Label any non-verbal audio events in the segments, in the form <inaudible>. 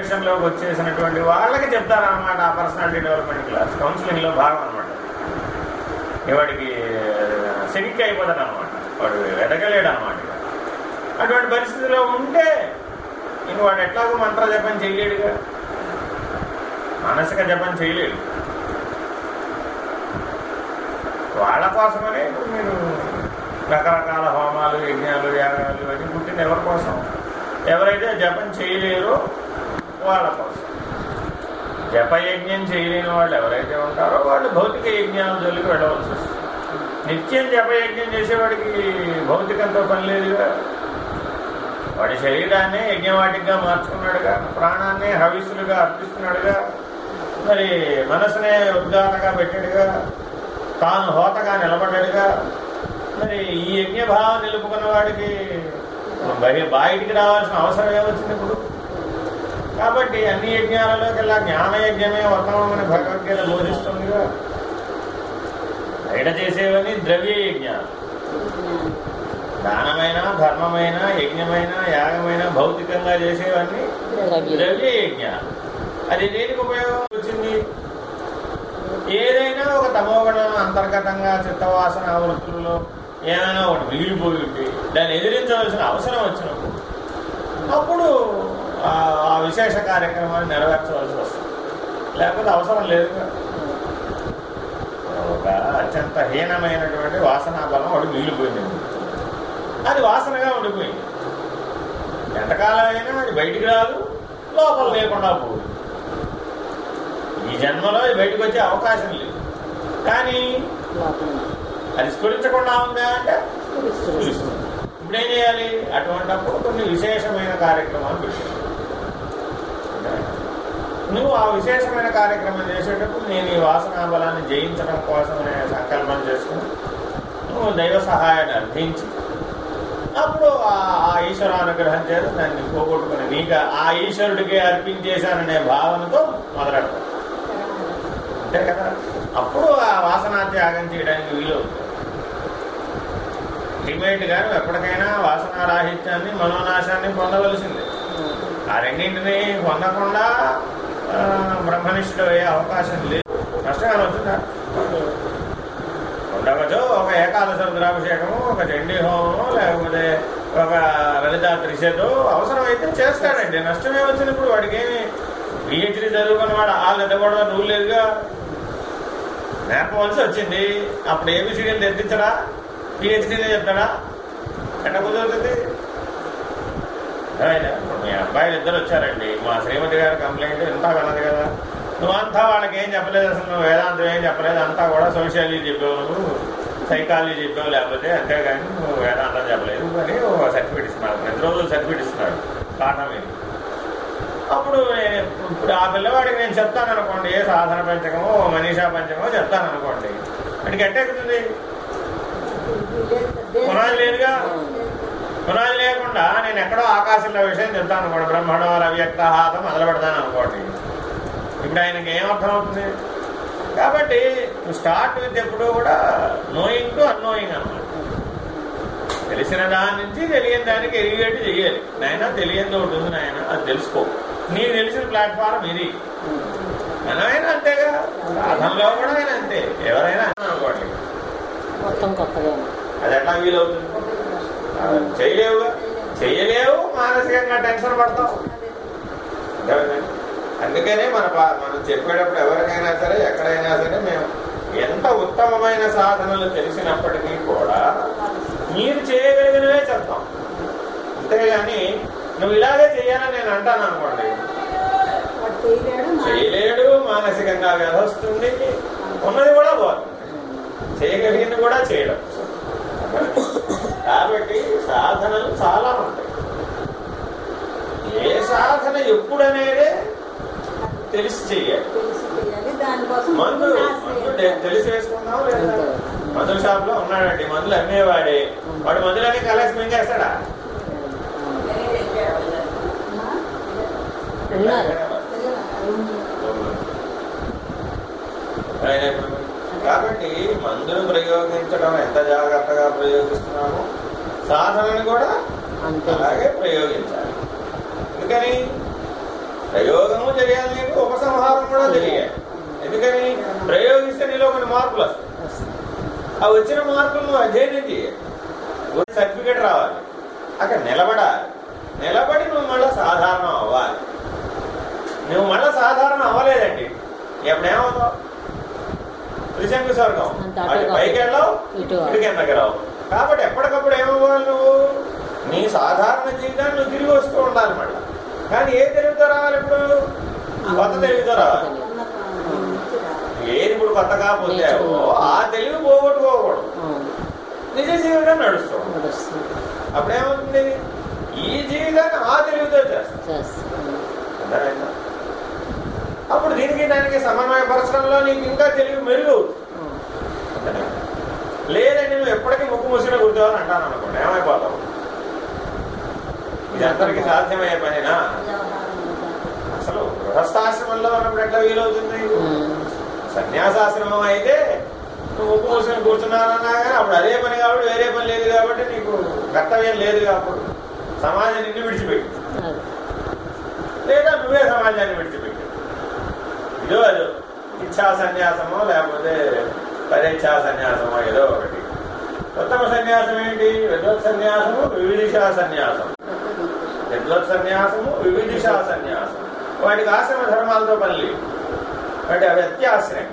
లోకి వచ్చేసినటువంటి వాళ్ళకి చెప్తారనమాట ఆ పర్సనాలిటీ డెవలప్మెంట్ క్లాస్ కౌన్సిలింగ్లో భాగం అనమాట ఇవాడికి సెనిక్ అయిపోతాడు అనమాట వాడు ఎదగలేడు అనమాట అటువంటి పరిస్థితిలో ఉంటే ఇంక వాడు ఎట్లాగో మంత్ర జపం చేయలేడుగా మానసిక జపం చేయలేడు. వాళ్ళ కోసమనే ఇప్పుడు మీరు రకరకాల హోమాలు యజ్ఞాలు యాగాలు ఇవన్నీ పుట్టింది ఎవరి కోసం? ఎవరైతే జపం చేయలేరో వాళ్ళ కోసం. జపయజ్ఞం చేయలేని వాళ్ళు ఎవరైతే ఉంటారో వాళ్ళు భౌతిక యజ్ఞాల జోలికి వెళ్ళవలసి వస్తుంది. నిత్యం జపయజ్ఞం చేసేవాడికి భౌతికంతో పని లేదుగా. వాడి శరీరాన్ని యజ్ఞవాటిగా మార్చుకున్నాడుగా. ప్రాణాన్ని హవిస్సులుగా అర్పిస్తున్నాడుగా. మరి మనసునే ఉద్గాతగా పెట్టాడుగా. తాను హోతగా నిలబడ్డాడుగా. మరి ఈ యజ్ఞభావం నిలుపుకున్న వాడికి బయ బయటికి రావాల్సిన అవసరం ఏమొచ్చింది ఇప్పుడు? కాబట్టి అన్ని యజ్ఞాలలోకెల్లా జ్ఞాన యజ్ఞమే ఉత్తమమని భగవద్గీత బోధిస్తుందిగా బయట చేసేవని ద్రవ్య యజ్ఞాలు. దానమైన ధర్మమైన యజ్ఞమైన యాగమైన భౌతికంగా చేసేవన్నీ ద్రవ్య ద్రవ్య యజ్ఞాలు. అది దేనికి ఉపయోగం వచ్చింది? ఏదైనా ఒక తమోగుణం అంతర్గతంగా చిత్తవాసన వృత్తుల్లో ఏదైనా ఒకటి మిగిలిపోయి ఉంటే దాన్ని ఎదిరించవలసిన అవసరం వచ్చినప్పుడు అప్పుడు ఆ విశేష కార్యక్రమాన్ని నెరవేర్చవలసి వస్తుంది. లేకపోతే అవసరం లేదుగా ఒక అత్యంత హీనమైనటువంటి వాసనా బలం ఒకటి మిగిలిపోయింది. అది వాసనగా ఉండిపోయింది. ఎంతకాలం అయినా అది బయటికి రాదు లోపల లేకుండా పోదు. ఈ జన్మలో అది బయటకు వచ్చే అవకాశం లేదు. కానీ అది స్ఫురించకుండా ఉందా అంటే ఇప్పుడు ఏం చేయాలి? అటువంటప్పుడు కొన్ని విశేషమైన కార్యక్రమాలు పెట్టాలి. నువ్వు ఆ విశేషమైన కార్యక్రమం చేసేటప్పుడు నేను ఈ వాసనా బలాన్ని జయించడం కోసమనే సంకల్పం చేసుకుని నువ్వు దైవ సహాయాన్ని అర్థించి అప్పుడు ఆ ఈశ్వరానుగ్రహం ఈశ్వర అనుగ్రహం చేత దాన్ని పోగొట్టుకుని నీకు ఆ ఈశ్వరుడికి అర్పించేశాననే భావనతో మొదలెడతాం అంతే కదా? అప్పుడు ఆ వాసనా త్యాగం చేయడానికి వీలవుతుంది అల్టిమేట్గా ఎప్పటికైనా వాసనారాహిత్యాన్ని మనోనాశాన్ని పొందవలసిందే. ఆ రెండింటిని పొందకుండా బ్రహ్మనిష్ఠుడు అయ్యే అవకాశం లేదు. నష్టంగా వచ్చిందా? ఉండవచ్చో ఒక ఏకాదశ రుద్రాభిషేకము ఒక చండీ హోమము లేకపోతే ఒక లలితా త్రిశతో అవసరమైతే చేస్తాడండి. నష్టమే వచ్చినప్పుడు వాడికి ఏమి పిహెచ్డి చదువుకున్న వాడు ఆ ఎదగొడవ రూల్ లేదుగా. నేర్పవలసి వచ్చింది. అప్పుడు ఏబిసిడీలు తెప్పించడా? పిహెచ్డీలే చెప్తాడా? ఎట్లా కుదురుతుంది? మీ అబ్బాయిలు ఇద్దరు వచ్చారండి. మా శ్రీమతి గారి కంప్లైంట్ ఇంత విన్నది కదా. నువ్వంతా వాళ్ళకి ఏం చెప్పలేదు అసలు నువ్వు వేదాంతం ఏం చెప్పలేదు అంతా కూడా సోషియాలజీ చెప్పావు నువ్వు సైకాలజీ చెప్పావు లేకపోతే అంతేగాని నువ్వు వేదాంతం చెప్పలేదు అని ఒక సర్టిఫికేట్ ఇస్తున్నాడు ప్రతిరోజు సర్టిఫికేట్ ఇస్తున్నాడు పాఠం అప్పుడు ఇప్పుడు ఆ పిల్లవాడికి నేను చెప్తాను అనుకోండి ఏ సాధన పంచకమో మనీషా పంచకమో చెప్తాను అనుకోండి. వాడికి ఎట్టెక్కుతుంది? పునాది లేదుగా? పునాది లేకుండా నేను ఎక్కడో ఆకాశంలో విషయం చెప్తాను అనుకోండి. బ్రహ్మణో అవ్యక్త హాతం మొదలు పెడతాను అనుకోండి. ఇప్పుడు ఆయనకి ఏమర్థం అవుతుంది? కాబట్టి స్టార్ట్ విత్ ఎప్పుడూ కూడా నోయింగ్ టు అన్నోయింగ్ అన్నమాట. తెలిసిన దాని నుంచి తెలియని దానికి ఎరిగేట్టు చెయ్యాలి నాయన తెలియని ఉంది నాయన అది తెలుసుకో. నీకు తెలిసిన ప్లాట్ఫారం ఇది. మనమైనా అంతేగా. సాధనలో కూడా ఆయన అంతే. ఎవరైనా అనుకోండి. మొత్తం కొత్తగా అది ఎట్లా వీలవుతుంది చేయలేవు. చేయలేవు. మానసికంగా టెన్షన్ పడతావు. అర్థమైందా? అందుకనే మన పా- మనం చెప్పేటప్పుడు ఎవరికైనా సరే ఎక్కడైనా సరే మేము ఎంత ఉత్తమమైన సాధనలు తెలిసినప్పటికీ కూడా మీరు చేయగలిగినవే చెప్తాం. అంతేగాని నువ్వు ఇలాగే చేయాలని నేను అంటాను అనుకోండి. చేయలేడు మానసికంగా వ్యధ వస్తుంది ఉన్నది కూడా పోతుంది చేయగలిగింది కూడా చేయడం కాబట్టి సాధనలు చాలా ఉంటాయి. ఏ సాధన ఎప్పుడనేదే తెలిసి చెయ్యాలి. మందు మందు తెలిసి వేసుకుందాం లేదా? మందుల షాప్లో ఉన్నాడండి. మందులు అమ్మేవాడే. వాడు మందులన్నీ కలెక్ట్ మింగేస్తాడా ఆయన ఇప్పుడు కాబట్టి మందును ప్రయోగించడం ఎంత జాగ్రత్తగా ప్రయోగిస్తున్నామో సాధనని కూడా అలాగే ప్రయోగించాలి. ఎందుకని? ప్రయోగము తెలియాలి నీకు ఉపసంహారం కూడా తెలియాలి ఎందుకని? ప్రయోగిస్తే నీలో కొన్ని మార్పులు వస్తాయి. ఆ వచ్చిన మార్పులు నువ్వు అధ్యయనం చేయాలి. సర్టిఫికేట్ రావాలి. అక్కడ నిలబడాలి. నిలబడి నువ్వు మళ్ళీ సాధారణం అవ్వాలి. నువ్వు మళ్ళీ సాధారణం అవ్వలేదండి. ఎప్పుడేమవుతావు? త్రిశంకు స్వర్గం అంత అటు అటు కాదు. పైకి వెళ్ళావు ఇటు ఇటు కిందకి రావు కాబట్టి ఎప్పటికప్పుడు ఏమవ్వాలి నువ్వు? నీ సాధారణ జీవితాన్ని నువ్వు తిరిగి వస్తూ ఉండాలి మళ్ళీ. కానీ ఏ తెలివితో రావాలి ఇప్పుడు? కొత్త తెలివితో రావాలి ఏది ఇప్పుడు కొత్తగా పొందావో ఆ తెలివి పోగొట్టుకోకూడదు. నిజ జీవితం నడుస్తుంది. అప్పుడేమవుతుంది? ఈ జీవితాన్ని ఆ తెలివితో చేస్తాం? అప్పుడు దీనికి దానికి సమన్వయపరచడంలో నీకు ఇంకా తెలివి మెరుగు. లేదండి నువ్వు ఎప్పటికీ ముక్కు మూసిన కూర్చోవాలని అంటాను అనుకోండి. ఏమైపోతావు? ఇది అందరికీ సాధ్యమయ్యే పనినా? అసలు గృహస్థాశ్రమంలో ఉన్నప్పుడు ఎట్లా వీలవుతుంది. సన్యాసాశ్రమం అయితే నువ్వు ఉప్పు మూసుకొని కూర్చున్నానన్నా కానీ అప్పుడు అదే పని కాబట్టి వేరే పని లేదు కాబట్టి నీకు కర్తవ్యం లేదు కాబట్టి సమాజం నిన్ను విడిచిపెట్టి లేదా నువ్వే సమాజాన్ని విడిచిపెట్టి అదో ఇచ్ఛా సన్యాసమో లేకపోతే పరీక్షా సన్యాసమో ఏదో ఒకటి. ఉత్తమ సన్యాసం ఏంటి? విద్వత్ సన్యాసము వివిధిషా సన్యాసం విద్వత్ సన్యాసము వివిధిషా సన్యాసం వాటికి ఆశ్రమ ధర్మాలతో పని లేదు. వాటి అవి అత్యాశ్రయం.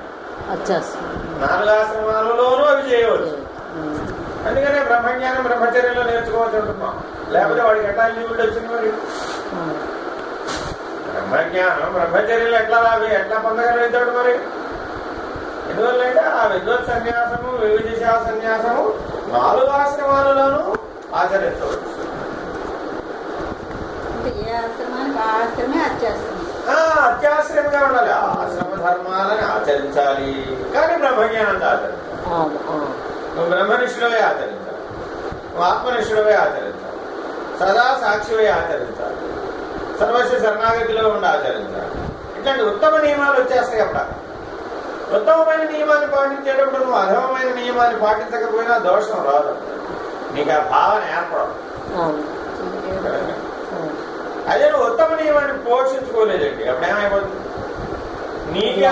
నాలుగు ఆశ్రమాలలోనూ అవి చేయవచ్చు. అందుకనే బ్రహ్మజ్ఞానం బ్రహ్మచర్యంలో నేర్చుకోవచ్చు అంటున్నాం లేకపోతే వాడికి ఎట్లా వచ్చింది మరి. బ్రహ్మజ్ఞానం బ్రహ్మచర్యలు ఎట్లా రావి? ఎట్లా పొందగలుగుతాడు మరి? ఎందువల్లంటే ఆ విద్వత్ సన్యాసము వివిధిషా సన్యాసము నాలుగు ఆశ్రమాలలోనూ ఆచరించవచ్చు అత్యాశ్రయంగా ఉండాలి. ఆశ్రమ ధర్మాలని ఆచరించాలి. కానీ బ్రహ్మజ్ఞానంతో ఆచరించాలి. నువ్వు బ్రహ్మనిష్ఠుడవే ఆచరించాలి. నువ్వు ఆత్మనిష్ఠుడవే ఆచరించాలి. సదా సాక్షివే ఆచరించాలి. సర్వస్వ శరణాగతిలో ఉండి ఆచరించాలి ఇట్లాంటి ఉత్తమ నియమాలు వచ్చేస్తాయి అప్పుడు ఉత్తమమైన నియమాన్ని పాటించేటప్పుడు నువ్వు అధమమైన నియమాన్ని పాటించకపోయినా దోషం రాదు. నీకు ఆ భావన ఏర్పడదు. అదే నువ్వు ఉత్తమ నియమాన్ని పోషించుకోలేదండి. అప్పుడు ఏమైపోతుంది? నీకే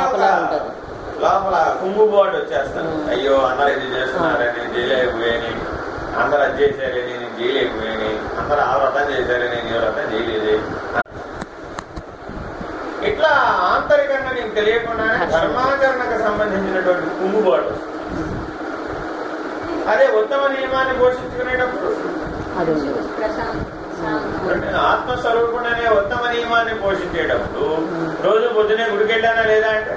లోపల కుంగుబాటు వచ్చేస్తాను. అయ్యో అందరు ఇది చేస్తున్నారని నేను చేయలేకపోయాని అందరు అది చేశారని నేను చేయలేకపోయాని. అందరు ఆ వ్రతం చేశారని నేను ఈ వ్రతం చేయలేదు. ఇట్లా ఆంతరికంగా నీకు తెలియకుండానే ధర్మాచరణకు సంబంధించినటువంటి కుంగుబాటు. అదే ఉత్తమ నియమాన్ని పోషించుకునేటప్పుడు ఆత్మస్వరూపుడనే ఉత్తమ నియమాన్ని పోషించేటప్పుడు రోజు పొద్దునే గుడికెళ్ళానా లేదా అంటే?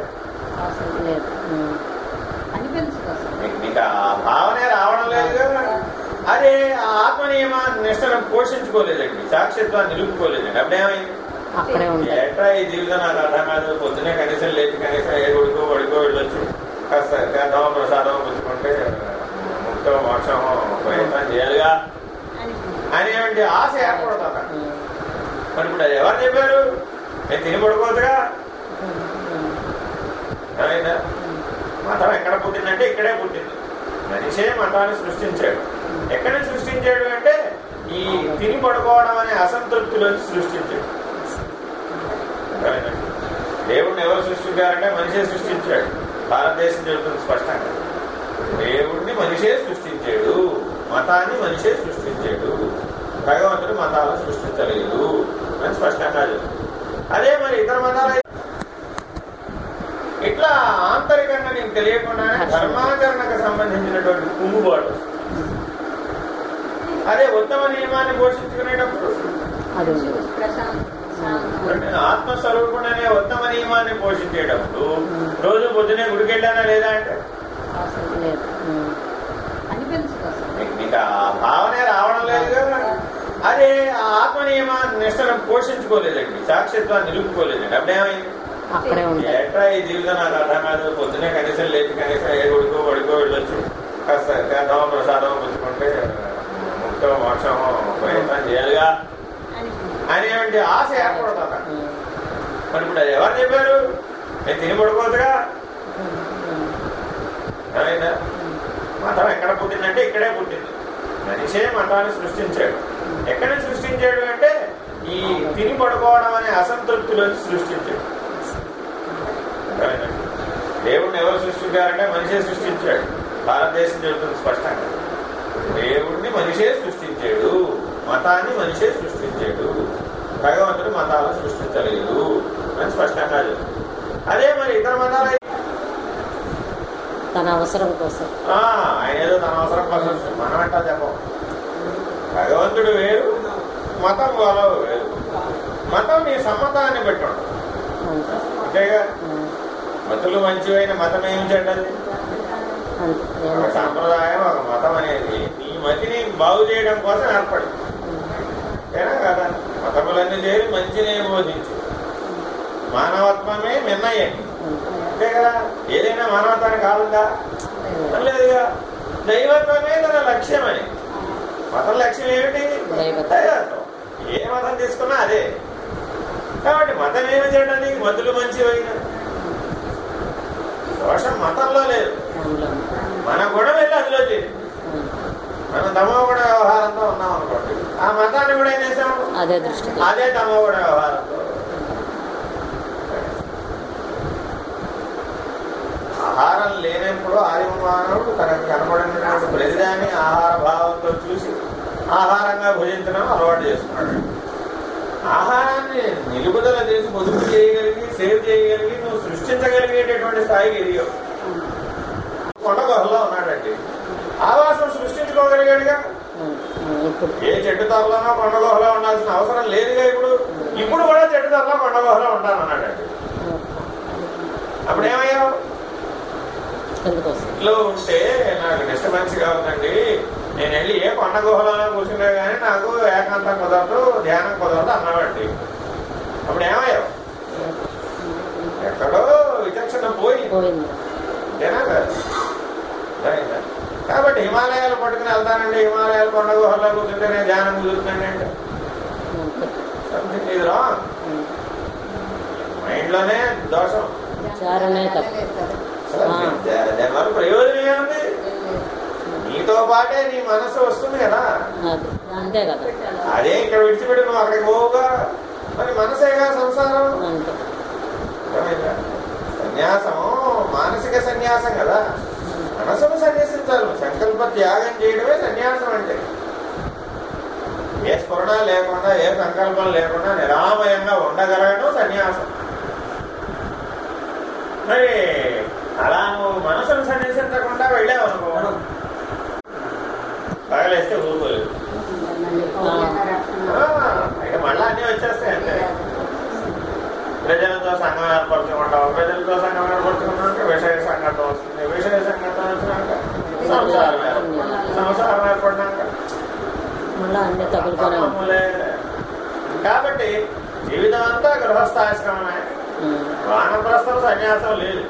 నీకు ఆ భావనే రావడం లేదు కదా అదే ఆ ఆత్మ నియమాన్ని నిష్టను పోషించుకోలేదండి సాక్షిత్వాన్ని నిలుపుకోలేదండి. అప్పుడేమైంది ఎట్లా ఈ జీవితం నాకు అర్థం కాదు. పొద్దునే కనీసం లేచి కనీసం ఏ గుడికో వడికో వెళ్ళొచ్చు. కాస్త తీర్థం ప్రసాదం పుచ్చుకుంటే ముక్తో మోక్షమో ప్రయత్నం చేయాలిగా. అనేటువంటి ఆశ ఏర్పడుతుంది. మరి ఇప్పుడు అది ఎవరు చెప్పారు? నేను తిని పడుకోవచ్చుగా? మతం ఎక్కడ పుట్టిందంటే ఇక్కడే పుట్టింది. మనిషే మతాన్ని సృష్టించాడు. ఎక్కడ సృష్టించాడు అంటే ఈ తిని పడుకోవడం అనే అసంతృప్తిలోంచి సృష్టించాడు? దేవుడిని ఎవరు సృష్టించారంటే మనిషే సృష్టించాడు. భారతదేశం చెబుతుంది స్పష్టంగా. దేవుడిని మనిషే సృష్టించాడు. మతాన్ని మనిషే సృష్టించాడు. భగవంతుడు మతాలను సృష్టించలేదు అని స్పష్టంగా అదే మరి ఇతర మతాలు ఇట్లా ఆంతరికంగా నీకు తెలియకుండానే ధర్మాచరణకు సంబంధించినటువంటి కుంగుబాటు వస్తుంది. అదే ఉత్తమ నియమాన్ని పోషించుకునేటప్పుడు? అది. ఉండదు. అంటే ఆత్మస్వరూపుడనే ఉత్తమ నియమాన్ని పోషించేటప్పుడు రోజు పొద్దునే గుడికెళ్ళానా లేదా అంటే? లేదు. ఆ భావనే రావడం లేదు కదా అదే ఆ ఆత్మ నియమాన్ని నిష్టను పోషించుకోలేదండి సాక్షిత్వాన్ని నిలుపుకోలేదండి. అప్పుడేమైంది ఎట్లా ఈ జీవితం నాకు అర్థం కాదు. పొద్దునే కనీసం లేచి కనీసం ఏ గుడికో వడికో వెళ్ళొచ్చు. కాస్త ప్రసాదం పుచ్చుకుంటే ముక్తో మోక్షమో ప్రయత్నం చేయాలిగా. అనేటువంటి ఆశ ఏర్పడుతుంది మరి ఇప్పుడు అది ఎవరు చెప్పారు? నేను తిని పడిపోతుగా ఉమ్. మతం ఎక్కడ పుట్టిందంటే ఇక్కడే పుట్టింది. మనిషే మతాన్ని సృష్టించాడు. ఎక్కడ సృష్టించాడు అంటే ఈ తిని పడుకోవడం అనే అసంతృప్తిలోంచి సృష్టించాడు. అర్థమైందా? దేవుణ్ణి ఎవరు సృష్టించారంటే మనిషే సృష్టించాడు. భారతదేశం చెబుతుంది స్పష్టంగా. దేవుణ్ణి మనిషే సృష్టించాడు. మతాన్ని మనిషే సృష్టించాడు. భగవంతుడు మతాలను సృష్టించలేదు అని స్పష్టంగా చెప్తుంది. అదే మరి ఇతర మతాలు తన అవసరం కోసం. ఆ, ఆయన ఏదో తన అవసరం కోసం మనం అంటా చెప్పం. భగవంతుడు వేరు మతం వాళ్ళ వేరు. మతం నీ సమ్మతాన్ని అంతే అంతేగా. మతులు మంచివైన మతం ఏమి చెడ్డది? ఒక సాంప్రదాయం ఒక మతం అనేది నీ మతిని బాగు చేయడం కోసం ఏర్పడింది అంతేనా కదా మతములన్నీ చేరి మంచిని బోధించు మానవత్వమే మిన్నయ్యండి అంతే. కదా ఏదైనా మానవత్వాన్ని కావాలందా లేదుగా దైవత్వమే తన లక్ష్యం అని మతం లక్ష్యం ఏమిటి దైవత్వం. ఏ మతం తీసుకున్నా అదే కాబట్టి మతం ఏమి చేయడానికి మతులు మంచివైన దోషం మతంలో లేదు. మన గుణం వెళ్ళి అందులో ఉమ్. మనం తమో గుణ వ్యవహారంతో ఉన్నాం అనుకోండి. ఆ మతాన్ని కూడా ఏం చేసాం అదే దృష్టితో అదే తమో గుణ వ్యవహారంతో ఆహారం లేనప్పుడు ఆదిమ మానవుడు తనకు కనబడినటువంటి ప్రతిదాన్ని ఆహార భావంతో చూసి ఆహారంగా భుజించడం అలవాటు చేసుకున్నాడు. ఆహారాన్ని నిలుపుదల చేసి పొదుపు చేయగలిగి సేవ్ చేయగలిగి నువ్వు సృష్టించగలిగేటటువంటి స్థాయికి ఎదిగావు. కొండ గుహలో ఉన్నాడండి. ఆవాసం సృష్టించుకోగలిగాడుగా? ఏ చెట్టు తరలోనో కొండ గుహలో ఉండాల్సిన అవసరం లేదుగా ఇప్పుడు? ఇప్పుడు కూడా చెట్టు తరలో కొండ గుహలో ఉంటానన్నాడండి అప్పుడు ఏమయ్యావు ఇంట్లో ఉంటే నాకు డిస్టర్బెన్స్గా ఉందండి. నేను వెళ్ళి ఏ కొండ గుహలోనే కూర్చున్నా కానీ నాకు ఏకాంతం కుదరదు ధ్యానం కుదరదు అన్నావండి అప్పుడు ఏమయ్యావు? ఎక్కడో విచక్షణ పోయి? కాబట్టి హిమాలయాలు పట్టుకుని వెళ్తానండి. హిమాలయాలు కొండ గుహల్లో కూర్చుంటే నేను ధ్యానం అంతే సంథింగ్ ఇది రాంగ్ ఉమ్. మైండ్లోనే దోషం. దానివల్ల ప్రయోజనం ఏముంది? నీతో పాటే నీ మనసు వస్తుంది కదా. అది అంతే కదా. అదే ఇక్కడ విడిచిపెట్టి నువ్వు అక్కడికి పోవుగా. మరి మనసేగా సంసారం? సన్యాసం మానసిక సన్యాసం కదా. మనసును సన్యాసించాలి. సంకల్ప త్యాగం చేయడమే సన్యాసం అంటే. ఏ స్ఫురణ లేకుండా ఏ సంకల్పం లేకుండా నిరామయంగా ఉండగలగడం సన్యాసం. మరి అలా నువ్వు మనసును సన్యాసించకుండా వెళ్ళావు అనుకో పగలేస్తే ఊరుకోలేదు. ఇక మళ్ళీ అన్నీ వచ్చేస్తాయి అంతే ప్రజలతో సంఘం ఏర్పరచుకుంటాం. ప్రజలతో సంఘం ఏర్పరచుకున్నాక విషయ సంఘటన వస్తుంది. విషయ సంఘటన వచ్చినాక సంసారం. సంసారం ఏర్పడినాక. కాబట్టి జీవితం అంతా గృహస్థాశ్రమమే. వానప్రస్థం సన్యాసం లేదు.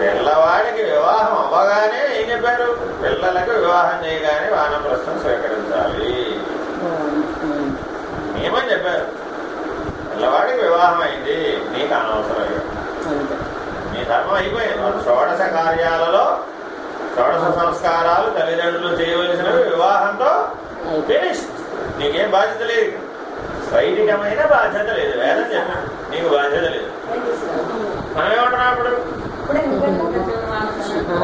పిల్లవాడికి వివాహం అవ్వగానే ఏం చెప్పారు? పిల్లలకు వివాహం చేయగానే వానప్రస్థం స్వీకరించాలి. ఏమని చెప్పారు. పిల్లవాడికి వివాహం అయింది. నీకు అనవసరం నీ ధర్మం అయిపోయింది. వాళ్ళు షోడశ కార్యాలలో షోడశ సంస్కారాలు తల్లిదండ్రులు చేయవలసినవి వివాహంతో ఫినిష్ నీకేం బాధ్యత లేదు. వైదికమైన బాధ్యత లేదు. వేదం చెప్పాడు నీకు బాధ్యత లేదు. మనం ఏమంటున్నాం అప్పుడు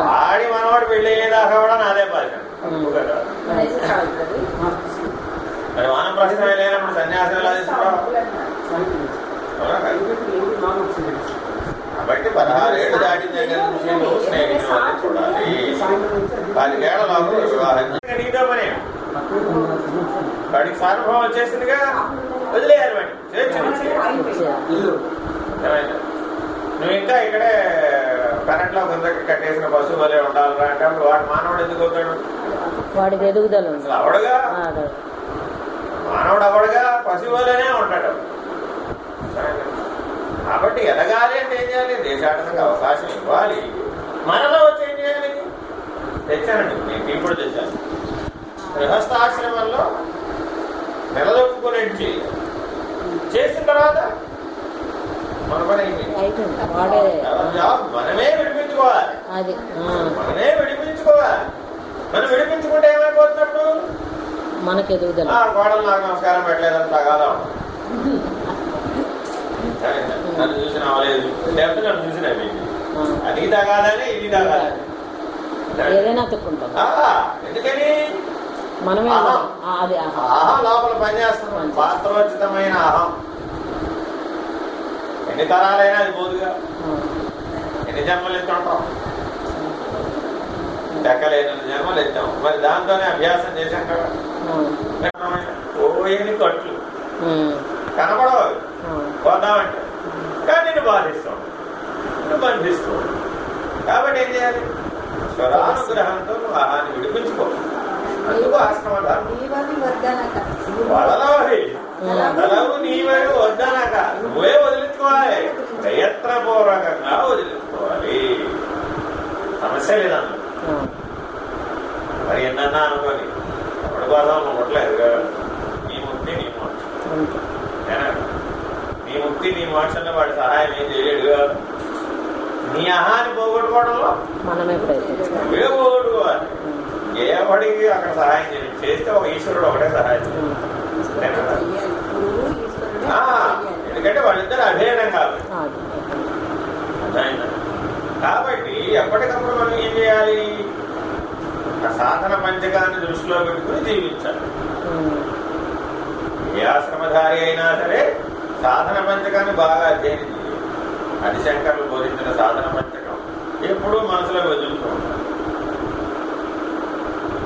వాడి మనవాడు పెళ్ళి అయ్యేదాకా కూడా నాదే బాధ్యత మరి వానప్రస్థమే లేనప్పుడు సన్యాసం ఎలా తీసుకురావు? కాబట్టి పదహారేళ్ళు దాటిన దగ్గర నుంచి నువ్వు స్నేహితులని చూడాలి పదిహేళ్ళ లోపల వివాహం చేయాలి. నీతో పని వాడికి సానుభవం వచ్చేసిందిగా వదిలేయాలి వాడిని స్వేచ్ఛనిచ్చి. ఏమైంది? నువ్వు ఇంకా ఇక్కడే కరెంట్లో కొందరికి కట్టేసిన బస్సు వలే ఉండాలిరా అంటే అప్పుడు వాడు మానవుడు ఎందుకు అవుతాడు? వాడికి ఎదుగుదల అవడుగా. మానవుడు అవడుగా? పశువులనే ఉంటాడు. కాబట్టి ఎదగాలి అంటే ఏం చేయాలి? దేశాటనకు అవకాశం ఇవ్వాలి. మనలో వచ్చి ఏం చేయాలి? తెచ్చానండి. నేను ఇప్పుడు తెచ్చాను. గృహస్థాశ్రమంలో నిలదొక్కునేట్టు చేయాలి చేసిన తర్వాత మన పని అయిపోయింది అయిపోయింది వాడే ఎవరి జాబ్ మనమే విడిపించుకోవాలి. అది. మనమే విడిపించుకోవాలి. మనం విడిపించుకుంటే ఏమైపోతున్నప్పుడు మనకి ఎదుగుదల. ఆ, కోడలు నాకు నమస్కారం పెట్టలేదని తగాదా. నన్ను చూసిన అవ్వలేదు లేకపోతే నన్ను చూసిన. అది తగాదనే ఇది తగాదని. ఏదైనా అతుక్కుంటాం. ఆ, ఎందుకని? మనమే అది. అహం. లోపల పనిచేస్తున్నాం. పాత్రోచితమైన అహం. ఎన్ని తరాలైనా అది పోదుగా ఆ. ఎన్ని జన్మలు ఎత్తుంటాం లెక్కలేని జన్మలు ఎత్తాం. మరి దాంతోనే అభ్యాసం చేశాం కదా. పోయేని కట్లు. కనపడవు. పోదామంటే కానీ నిన్ను బాధిస్తాం. బంధిస్తూ. కాబట్టి ఏం చేయాలి? స్వరానుగ్రహంతో నువ్వు ఆహాన్ని విడిపించుకో. అందుకు ఆశ్రమ ధర్మం వదలవు నీవే వద్దనక. నువ్వే వదిలించుకోవాలి. ప్రయత్నపూర్వకంగా వదిలించుకోవాలి. సమస్య లేదన్న. మరి ఎన్నన్నా అనుకోని. అప్పుడు కోసం ఉండట్లేదు కదా. నీ ముక్తి నీ మోక్షం? నీ ముక్తి నీ మోక్షంలో వాడి సహాయం ఏం చేయలేడుగా నీ అహాన్ని పోగొట్టుకోవడంలో మనమే నువ్వే పోగొట్టుకోవాలి. ఎవడికి అక్కడ సహాయం చేయలేదు. చేస్తే ఒక ఈశ్వరుడు ఒకటే సహాయం చేయాలి. ఏనా? చెయ్యాలి గురువు ఈశ్వరుడే ఆ, చెయ్యాలి. ఎందుకంటే వాళ్ళిద్దరు అధ్యయనం కాదు. కాబట్టి ఎప్పటికప్పుడు మనం ఏం చేయాలి? సాధన పంచకాన్ని దృష్టిలో పెట్టుకుని జీవించాలి. ఏ ఆశ్రమధారి అయినా సరే సాధన పంచకాన్ని బాగా అధ్యయనం చేయాలి. ఆదిశంకర్లు బోధించిన సాధన పంచకం. ఎప్పుడూ మనసులో వదులుతూ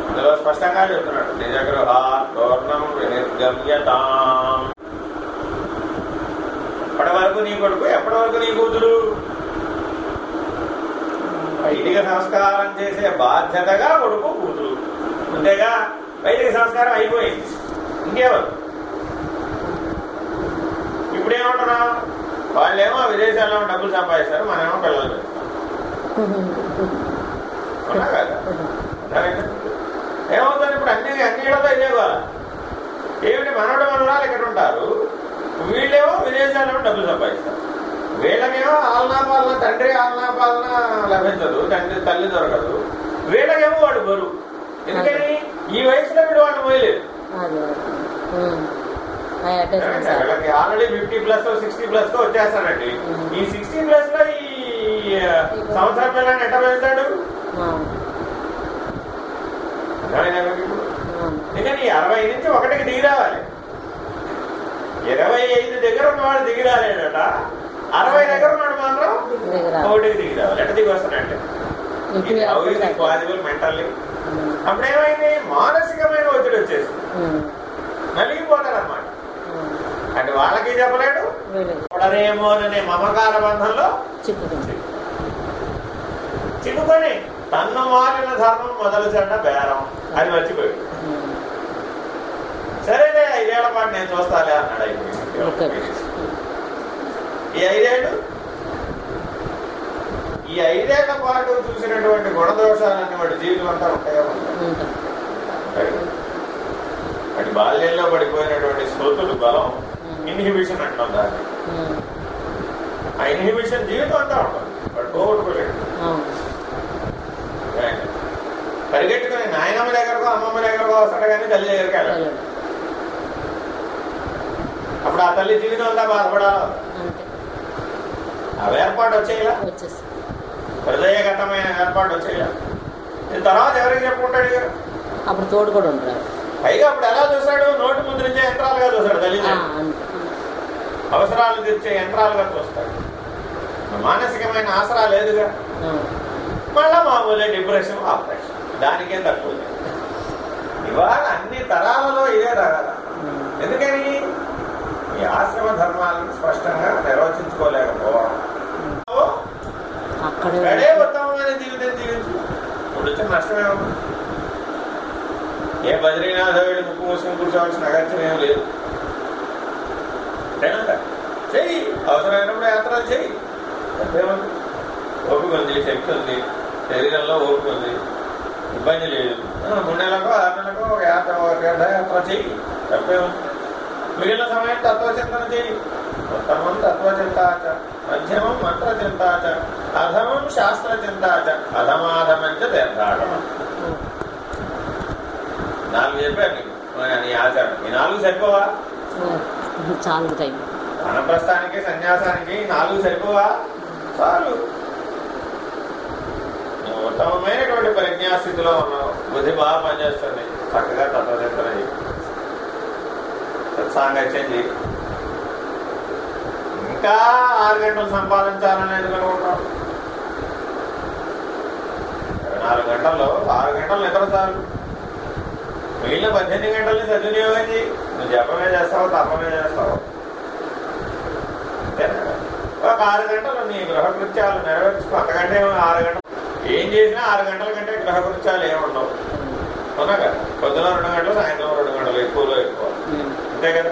అందులో స్పష్టంగా చెప్తున్నాడు నిజగృహ పూర్ణం వినిర్గమ్యతాం. ఎప్పటి వరకు నీ కొడుకు ఎప్పటి వరకు నీ కూతురు? వైదిక సంస్కారం చేసే బాధ్యతగా కొడుకు కూతురు. అంతేగా? వైదిక సంస్కారం అయిపోయింది. ఇంకేవారు? ఇప్పుడు ఏమంటున్నా వాళ్ళేమో విదేశాల్లో డబ్బులు సంపాదిస్తారు మనమేమో పిల్లలు పెడతాం కదా? ఏమవుతుంది ఇప్పుడు అన్ని అన్ని ఇళ్ళతో ఇదే గోల. ఏమిటి మనవడం వల్ల ఇక్కడ ఉంటారు? వీళ్ళేమో విదేశాల్లో డబ్బులు సంపాదిస్తారు. వీళ్ళకేమో ఆలనా పాలన తండ్రి ఆలనా పాలన లభించదు తండ్రి తల్లి దొరకదు. వీళ్ళకేమో వాడు బరువు. ఎందుకని? ఈ వయసులో వీడు వాడిని పోయలేదు. వీళ్ళకి ఆల్రెడీ ఫిఫ్టీ ప్లస్ సిక్స్టీ ప్లస్తో వచ్చేస్తానండి ఈ సిక్స్టీ ప్లస్లో ఈ సంవత్సరం పిల్లని ఎట్ట పెంచాడు? ఆ. ఎందుకని? అరవై నుంచి ఒకటికి దిగి రావాలి. ఇరవై ఐదు దగ్గర ఉన్నవాడు దిగి రాలేడట అరవై దగ్గర ఉన్నాడు మాత్రం ఒకటికి దిగి రావాలి ఎట్ట దిగి అప్పుడు పాజిబుల్ మెంటల్లీ. ఉమ్. అప్పుడు ఏమైంది? మానసికమైన ఒత్తిడి వచ్చేసి ఉమ్. అంటే వాళ్ళకి చెప్పలేడు? అనే మమకార బంధంలో చిక్కుకొని తన్ను మారిన ధర్మం మొదలు చెడ్డ బేరం. అది మర్చిపోయాడు. సరేలే ఐదేళ్ళ పాటు నేను చూస్తాలే అన్నాడు ఈ ఐదేళ్ళు? ఈ ఐదేళ్ళ పాటు చూసినటువంటి గుణదోషాలన్నీ వాడి జీవితం అంతా ఉంటాయో. వాడి బాల్యంలో పడిపోయినటువంటి స్మృతులు బలం. ఇన్హిబిషన్ అంటాం దాన్ని. ఆ ఇన్హిబిషన్ జీవితం అంతా ఉంటుంది. వాడు పోగొట్టుకోలేడు పరిగెట్టుకుని నాయనమ్మ దగ్గరకో అమ్మమ్మ దగ్గరకో వస్తాడు కానీ తల్లి దగ్గరికి వెళ్ళడు. అప్పుడు ఆ తల్లి జీవితం అంతా బాధపడాలి? ఆ ఏర్పాటు వచ్చేలా హృదయగతమైన ఏర్పాటు వచ్చేలా ఇది తర్వాత ఎవరికి చెప్పుకుంటాడు ఇక? అప్పుడు తోడు కూడా ఉంటారు పైగా అప్పుడు ఎలా చూస్తాడు నోటి ముందు నుంచే యంత్రాలుగా తల్లిదండ్రులు అంతే. అవసరాలు తీర్చే యంత్రాలుగా చూస్తాడు. మానసికమైన ఆసరా లేదుగా. మళ్ళా మామూలే డిప్రెషన్ ఆపరేషన్. దానికేం తక్కువ. ఇవాళ అన్ని తరాలలో ఇదే ఉమ్. ఎందుకని? ఆశ్రమ ధర్మాలను స్పష్టంగా అక్కడే అక్కడే ఉత్తమమైన జీవితం జీవించు. ఇప్పుడు వచ్చిన నష్టమే ఏ బద్రీనాథ వెళ్ళి ముక్కు మూసుకొని కూర్చోవలసిన అగత్యం ఏం లేదు? చెయ్యి. అవసరమైనప్పుడు యాత్రలు చెయ్యి. తప్పేముంది ఓపిక ఉంది శక్తి ఉంది శరీరంలో ఓపిక ఉంది ఇబ్బంది లేదు. మూడు నెలలకు ఆరు నెలలకు ఒక యాత్ర ఒక తీర్థయాత్ర చెయ్యి. తప్పేముంది? మిగిలిన సమయం తత్వచింతన చెయ్యి ఉత్తమం తత్వచింతాచ మధ్యమం మంత్రచింతాచ అధమం శాస్త్రచింతాచ అధమాధమంచ తీర్థాటమం నాలుగు మన నీ ఆచారం. ఈ నాలుగు సరిపోవా? చాలు అనప్రస్థానికి సన్యాసానికి నాలుగు సరిపోవా? చాలు. ఉత్తమమైనటువంటి ప్రజ్ఞాస్థితిలో ఉన్నావు. బుద్ధి బాగా పనిచేస్తుంది. చక్కగా తత్వచింతన చేయి సత్సాంగత్యం ఇంకా ఆరు గంటలు సంపాదించాలని ఎదుగుకుంటాం ఇరవై నాలుగు గంటల్లో ఆరు గంటలు నిద్ర చాలు మిగిలిన పద్దెనిమిది గంటల్ని సద్వినియోగం చేయి నువ్వు జపమే చేస్తావు తపమే చేస్తావు? ఒక ఆరు గంటలు నీ గృహకృత్యాలు నెరవేర్చుకో. అంతకంటే ఆరు గంటలు. ఏం చేసినా ఆరు గంటల కంటే గృహకృత్యాలు ఏమి ఉండవు అవునా కదా? పొద్దున రెండు గంటలు సాయంత్రం రెండు గంటలు ఎక్కువలో ఎక్కువ. అంతే కదా.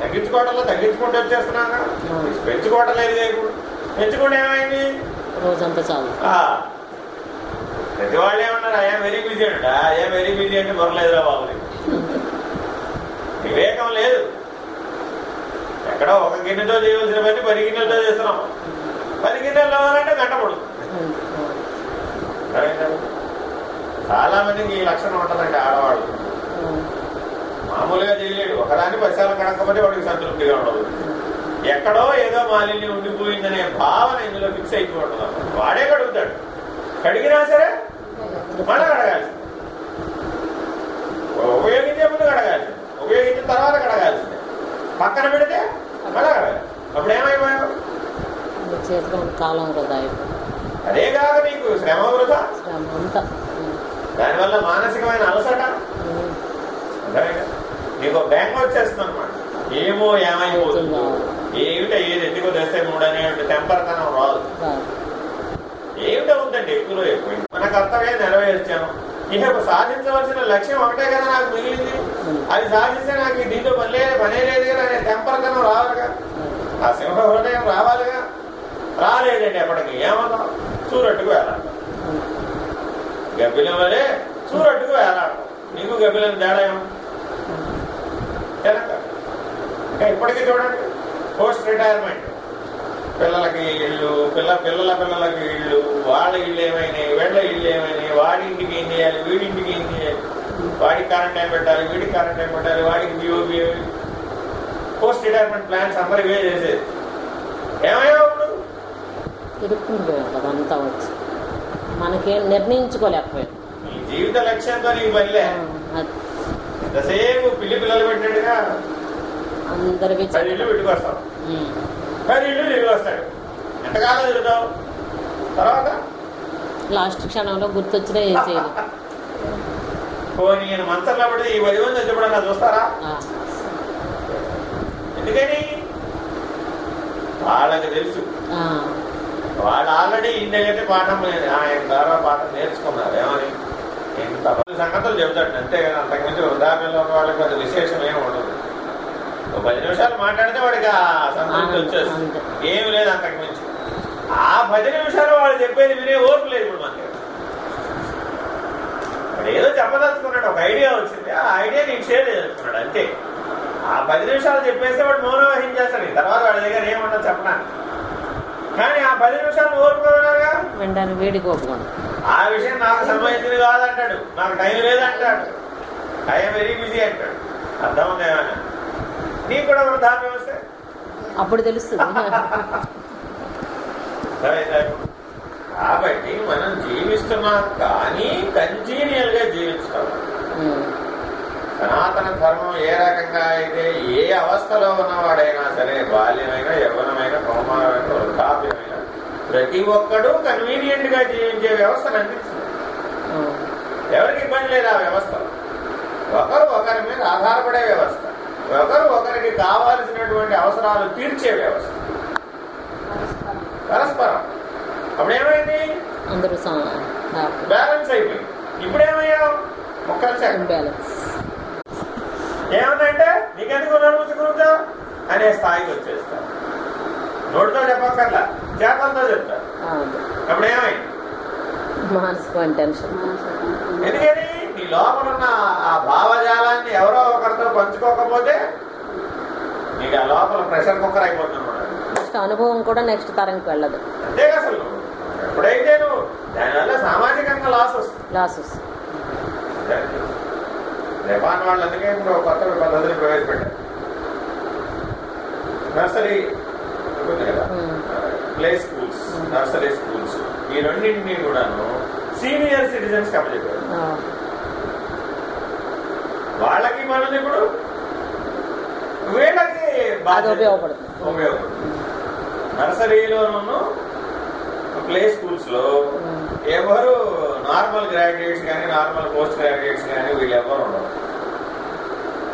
తగ్గించుకోవడంలో తగ్గించుకుంటూ వచ్చేస్తున్నాం కదా. పెంచుకోవటం లేదు ఇప్పుడు పెంచుకుంటే ఏమైంది? రోజంతా చాలు. ఆ, ప్రతి వాళ్ళు ఏమన్నారు? ఐఎమ్ వెరీ బిజీ అంట. ఐఎమ్ వెరీ బిజీ అంటే మొరలేదురా బాబు. వివేకం లేదు. ఎక్కడో ఒక గిన్నెతో చేయవలసిన పని పది గిన్నెలతో చేస్తున్నాం. పది గిన్నెలు అవ్వాలంటే గంట పడుతుంది? చాలా మందికి ఈ లక్షణం ఉంటుందండి ఆడవాళ్ళు. మామూలుగా చేయలేడు. ఒకదాన్ని పైసలు కడకపోతే వాడికి సంతృప్తిగా ఉండదు. ఎక్కడో ఏదో మాలిన్యం ఉండిపోయిందనే భావన ఇందులో ఫిక్స్ అయిపోతుంది. వాడే కడుగుతాడు కడిగినా సరే మళ్ళా కడగాల్సింది. ఉపయోగించే ముందు కడగాల్సింది. ఉపయోగించిన తర్వాత కడగాల్సిందే. పక్కన పెడితే మళ్ళా కడగాలి. అప్పుడు ఏమైపోయావు? కాలం వృధా. అదే కాక నీకు శ్రమ వృధా. దానివల్ల మానసికమైన అలసట. ఉమ్. నీకు బ్యాంక్ వచ్చేస్తుంది అనమాట ఏమో ఏమైపోతుందో? ఏమిటో ఏది ఎందుకో తెస్తే మూడు అనే టెంపర్తనం రాదు. ఏమిటో ఉందండి ఎక్కువలో ఎక్కువ? మన కర్తవ్యం నెరవేర్చాను ఇక సాధించవలసిన లక్ష్యం ఒకటే కదా నాకు మిగిలింది. అది సాధిస్తే నాకు దీంతో పని పనే లేదు కదా అనే టెంపర్తనం రావాలిగా. ఆ సింహ హృదయం రావాలిగా. రాలేదండి ఎప్పటికి. ఏమన్నా? చూరట్టుకు వేలాడు గబ్బిలం వలే చూరట్టుకు వేలాడు నీకు గబ్బిలం తేడా తెలంగాణ ఇంకా ఇప్పటికీ చూడండి పోస్ట్ రిటైర్మెంట్. పిల్లలకి ఇల్లు పిల్ల పిల్లల పిల్లలకి ఇల్లు వాళ్ళ ఇల్లు ఏమైనాయి వీళ్ళ ఇల్లు ఏమైనాయి వాడి ఇంటికి ఏం చేయాలి వీడింటికి ఏం చేయాలి? వాడికి కరెంట్ టైం పెట్టాలి వీడికి కరెంట్ టైం పెట్టాలి వాడికి బిఓబి పోస్ట్ రిటైర్మెంట్ ప్లాన్స్ అందరు ఇవే చేసేది. ఏమయ్యా ఇప్పుడు? అదంతా వచ్చి. మనకేం నిర్ణయించుకోలేకపోయాం. నీ జీవిత లక్ష్యంతో నీకు పనిలే. ఎంతసేపు పిల్లి పిల్లలు పెట్టినట్టుగా అందరికీ పది ఇల్లు పెట్టుకొస్తావు ఉమ్. పది ఇల్లు తిరిగి వస్తాడు ఎంతకాలం తిరుగుతావు? తర్వాత? లాస్ట్ క్షణంలో గుర్తొచ్చినా ఏం చేయలేదు. పోనీ ఈయన మంచంలో పడితే ఈ పది మంది వచ్చేప్పుడన్నా చూస్తారా? ఎందుకని? వాళ్ళకి తెలుసు. వాళ్ళు ఆల్రెడీ ఇండియా పాఠం ఆయన ద్వారా పాఠం నేర్చుకున్నారు. ఏమని? సంగతులు చెబుతాడు అంతేగాని అంతకుమించి వృద్ధాప్యంలో ఉన్న వాళ్ళకి పెద్ద విశేషం ఏమి ఉండదు. ఒక పది నిమిషాలు మాట్లాడితే వాడికి ఆ సంతృప్తి వచ్చేస్తుంది. ఏమి లేదు అంతకుమించి. ఆ పది నిమిషాలు వాళ్ళు చెప్పేది వినే ఓర్పు లేదు ఇప్పుడు మనకి. వాడు ఏదో చెప్పదలుచుకున్నాడు ఒక ఐడియా వచ్చింది. ఆ ఐడియా నీకు షేర్ చేసుకున్నాడు అంతే. ఆ పది నిమిషాలు చెప్పేస్తే వాడు మౌనం వహించేస్తాడు. తర్వాత వాడి దగ్గర ఏముండదు చెప్పడానికి. కానీ ఆ పది నిమిషాలు ఓర్పుకున్నారుగా వినడానికి వేడికి ఒప్పుకోండి ఆ విషయం నాకు సంబంధించింది కాదంటాడు. నాకు టైం లేదంటాడు. ఐఎమ్ వెరీ బిజీ అంటాడు. అర్థం ఉంది ఏమైనా నీకు కూడా వృద్ధాప్యం వస్తే? అప్పుడు తెలుస్తుంది? కాబట్టి మనం జీవిస్తున్నాం కానీ కంటీన్యూల్గా జీవించుకోవాలి. సనాతన ధర్మం ఏ రకంగా అయితే ఏ అవస్థలో ఉన్నవాడైనా సరే బాల్యమైన యవ్వనమైన కౌమారమైన వృద్ధాప్యమైన ప్రతి ఒక్కడూ కన్వీనియంట్గా జీవించే వ్యవస్థను అందించింది. ఎవరికి ఇబ్బంది లేదు ఆ వ్యవస్థలో? ఒకరు ఒకరి మీద ఆధారపడే వ్యవస్థ. ఒకరు ఒకరికి కావాల్సినటువంటి అవసరాలు తీర్చే వ్యవస్థ. పరస్పరం. అప్పుడు ఏమైంది అందరూ బ్యాలెన్స్ అయిపోయింది. ఇప్పుడు ఏమయ్యావు మొక్కలు చెక్క ఏమందంటే నీకెందుకు నడుముచుకుంటా అనే స్థాయికి వచ్చేస్తా. నోటితో చెప్పక్కర్లా. చేతలతో చెప్తా. అప్పుడు ఏమైంది? ఎందుకని? నీ లోపల ఉన్న ఆ భావజాలాన్ని ఎవరో ఒకరితో పంచుకోకపోతే నీకు ఆ లోపల ప్రెషర్ కుక్కర్ అయిపోతున్నాడు నెక్స్ట్ అనుభవం కూడా నెక్స్ట్ తరంకి వెళ్ళదు. అంతే అసలు. ఎప్పుడైతే నువ్వు దానివల్ల సామాజికంగా లాస్ వస్తుంది. లాసెస్ జపాన్ వాళ్ళు అందుకే ఇప్పుడు కొత్త పద్ధతిని ప్రవేశపెట్టారు. Nursery um. Play schools nursery schools. ఈ రెండింటినీ కూడాను సీనియర్ సిటిజన్స్ కప్పచెప్పారు ఆ, వాళ్ళకి మనది ఇప్పుడు వీళ్ళకి బాధ్యత. ఉపయోగపడుతుంది. ఉపయోగపడుతుంది. నర్సరీలోనూ ప్లే స్కూల్స్లో ఉమ్. ఎవరు నార్మల్ గ్రాడ్యుయేట్స్ కానీ నార్మల్ పోస్ట్ గ్రాడ్యుయేట్స్ కానీ వీళ్ళు ఎవరు ఉండరు.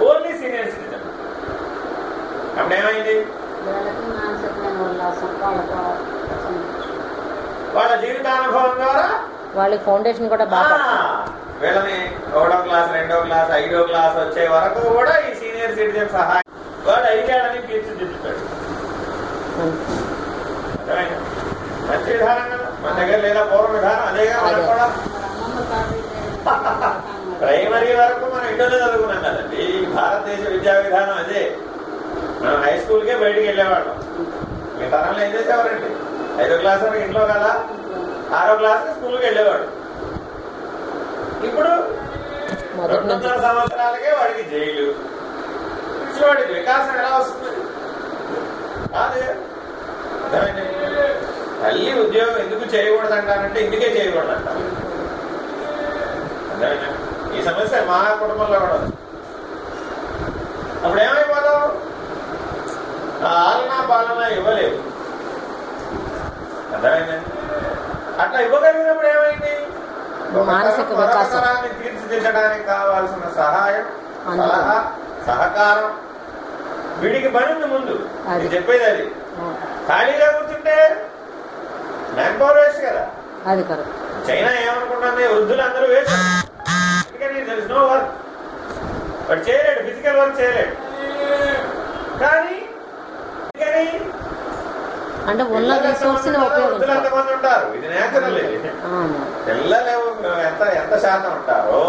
ఓన్లీ సీనియర్ సిటిజన్ అప్పుడు ఏమైంది? వాళ్ళ జీవితానుభవం ద్వారా? వాళ్ళకి ఫౌండేషన్ కూడా బాగా. వీళ్ళని ఒకటో క్లాస్ రెండో క్లాస్ ఐదో క్లాస్ వచ్చే వరకు కూడా ఈ సీనియర్ సిటిజన్ సహాయం వాడు ఐదేళ్ళని తీర్చిదిద్దుతాడు? మంచి విధానం కదా మన దగ్గర లేదా పూర్వ విధానం అదేగా మనకు. కూడా ప్రైమరీ వరకు మనం ఇంటర్లో చదువుకున్నాం కదండి. ఈ భారతదేశ విద్యా విధానం అదే. మనం హై స్కూల్కే బయటికి వెళ్ళేవాళ్ళం. మీ తరంలో ఏం చేసేవారండి? ఐదో క్లాస్ వరకు ఇంట్లో కదా? ఆరో క్లాస్ స్కూల్కి వెళ్ళేవాడు. ఇప్పుడు రెండున్నర సంవత్సరాలకే వాడికి జైలు. వాడికి వికాసం ఎలా వస్తుంది? అదే? తల్లి ఉద్యోగం ఎందుకు చేయకూడదు అంటారంటే ఇందుకే చేయకూడదు అంటారు? ఈ సమస్య మా కుటుంబంలో కూడా. అప్పుడు ఏమైపోతావు ఆ ఆలన పాలన ఇవ్వలేవు. అర్థమైంది? అట్లా ఇవ్వగలిగినప్పుడు ఏమైంది. తరాన్ని తీర్చిదిద్దడానికి కావాల్సిన సహాయం. సలహా సహకారం. వీడికి పని ఉంది ముందు. చెప్పేది అది. ఖాళీగా కూర్చుంటే మ్యాన్ పవర్ వేస్ట్ కదా? అది కరెక్ట్ చైనా ఏమనుకుంటుంది? వృద్ధులు అందరూ waste there is no work but చేయలేడు ఫిజికల్ వర్క్ చేయలేడు. కానీ అంటే ఉన్న రిసోర్స్ ఎంతమంది ఉంటారు ఇది నేచురల్. పిల్లలు ఎంత ఎంత శాతం ఉంటారో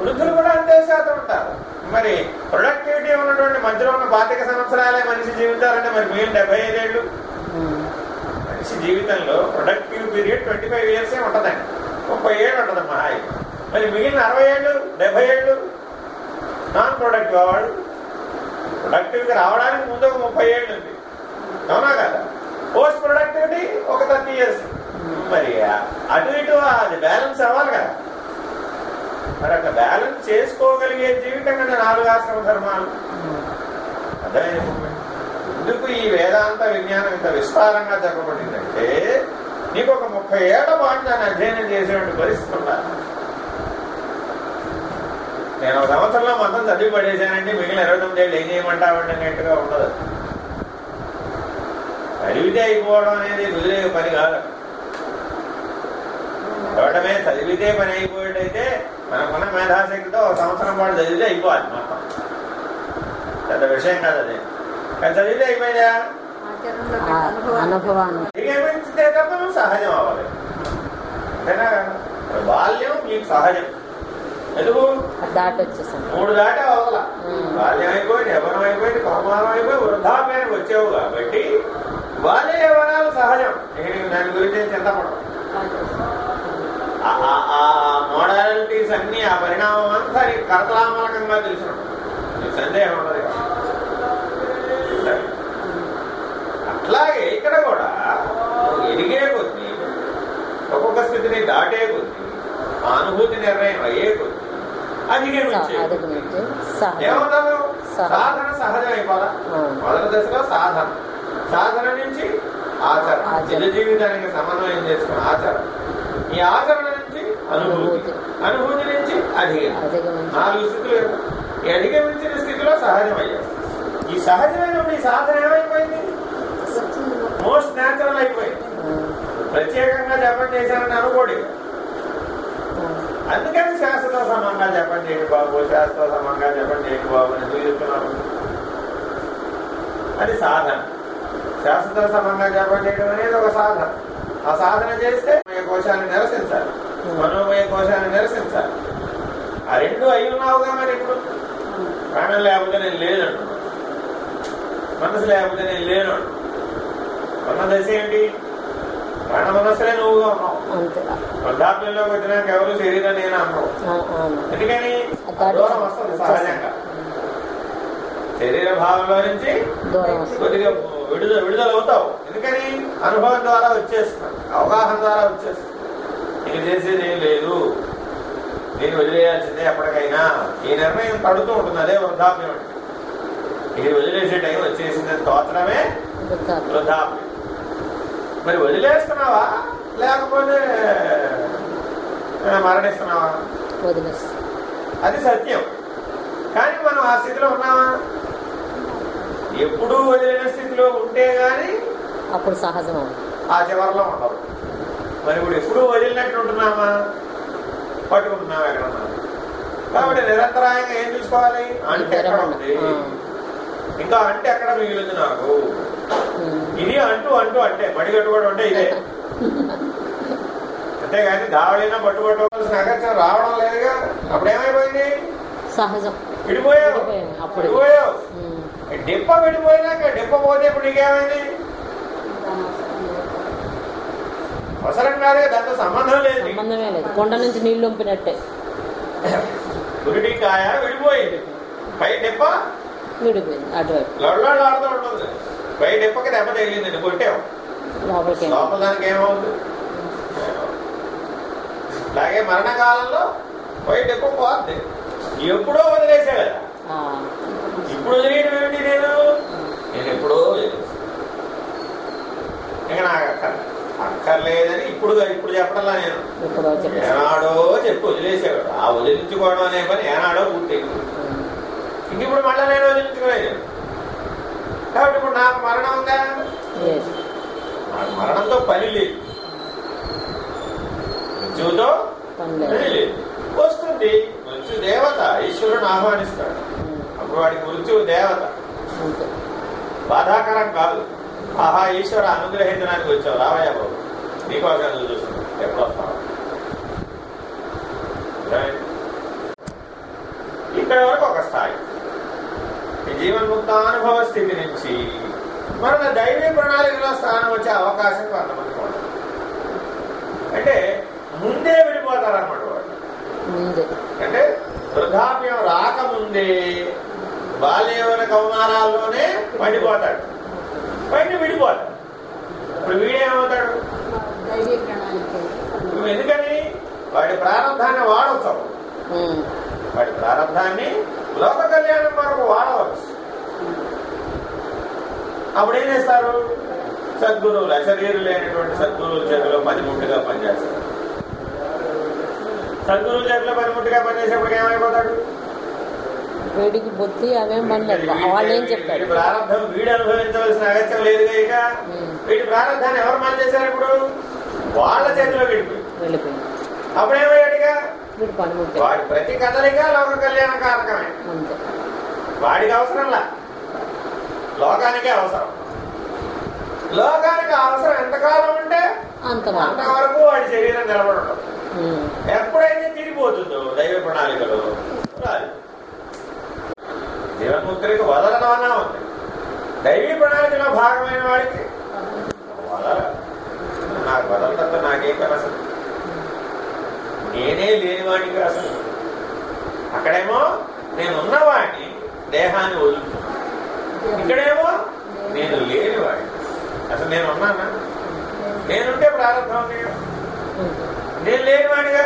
వృద్ధులు కూడా అంతే శాతం ఉంటారు. మరి ప్రొడక్టివిటీ ఉన్నటువంటి మధ్యలో ఉన్న పాతిక సంవత్సరాలే మనిషి జీవితాలంటే మరి మిగిలిన డెబ్బై ఐదేళ్ళు జీవితంలో ప్రొడక్టివ్ పీరియడ్ ట్వంటీ ఫైవ్ ఇయర్సే ఉంటుందండి. ముప్పై ఏళ్ళు ఉంటుంది మహా మరి మిగిలిన అరవై ఏళ్ళు డెబ్బై ఏళ్ళు నాన్ ప్రొడక్టివ్ వాడు ప్రొడక్టివ్గా రావడానికి ముందు ఒక ముప్పై ఏళ్ళు ఉంది. అవునా కదా? పోస్ట్ ప్రొడక్టివిటీ ఒక థర్టీ ఇయర్స్ మరి అటు ఇటు అది బ్యాలెన్స్ అవ్వాలి కదా. మరి అక్కడ బ్యాలెన్స్ చేసుకోగలిగే జీవితం కదా నాలుగు ఆశ్రమ ధర్మాలు. అదే ఎందుకు ఈ వేదాంత విజ్ఞానం ఇంత విస్తారంగా చెప్పబడిందంటే నీకు ఒక ముప్పై ఏళ్ళ పాటు దాన్ని అధ్యయనం చేసేటువంటి పరిస్థితి ఉండాలి. నేను ఒక సంవత్సరంలో మొత్తం చదివి పడేశానంటే మిగిలిన ఇరవై తొమ్మిది ఏళ్ళు ఏం చేయమంటావండి అన్నట్టుగా ఉండదు. చదివితే అయిపోవడం అనేది కుదిరే పని కాదు. చదవటమే చదివితే పని అయిపోయేటైతే మనకున్న మేధాశక్తితో ఒక సంవత్సరం పాటు చదివితే అయిపోవాలి మొత్తం. పెద్ద విషయం కాదు అదే. చదివితే అయిపోయిందా? ఆచరణలో ఆ అనుభవం అనుభవాన్ని తప్ప నువ్వు సహజం అవ్వాలి? బాల్యం నీకు సహజం. ఎందుకు? మూడు దాటే అవతల. బాల్యం అయిపోయింది యవనం అయిపోయింది కౌమారం అయిపోయి వృద్ధాప్యానికి వచ్చావు కాబట్టి బాల్య యవనాలు సహజం. దాని గురించి ఆ మోడాలిటీస్ అన్ని ఆ పరిణామం అంతా కరతలామలకంగా తెలిసిన నీకు సందేహం ఉండదు ఇక. అట్లాగే ఇక్కడ కూడా ఎదిగే కొద్దీ ఒక్కొక్క స్థితిని దాటే కొద్దీ అనుభూతి నిర్ణయం అయ్యే కొద్దీ అధిగమించే అధిగమించి సహజం. ఏమవుతావు సహజం. సాధన సహజం అయిపోదా. మొదటి దశలో సాధన. సాధన నుంచి ఆచరణ. నిజ జీవితానికి సమన్వయం చేసుకున్న ఆచరణ. ఈ ఆచరణ నుంచి అనుభూతి. అనుభూతి. నుంచి అధిగమించి నాలుగు స్థితులు. ఈ అధిగమించిన స్థితిలో సహజమయ్యాడు ఈ సహజమైనప్పుడు ఈ సాధన ఏమైపోయింది? మోస్ట్ న్యాచురల్ అయిపోయింది ప్రత్యేకంగా జపం చేశానని అనుకోడు. అందుకని శాస్త్ర సమంగా జపం చేయండి బాబు శాస్త్ర సమంగా జపం చేయండి బాబు అని ఎందుకు చెప్తున్నాను అది సాధన. శాస్త్ర సమంగా జపం చేయడం అనేది ఒక సాధన. ఆ సాధన చేస్తే మనోమయ కోశాన్ని నిరసించాలి. మనోమయ కోశాన్ని నిరసించాలి. ఆ రెండు అయి ఉన్నావుగా మరి ఇప్పుడు. ప్రాణం లేకపోతే నేను లేను మనసు లేకపోతే నేను లేను ఉన్న దశ ఏంటి మరణ మనస్సులే నువ్వుగా ఉన్నావు వృద్ధాప్యంలోకి వచ్చినాక ఎవరు శరీరం నేను అన్నావు. ఎందుకని? దూరం వస్తుంది సహజంగా. శరీర భావంలో నుంచి కొద్దిగా విడుదల విడుదల అవుతావు. ఎందుకని? అనుభవం ద్వారా వచ్చేస్తున్నావు అవగాహన ద్వారా వచ్చేస్తున్నావు ఇది చేసేది ఏం లేదు. నేను వదిలేయాల్సిందే ఎప్పటికైనా. ఈ నిర్ణయం తడుతూ ఉంటుంది. అదే వృద్ధాప్యం. అంటే ఇది వదిలేసే టైం వచ్చేసిందని తోచడమే వృద్ధాప్యం. మరి వదిలేస్తున్నావా? లేకపోతే మరణిస్తున్నావా? అది సత్యం. కానీ మనం ఆ స్థితిలో ఉన్నామా? ఎప్పుడూ వదిలిన స్థితిలో ఉంటే గాని అప్పుడు సహజం. ఆ చివరిలో ఉండదు మరి ఇప్పుడు ఎప్పుడూ వదిలినట్టు ఉంటున్నామా? పట్టుకుంటున్నాం ఎక్కడ కాబట్టి నిరంతరాయంగా ఏం చూసుకోవాలి? అంటే ఎక్కడ ఉంది? ఇంకా అంటే ఎక్కడ మిగిలింది నాకు. ఇది అంటూ అంటూ అంటే మడిగట్టు కూడా ఉంటే ఇదే. అంతేగాని దావడైనా పట్టుబట్టుకోవాల్సిన అగత్యం రావడం లేదుగా. అప్పుడు ఏమైపోయింది సహజం. విడిపోయావు. విడిపోయావు. డిప్ప విడిపోయినాక డిప్ప పోతే ఇప్పుడు నీకేమైంది? అవసరం కాదే దాంతో సంబంధం లేదు. సంబంధమే లేదు. కొండ నుంచి నీళ్ళు వంపినట్టే గురిడి కాయ విడిపోయింది. పై డిప్ప? విడిపోయింది. అటువైపు. లొల్లాడు ఆడుతూ ఉంటుంది. పై డిప్పకి దెబ్బ తగిలింది నువ్వు కొట్టావు లోపల దానికి ఏమవుతుంది అలాగే మరణకాలంలో పై డిప్ప పోద్ది. ఎప్పుడో వదిలేసా కదా ఇప్పుడు వదిలేయడం ఏమిటి నేను? నేను ఎప్పుడో. ఇక నాకు అక్కర్ అక్కర్లేదని ఇప్పుడు ఇప్పుడు చెప్పడంలా నేను. ఏనాడో చెప్పి వదిలేసాడు ఆ వదిలించుకోవడం అనే పని ఏనాడో పూర్తయింది. ఇంక ఇప్పుడు మళ్ళీ నేను వదిలించుకోలేదు. కాబట్టి ఇప్పుడు నాకు మరణం ఉందా? నాకు మరణంతో పని లేదు. మృత్యువుతో పని లేదు. వస్తుంది. మృత్యు దేవత ఈశ్వరుని ఆహ్వానిస్తాడు. ఉమ్. అప్పుడు వాడికి మృత్యువు దేవత. బాధాకరం కాదు. ఆహా ఈశ్వర అనుగ్రహించడానికి వచ్చావు. రావయ్య బాబు. నీకోసం చూస్తున్నావు ఎప్పుడు వస్తావు? ఇక్కడ వరకు ఒక స్థాయి. జీవన్ముక్త అనుభవ స్థితి నుంచి మన దైవీ ప్రణాళికలో స్థానం వచ్చే అవకాశం కొంతమందికి ఉంటుంది అంటే ముందే విడిపోతారన్నమాట వాళ్ళు. ముందే. అంటే వృద్ధాప్యం రాకముందే బాల్యవన కౌమారాల్లోనే పడిపోతాడు. పైన విడిపోతాడు. ఇప్పుడు వీడేమవుతాడు ఎందుకని? వాడి ప్రారంధాన్ని వాడవచ్చు ఉమ్. వాడి ప్రారంధాన్ని లోక కళ్యాణం వరకు వాడవచ్చు. అప్పుడు ఏం చేస్తారు? సద్గురువులు అశరీరు లేనటువంటి సద్గురువుల చేతిలో పనిముట్టుగా పనిచేస్తారు. సద్గురువుల చేతిలో పనిముట్టుగా పనిచేసేప్పుడు ఏమైపోతాడు? వేడికి బొత్తి అవేం పనిలేదు. వాళ్ళు ఏం చెప్పారు ప్రారంభం వీడు అనుభవించవలసిన అగత్యం లేదు ఇక. వీడి ప్రారంభాన్ని ఎవరు మన చేశారు ఇప్పుడు? వాళ్ళ చేతిలో వెళ్ళిపోయింది. అప్పుడేమయ్యాడుగా? వీడు పని ముట్టే వాడి ప్రతి కదలిక లోక కళ్యాణ కారకమే. అంతే. వాడికి అవసరంలా? లోకానికే అవసరం. లోకానికి అవసరం ఎంతకాలం ఉంటే అంతవరకు. వాడి శరీరం నిలబడి ఉండదు ఉమ్. ఎప్పుడైతే తిరిగిపోతుందో దైవ ప్రణాళికలో రాదు. జీవన్ముక్తుడికి వదలడం అన్నా ఉంది. దైవీ ప్రణాళికలో భాగమైన వాడికి వదల నాకు వదలటంతో నాకేం అసలు నేనే లేనివాడికి అసలు అక్కడేమో నేను ఉన్నవాడిని దేహాన్ని వదులుతున్నాను. ఇక్కడేమో నేను లేనివాడిని. అసలు నేను ఉన్నానా నేనుంటే ప్రారంభం. నేను. లేనివాడిగా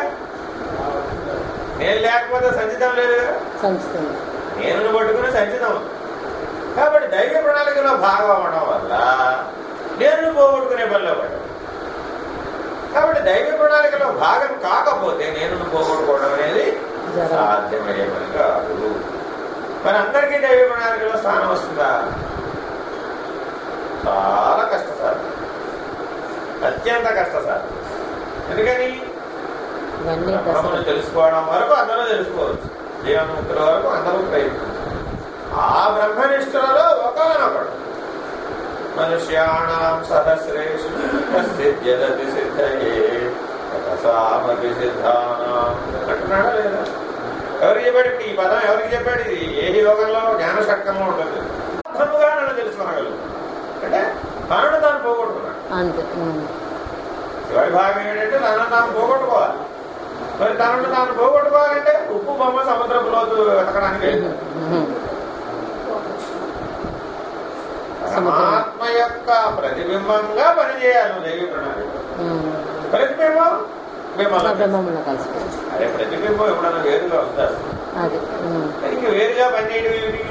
నేను లేకపోతే సంచితం లేదుగా సంచుతుంది నేను పట్టుకుని సంచితం. కాబట్టి దైవ ప్రణాళికలో భాగం అవ్వడం వల్ల నేను పోగొట్టుకునే పనిలో పడ్డాను. కాబట్టి దైవ ప్రణాళికలో భాగం కాకపోతే నేను పోగొట్టుకోవడం అనేది. సాధ్యమయ్యే పని కాదు. మరి అందరికీ దైవ ప్రణాళికలో స్థానం వస్తుందా? చాలా కష్టసాధ్యం. అత్యంత కష్టసాధ్యం. ఎందుకని? బ్రహ్మను తెలుసుకోవడం వరకు అందరూ తెలుసుకోవచ్చు. జీవన్ముక్తుల వరకు అందరూ ప్రయత్నం ఆ బ్రహ్మనిష్ఠులలో ఒకనొకడు మనుష్యాణం సహస్రేషు కశ్చిత్ జగతి సిద్ధయే సామపి సిద్ధానాం అంటున్నాడా లేదా ఎవరికి చెప్పాడు? ఈ పదం ఎవరికి చెప్పాడు? ఇది ఏ యోగంలో జ్ఞాన షట్కంలో ఉంటుంది? అర్థముగా నన్ను తెలుసుకోగలరు. అంటే తాను తాను పోగొట్టుకున్నాడు. చివరి భాగం ఏంటంటే తనను తాను పోగొట్టుకోవాలి. మరి తనను తాను పోగొట్టుకోవాలంటే ఉప్పు బొమ్మ సముద్రపు లోతు వెతకడానికి పరమాత్మ యొక్క ప్రతిబింబంగా పనిచేయాలి దైవీ ప్రణాళిక. ప్రతిబింబం? అదే ప్రతిబింబం ఎప్పుడన్నా వేరుగా ఉమ్. ఇంక వేరుగా పనిచేయడం ఏమిటి?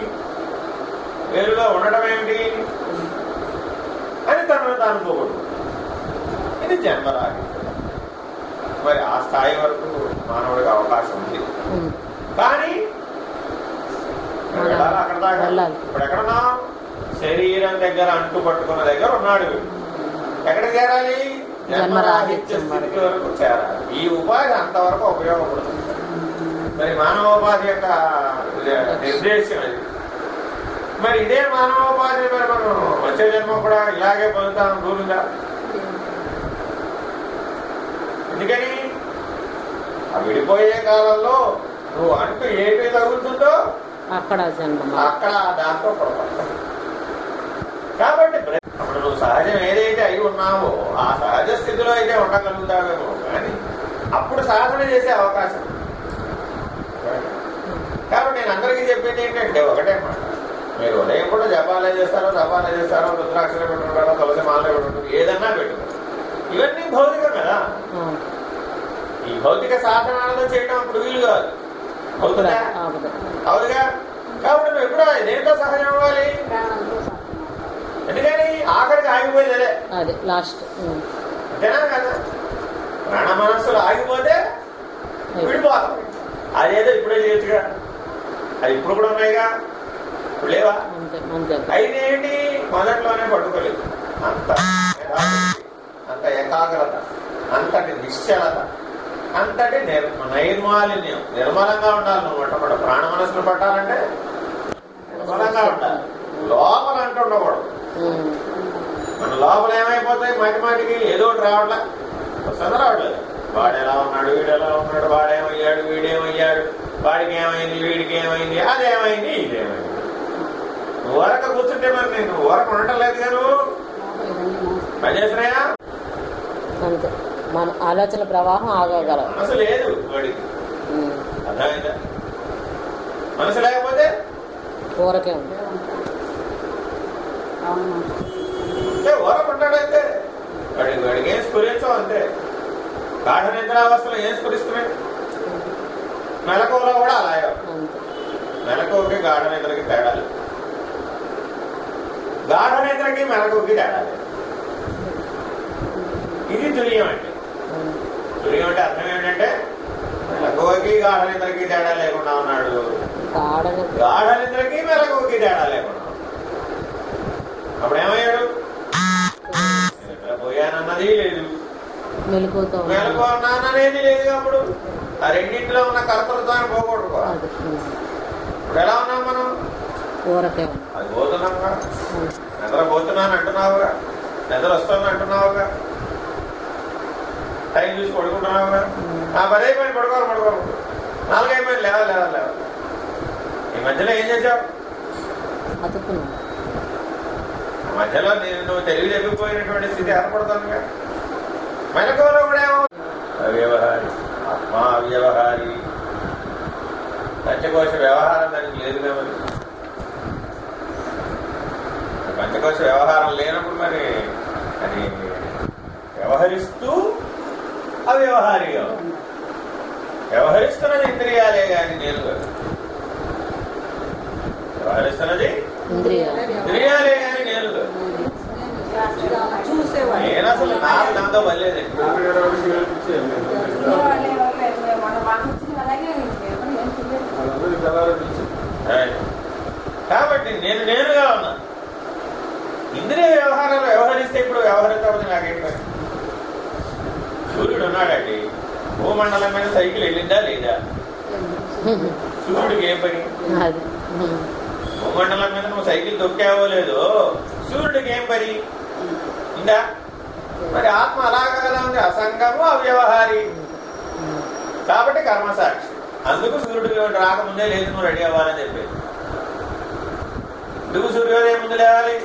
వేరుగా ఉండడం ఏమిటి? అని తనను తాను పోగొట్టు ఇది జన్మరాగి. మరి ఆ స్థాయి వరకు మానవుడికి అవకాశం ఉంది. కానీ అక్కడ దాకా. ఇప్పుడు ఎక్కడున్నా శరీరం దగ్గర అంటు పట్టుకున్న దగ్గర ఉన్నాడు. ఎక్కడ చేరాలి? జన్మరాహిత్య స్థితి వరకు. చేరాలి. ఈ ఉపాధి అంతవరకు ఉపయోగపడుతుంది మరి మానవోపాధి యొక్క నిర్దేశం అది. మరి ఇదే మానవోపాధి మరి మనం వచ్చే జన్మ కూడా ఇలాగే పొందుతాం రూలుగా ఎందుకని? ఆ విడిపోయే కాలంలో నువ్వు అంటూ ఏమి తగులుతుందో అక్కడ అక్కడ దాంతో పొరపడతావు కాబట్టి అప్పుడు నువ్వు సహజం ఏదైతే అయి ఉన్నావో ఆ సహజ స్థితిలో అయితే ఉండగలుగుతావేమో కానీ అప్పుడు సాధన చేసే అవకాశం. కాబట్టి నేను అందరికీ చెప్పింది ఏంటంటే ఒకటే మాట మీరు ఉదయం కూడా జపాలే చేస్తారో జపాలే చేస్తారో రుద్రాక్షలు పెట్టుకుంటారో తులసి మాలలు పెట్టుకుంటారు ఏదన్నా పెట్టుకుంటారు ఇవన్నీ భౌతికం కదా. ఈ భౌతిక సాధనాలతో చేయడం అప్పుడు వీలు కాదు అవుతుందా. అవునుగా కాబట్టి నువ్వు ఎప్పుడు దేంతో సహజం అవ్వాలి ఎందుకని ఆఖరికి ఆగిపోయేది. అదే అది లాస్ట్. అంతేనా కదా? ప్రాణ మనస్సులు ఆగిపోతే. విడిపోతాం. అదేదో ఇప్పుడే చేయొచ్చుగా. అది ఇప్పుడు కూడా ఉన్నాయిగా. ఇప్పుడు లేవా? అంతే అంతే. అయితే ఏంటి మొదట్లోనే పట్టుకోలేదు. అంత అంత ఏకాగ్రత అంతటి నిశ్చలత అంతటి నిర్ నైర్మాలిన్యం. నిర్మలంగా ఉండాలి నువ్వు మొట్టమొదటి ప్రాణ మనసులు పట్టాలంటే నిర్మలంగా ఉండాలి. లోపల అంటూ ఉండకూడదు ఉమ్. మన లోపల ఏమైపోతాయి? మాటి మాటికి ఏదో రావట్లే. వస్తుందా రావట్లేదు. వాడు ఎలా ఉన్నాడు వీడు ఎలా ఉన్నాడు వాడేమయ్యాడు వీడేమయ్యాడు వాడికి ఏమైంది వీడికి ఏమైంది అదేమైంది ఇదేమైంది. నువ్వు వరక కూర్చుంటే మరి నేను వరకు ఉండటం లేదు కదా నువ్వు? ఇవన్నీ మోసం. పని చేస్తున్నాయా? అంతే. మన ఆలోచన ప్రవాహం ఆగగలం మనసు లేదు వాడికి. అర్థమైందా? మనసు లేకపోతే? ఊరకే ఉంది. అంటే ఊరకు ఉంటాడంతే వాడికి వాడికి ఏం స్ఫురించవు అంతే. గాఢ నిద్రావస్థలు ఏం స్ఫురిస్తున్నాయి? మెలకువలో కూడా అలాగే. మెలకువకి గాఢ నిద్రకి తేడా లేదు. గాఢ నిద్రకి మెలకువకి తేడా లేదు. ఇది తురియం అంటే. తురియం అంటే అర్థం ఏంటంటే మెలకువకి గాఢ నిద్రకి తేడా లేకుండా ఉన్నాడు. గాఢ నిద్రకి మెలకువకి తేడా లేకుండా. అప్పుడు ఏమయ్యాడు ఎక్కడ పోయానన్నది లేదు మెలుకుతో మెలకు అన్నాననేది లేదు అప్పుడు. ఆ రెండింటిలో ఉన్న కర్తృత్వాన్ని పోగొట్టుకోవాలి. ఇప్పుడు ఎలా ఉన్నాం మనం? అది పోతున్నాంగా. నిద్ర పోతున్నాను అంటున్నావుగా? నిద్ర వస్తుంది అంటున్నావుగా? టైం చూసి పడుకుంటున్నావుగా? ఆ పది అయిపోయింది పడుకోవాలి పడుకోవాలి. నాలుగు అయిపోయింది లేవాలి లేవాలి లేవాలి. ఈ మధ్యలో ఏం చేశావు? మధ్యలో నేను నువ్వు తెలివి తగ్గిపోయినటువంటి స్థితి ఏర్పడుతుందిగా? మెలకువలో కూడా ఏమో అవ్యవహారి ఆత్మా అవ్యవహారి పంచకోశ వ్యవహారం దానికి లేదు మరి. పంచకోశ వ్యవహారం లేనప్పుడు మరి అది వ్యవహరిస్తూ అవ్యవహారిగా వ్యవహరిస్తున్నది ఇంద్రియాలే కానీ నేను ఇంద్రియాలు. కానీ నేను అసలు నాకు దాంతో. కాబట్టి నేను నేనుగా ఉన్నా. ఇంద్రియ వ్యవహారాలు వ్యవహరిస్తే ఇప్పుడు వ్యవహరించకపోతే నాకేంటి? సూర్యుడు ఉన్నాడండి. భూమండలం మీద సైకిల్ వెళ్ళిందా లేదా? <laughs> సూర్యుడికి ఏం పని. భూమండలం మీద నువ్వు సైకిల్ తొక్కావో లేదో సూర్యుడికి ఏం పని? ఉందా మరి ఆత్మ అలాగలా ఉంది అసంగము అవ్యవహారి. కాబట్టి కర్మసాక్షి అందుకు సూర్యుడికి రాకముందే లేదు నువ్వు రెడీ అవ్వాలని చెప్పేది. ఎందుకు సూర్యోదయం ముందు లేవాలి?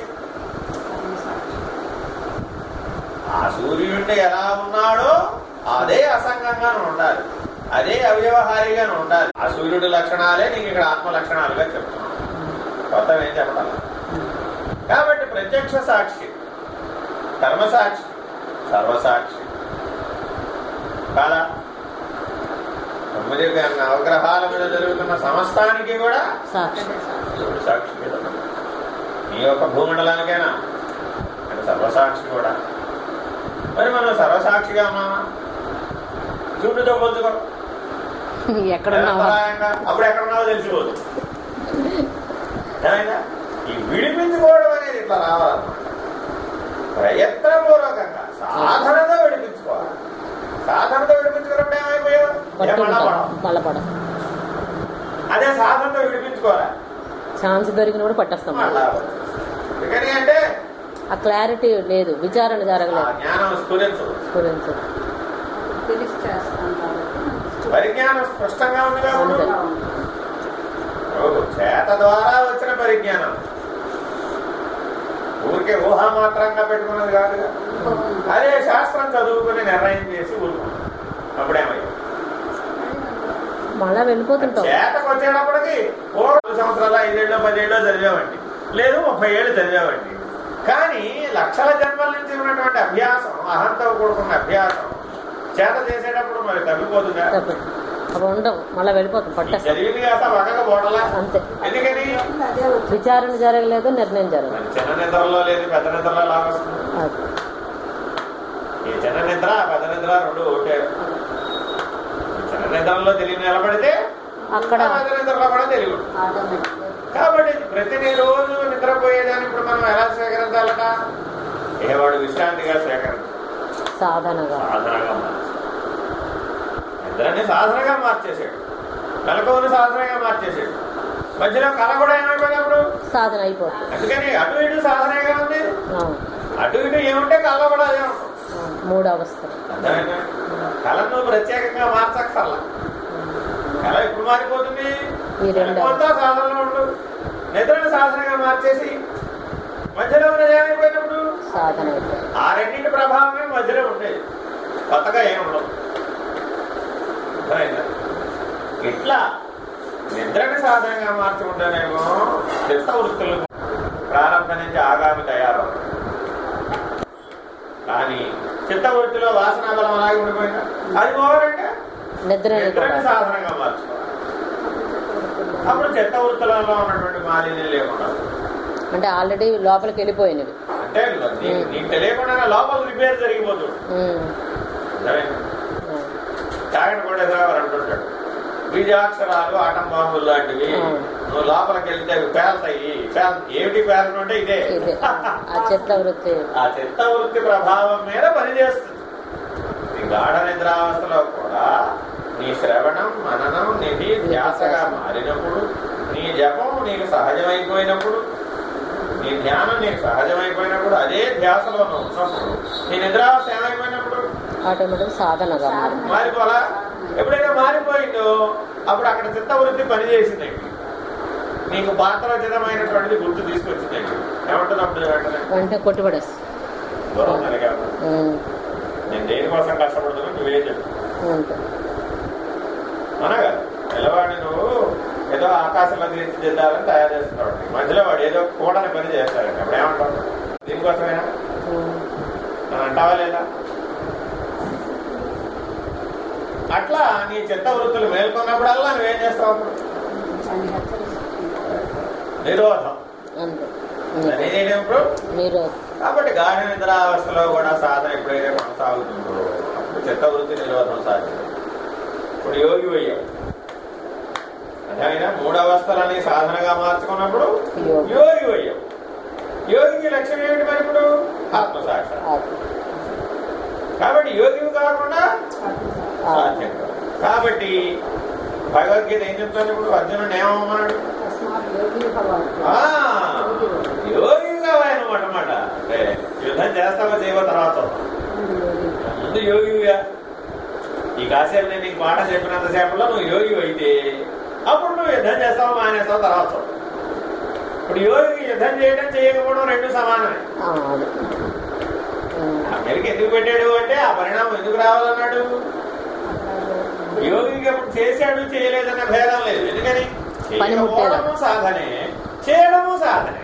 ఆ సూర్యుడు ఎలా ఉన్నాడో అదే అసంగంగా ఉండాలి. అదే అవ్యవహారిగా ఉండాలి. ఆ సూర్యుడి లక్షణాలే నీకు ఇక్కడ ఆత్మ లక్షణాలుగా చెప్తాను కొత్తగా ఏం చెప్పడం కాబట్టి ప్రత్యక్ష సాక్షి కర్మసాక్షి సర్వసాక్షి కాదా? తొమ్మిది నవగ్రహాల మీద జరుగుతున్న సమస్తానికి కూడా సాక్షి. దేవుడు సాక్షి కదా నీ యొక్క భూమండలానికైనా? అంటే సర్వసాక్షి కూడా. మరి మనం సర్వసాక్షిగా ఉన్నామా? చూపుతో పొందుకో నిరంతరాయంగా అప్పుడు ఎక్కడ ఉన్నావో తెలిసిపోదు. ఏమైందా? ఈ విడిపించుకోవడం అనేది ఇట్లా రావాలన్నమాట ప్రయత్నపూర్వకంగా సాధనతో విడిపించుకోవాలి. సాధనతో విడిపించుకున్నప్పుడు ఏమైపోయావు. మళ్ళపడ అదే సాధనతో విడిపించుకోవాలి. ఛాన్స్ దొరికినప్పుడు పట్టేస్తాం. ఎందుకని అంటే ఆ క్లారిటీ లేదు. విచారణ జరగలేదు. జ్ఞానం స్ఫురించదు. పరిజ్ఞానం స్పష్టంగా ఉంది. చేత ద్వారా వచ్చిన పరిజ్ఞానం. ఊరికే ఊహామాత్రంగా పెట్టుకున్నది కాదుగా. అదే శాస్త్రం చదువుకుని నిర్ణయం చేసి ఊరుకున్నాం అప్పుడేమయ్యా మళ్ళా వెళ్ళిపోతుంటాం చేతకు వచ్చేటప్పటికి రెండు సంవత్సరాలు ఐదేళ్ళు పదేళ్ళు చదివామండి లేదు ముప్పై ఏళ్ళు చదివామండి కానీ లక్షల జన్మల నుంచి ఉన్నటువంటి అభ్యాసం అహంతో కూడుకున్న అభ్యాసం చేత చేసేటప్పుడు మరి తగ్గిపోతుందా. అవి ఉండవు. మళ్ళా వెళ్ళిపోతాం పట్టేస్తాం. అంతే. విచారణ జరగలేదు నిర్ణయం జరగలేదు. చిన్న నిద్ర పెద్ద నిద్ర రెండు ఒకటే. ఈ చిన్న నిద్రలో తెలివి నిలబడితే అక్కడ. పెద్ద నిద్రలో కూడా తెలివి కాబట్టి ప్రతి రోజు నిద్రపోయేదాన్ని ఇప్పుడు మనం ఎలా స్వీకరించాలట? ఏ వాడు విశ్రాంతిగా స్వీకరించాలి సాధనగా. సాధనగా నిద్రని సాధనగా మార్చేసాడు మెలకువని సాధనగా మార్చేసాడు మధ్యలో కళ కూడా ఏమైపోయినప్పుడు సాధన అయిపోతుంది. అందుకని అటు ఇటు సాధనగా ఉంది. అటు ఇటు ఏముంటే కళ కూడా అదే. మూడు అర్థమైందా? కళను నువ్వు ప్రత్యేకంగా మార్చక్కర్లా. కళ ఎప్పుడు మారిపోతుంది? కొంత సాధనలో ఉండు. నిద్రను సాధనగా మార్చేసి మధ్యలో ఉన్నది ఏమైపోయినప్పుడు ఆ రెండింటి ప్రభావమే మధ్యలో ఉండేది. కొత్తగా ఏం ఉండదు అర్థమైందా? ఇట్లా నిద్రని సాధనంగా మార్చుకుంటేనేమో చిత్త వృత్తులు ప్రారంభం నుంచి ఆగామి తయారవుతాయి కానీ చిత్తవృత్తిలో వాసన బలం అలాగే ఉండిపోయిందా? అది పోవాలంటే నిద్రని సాధనంగా మార్చుకోవాలి. అప్పుడు చిత్తవృత్తులలో ఉన్నటువంటి మాలిన్యం లేకుండా. అంటే ఆల్రెడీ లోపలికి వెళ్ళిపోయినవి. అంటే నీకు తెలియకుండా లోపల రిపేర్ జరిగిపోతుంది. తాగని కోటేశ్వరరావు అంటుంటాడు బీజాక్షరాలు ఆటం బాంబులు లాంటివి. నువ్వు లోపలికి వెళ్తే అవి పేలుతాయి. పేల- ఏమిటి పేలను అంటే ఇదే. ఆ చిత్త వృత్తి. ఆ చిత్త వృత్తి ప్రభావం మీద పనిచేస్తుంది. ఈ గాఢ నిద్రావస్థలో కూడా నీ శ్రవణం మననం నిధి ధ్యాసగా మారినప్పుడు నీ జపం నీకు సహజమైపోయినప్పుడు నీ ధ్యానం నీకు సహజమైపోయినప్పుడు అదే ధ్యాసలో నువ్వు ఉన్నప్పుడు నీ నిద్రావస్థ ఏమైపోయినప్పుడు? ఆటోమేటిక్ సాధనగా మారి. మారిపోలా? ఎప్పుడైతే మారిపోయిందో అప్పుడు అక్కడ చిత్తవృత్తి పనిచేసిందండి నీకు పాత్రోచితమైనటువంటిది గుర్తు తీసుకొచ్చిందండి ఏమంటుంది అప్పుడు వెంటనే? కొట్టుబడేసి. నేను దేనికోసం కష్టపడుతున్నా నువ్వే చెప్పు. అనగా పిల్లవాడిని నువ్వు ఏదో ఆకాశంలో తీర్చిదిద్దాలని తయారు చేస్తున్నాడు మధ్యలో వాడు ఏదో కూడని పని చేస్తాడండి అప్పుడు ఏమంటావు? దీనికోసమేనా? అంటావా లేదా? అట్లా నీ చిత్త వృత్తులు మేల్కొన్నప్పుడల్లా నువ్వేం చేస్తావు? నిరోధం. కాబట్టి గాఢ నిద్రావస్థలో కూడా సాధన ఎప్పుడైతే కొనసాగుతుందో అప్పుడు చిత్తవృత్తి నిరోధం సాధ్యం. ఇప్పుడు యోగి అయ్యావు అదేనా మూడు అవస్థలని సాధనగా మార్చుకున్నప్పుడు యోగి. యోగి అయ్యావు యోగికి లక్ష్యం ఏమిటి మరి ఇప్పుడు? ఆత్మసాక్ష. కాబట్టి యోగివి కాకుండా. సాధ్యం. కాబట్టి భగవద్గీత ఏం చెప్తాను ఇప్పుడు అర్జునుడు ఏమన్నాడు తస్మాత్ యోగి భగవాన్ ఆ, యోగి కావాలన్నమాట మాట అంటే యుద్ధం చేస్తావా చేయవో తర్వాత. ముందు యోగిగా ఈ కాసేపు నేను నీకు మాట చెప్పినంత సేపట్లో నువ్వు యోగి అయితే అప్పుడు నువ్వు యుద్ధం చేస్తావా మానేస్తావు తర్వాత. ఇప్పుడు యోగికి యుద్ధం చేయడం చేయకపోవడం రెండు సమానమే ఆ, అది. ఉమ్. మెరుగు ఎందుకు పెట్టాడు అంటే ఆ పరిణామం ఎందుకు రావాలన్నాడు యోగికి అప్పుడు చేశాడు చేయలేదన్న భేదం లేదు. ఎందుకని? చేయడము సాధనే. చేయడము సాధనే.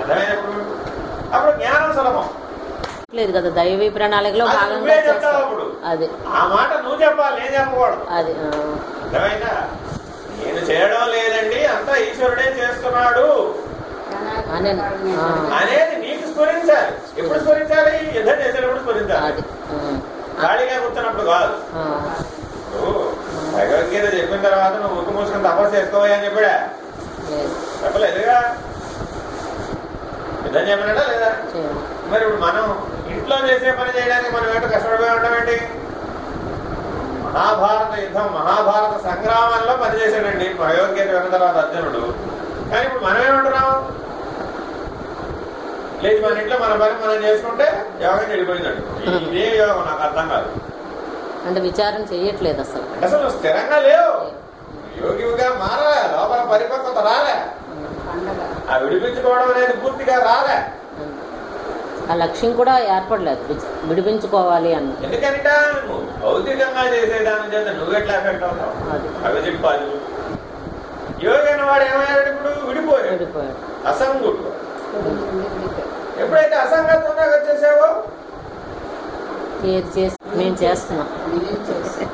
అర్థమైనప్పుడు అప్పుడు జ్ఞానం సులభం. లేదు కదా దైవీ ప్రణాళికలో భాగంగా చెప్తావు అది. ఆ మాట నువ్వు చెప్పాలి నేను చెప్పకూడదు. అది అర్థమైందా? నేను చేయడం లేదండి అంతా ఈశ్వరుడే చేస్తున్నాడు. అనేది నీకు స్ఫురించాలి. ఎప్పుడు స్ఫురించాలి? యుద్ధం చేసేటప్పుడు స్ఫురించాలి. ఖాళీగా కూర్చున్నప్పుడు కాదు. భగవద్గీత చెప్పిన తర్వాత నువ్వు ముక్కు మూసుకుని తపస్సు చేసుకోవాలి అని చెప్పాడా? లేదు చెప్పలేదుగా యుద్ధం చెప్పినడా లేదా? మరి ఇప్పుడు మనం ఇంట్లో చేసే పని చేయడానికి మనం ఏంటో కష్టపడిపోయి ఏంటి? మహాభారత యుద్ధం మహాభారత సంగ్రామంలో పనిచేసాడండి భగవద్గీత విన్న తర్వాత అర్జునుడు. కానీ ఇప్పుడు మనం ఏమంటున్నాం లేదు మన ఇంట్లో మన పని మనం చేసుకుంటే యోగం చెడిపోయిందండి. <laughs> ఇదే యోగం నాకు అర్థం కాదు. అంటే విచారం చేయట్లేదు అసలు. అసలు స్థిరంగా లేవు. యోగిగా మారాలే. లోపల పరిపక్వత రాలే. ఆ విడిపించుకోవడం అనేది పూర్తిగా రాలే. ఆ లక్ష్యం కూడా ఏర్పడలేదు. విడిపించుకోవాలి అన్న. ఎందుకంటే భౌతికంగా చేసేదాని చేత నువ్వు ఎట్లా ఎఫెక్ట్ అవుతావు? అవి చెప్పాలి. యోగి అన్నవాడు ఏమయ్యాడు ఇప్పుడు? విడిపోయాడు. విడిపోయాడు. అసంగుడు ఎప్పుడైతే అసంగతంగా వచ్చేసావో ఏది చేసి మేము చేస్తున్నాం. నేను చేసి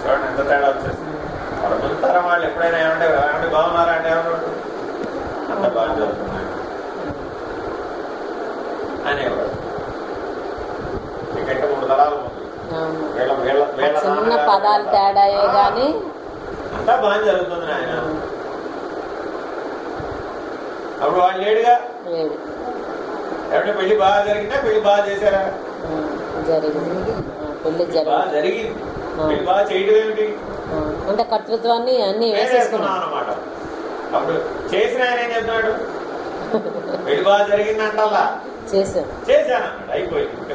చూడండి ఎంత తేడా వచ్చేసింది. మన ముందు తరం వాళ్ళు ఎప్పుడైనా ఏమంటే ఏమంటే బాగున్నారా అంటే ఏమన్నాడు అంత బాగా చదువుతున్నాడు అనేవాడు ఇంకంటే మూడు తరాలు చిన్న పదాలు తేడాయే గాని అంతా బాగా జరుగుతుంది నాయన. అప్పుడు వాళ్ళు లేడుగా? ఏమంటే పెళ్ళి బాగా జరిగిందా పెళ్ళి బాగా చేశారా? జరిగింది. పెళ్ళి బాగా జరిగింది. అంటే కర్తృత్వాన్ని అన్ని వేసేసుకున్నాం. వేసేసుకున్నాం అన్నమాట. అప్పుడు చేసిన ఆయన ఏం చెప్తున్నాడు? పెళ్ళి బాగా జరిగిందంటల్లా? చేసాం చేశానన్నాడు అయిపోయింది.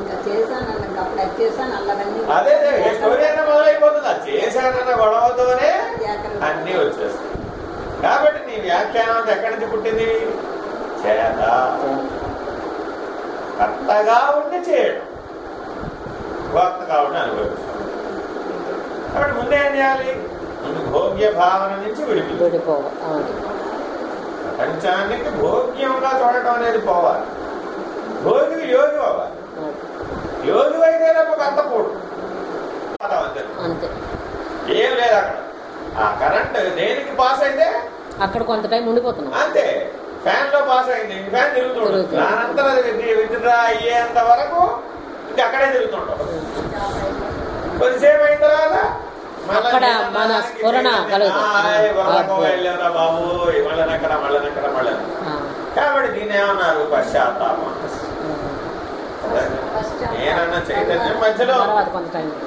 ఇంకా చేశాను అది చేశాను స్టోరీ అయినా మొదలైపోతుంది. చేశానన్న గొడవతోనే అన్నీ వచ్చేస్తాయి. కాబట్టి నీ వ్యాఖ్యానం అంతా ఎక్కడి నుంచి పుట్టింది? చేత కర్తగా ఉండి చేయడం. భక్తగా ఉండి అనుభవించడం కాబట్టి ముందే ఏం చేయాలి? ముందు భోగ్య భావన నుంచి విడిపి ప్రపంచానికి భోగ్యంగా చూడటం అనేది పోవాలి. భోగి యోగి అవ్వాలి. యోగి అయితే రేపు కర్తపోడు అంతే. అంతే. ఏం లేదు అక్కడ. ఆ కరెంట్ దేనికి పాస్ అయితే అక్కడ కొంత టైం ఉండిపోతున్నాం. అంతే. ఫ్యాన్లో పాస్ అయింది. ఫ్యాన్ తిరుగుతుంది. దానంతా విత్డ్రా అయ్యేంత వరకు ఇంకా అక్కడే తిరుగుతుంటాం కొద్దిసేపు అయిన తర్వాత అక్కడ మన స్ఫురణ బాబు? మళ్ళనక్కడ మళ్ళనక్కడ మళ్ళీ కాబట్టి దీన్ని ఏమన్నారు? పశ్చాత్తాపం. నేనన్న చైతన్యం మధ్యలో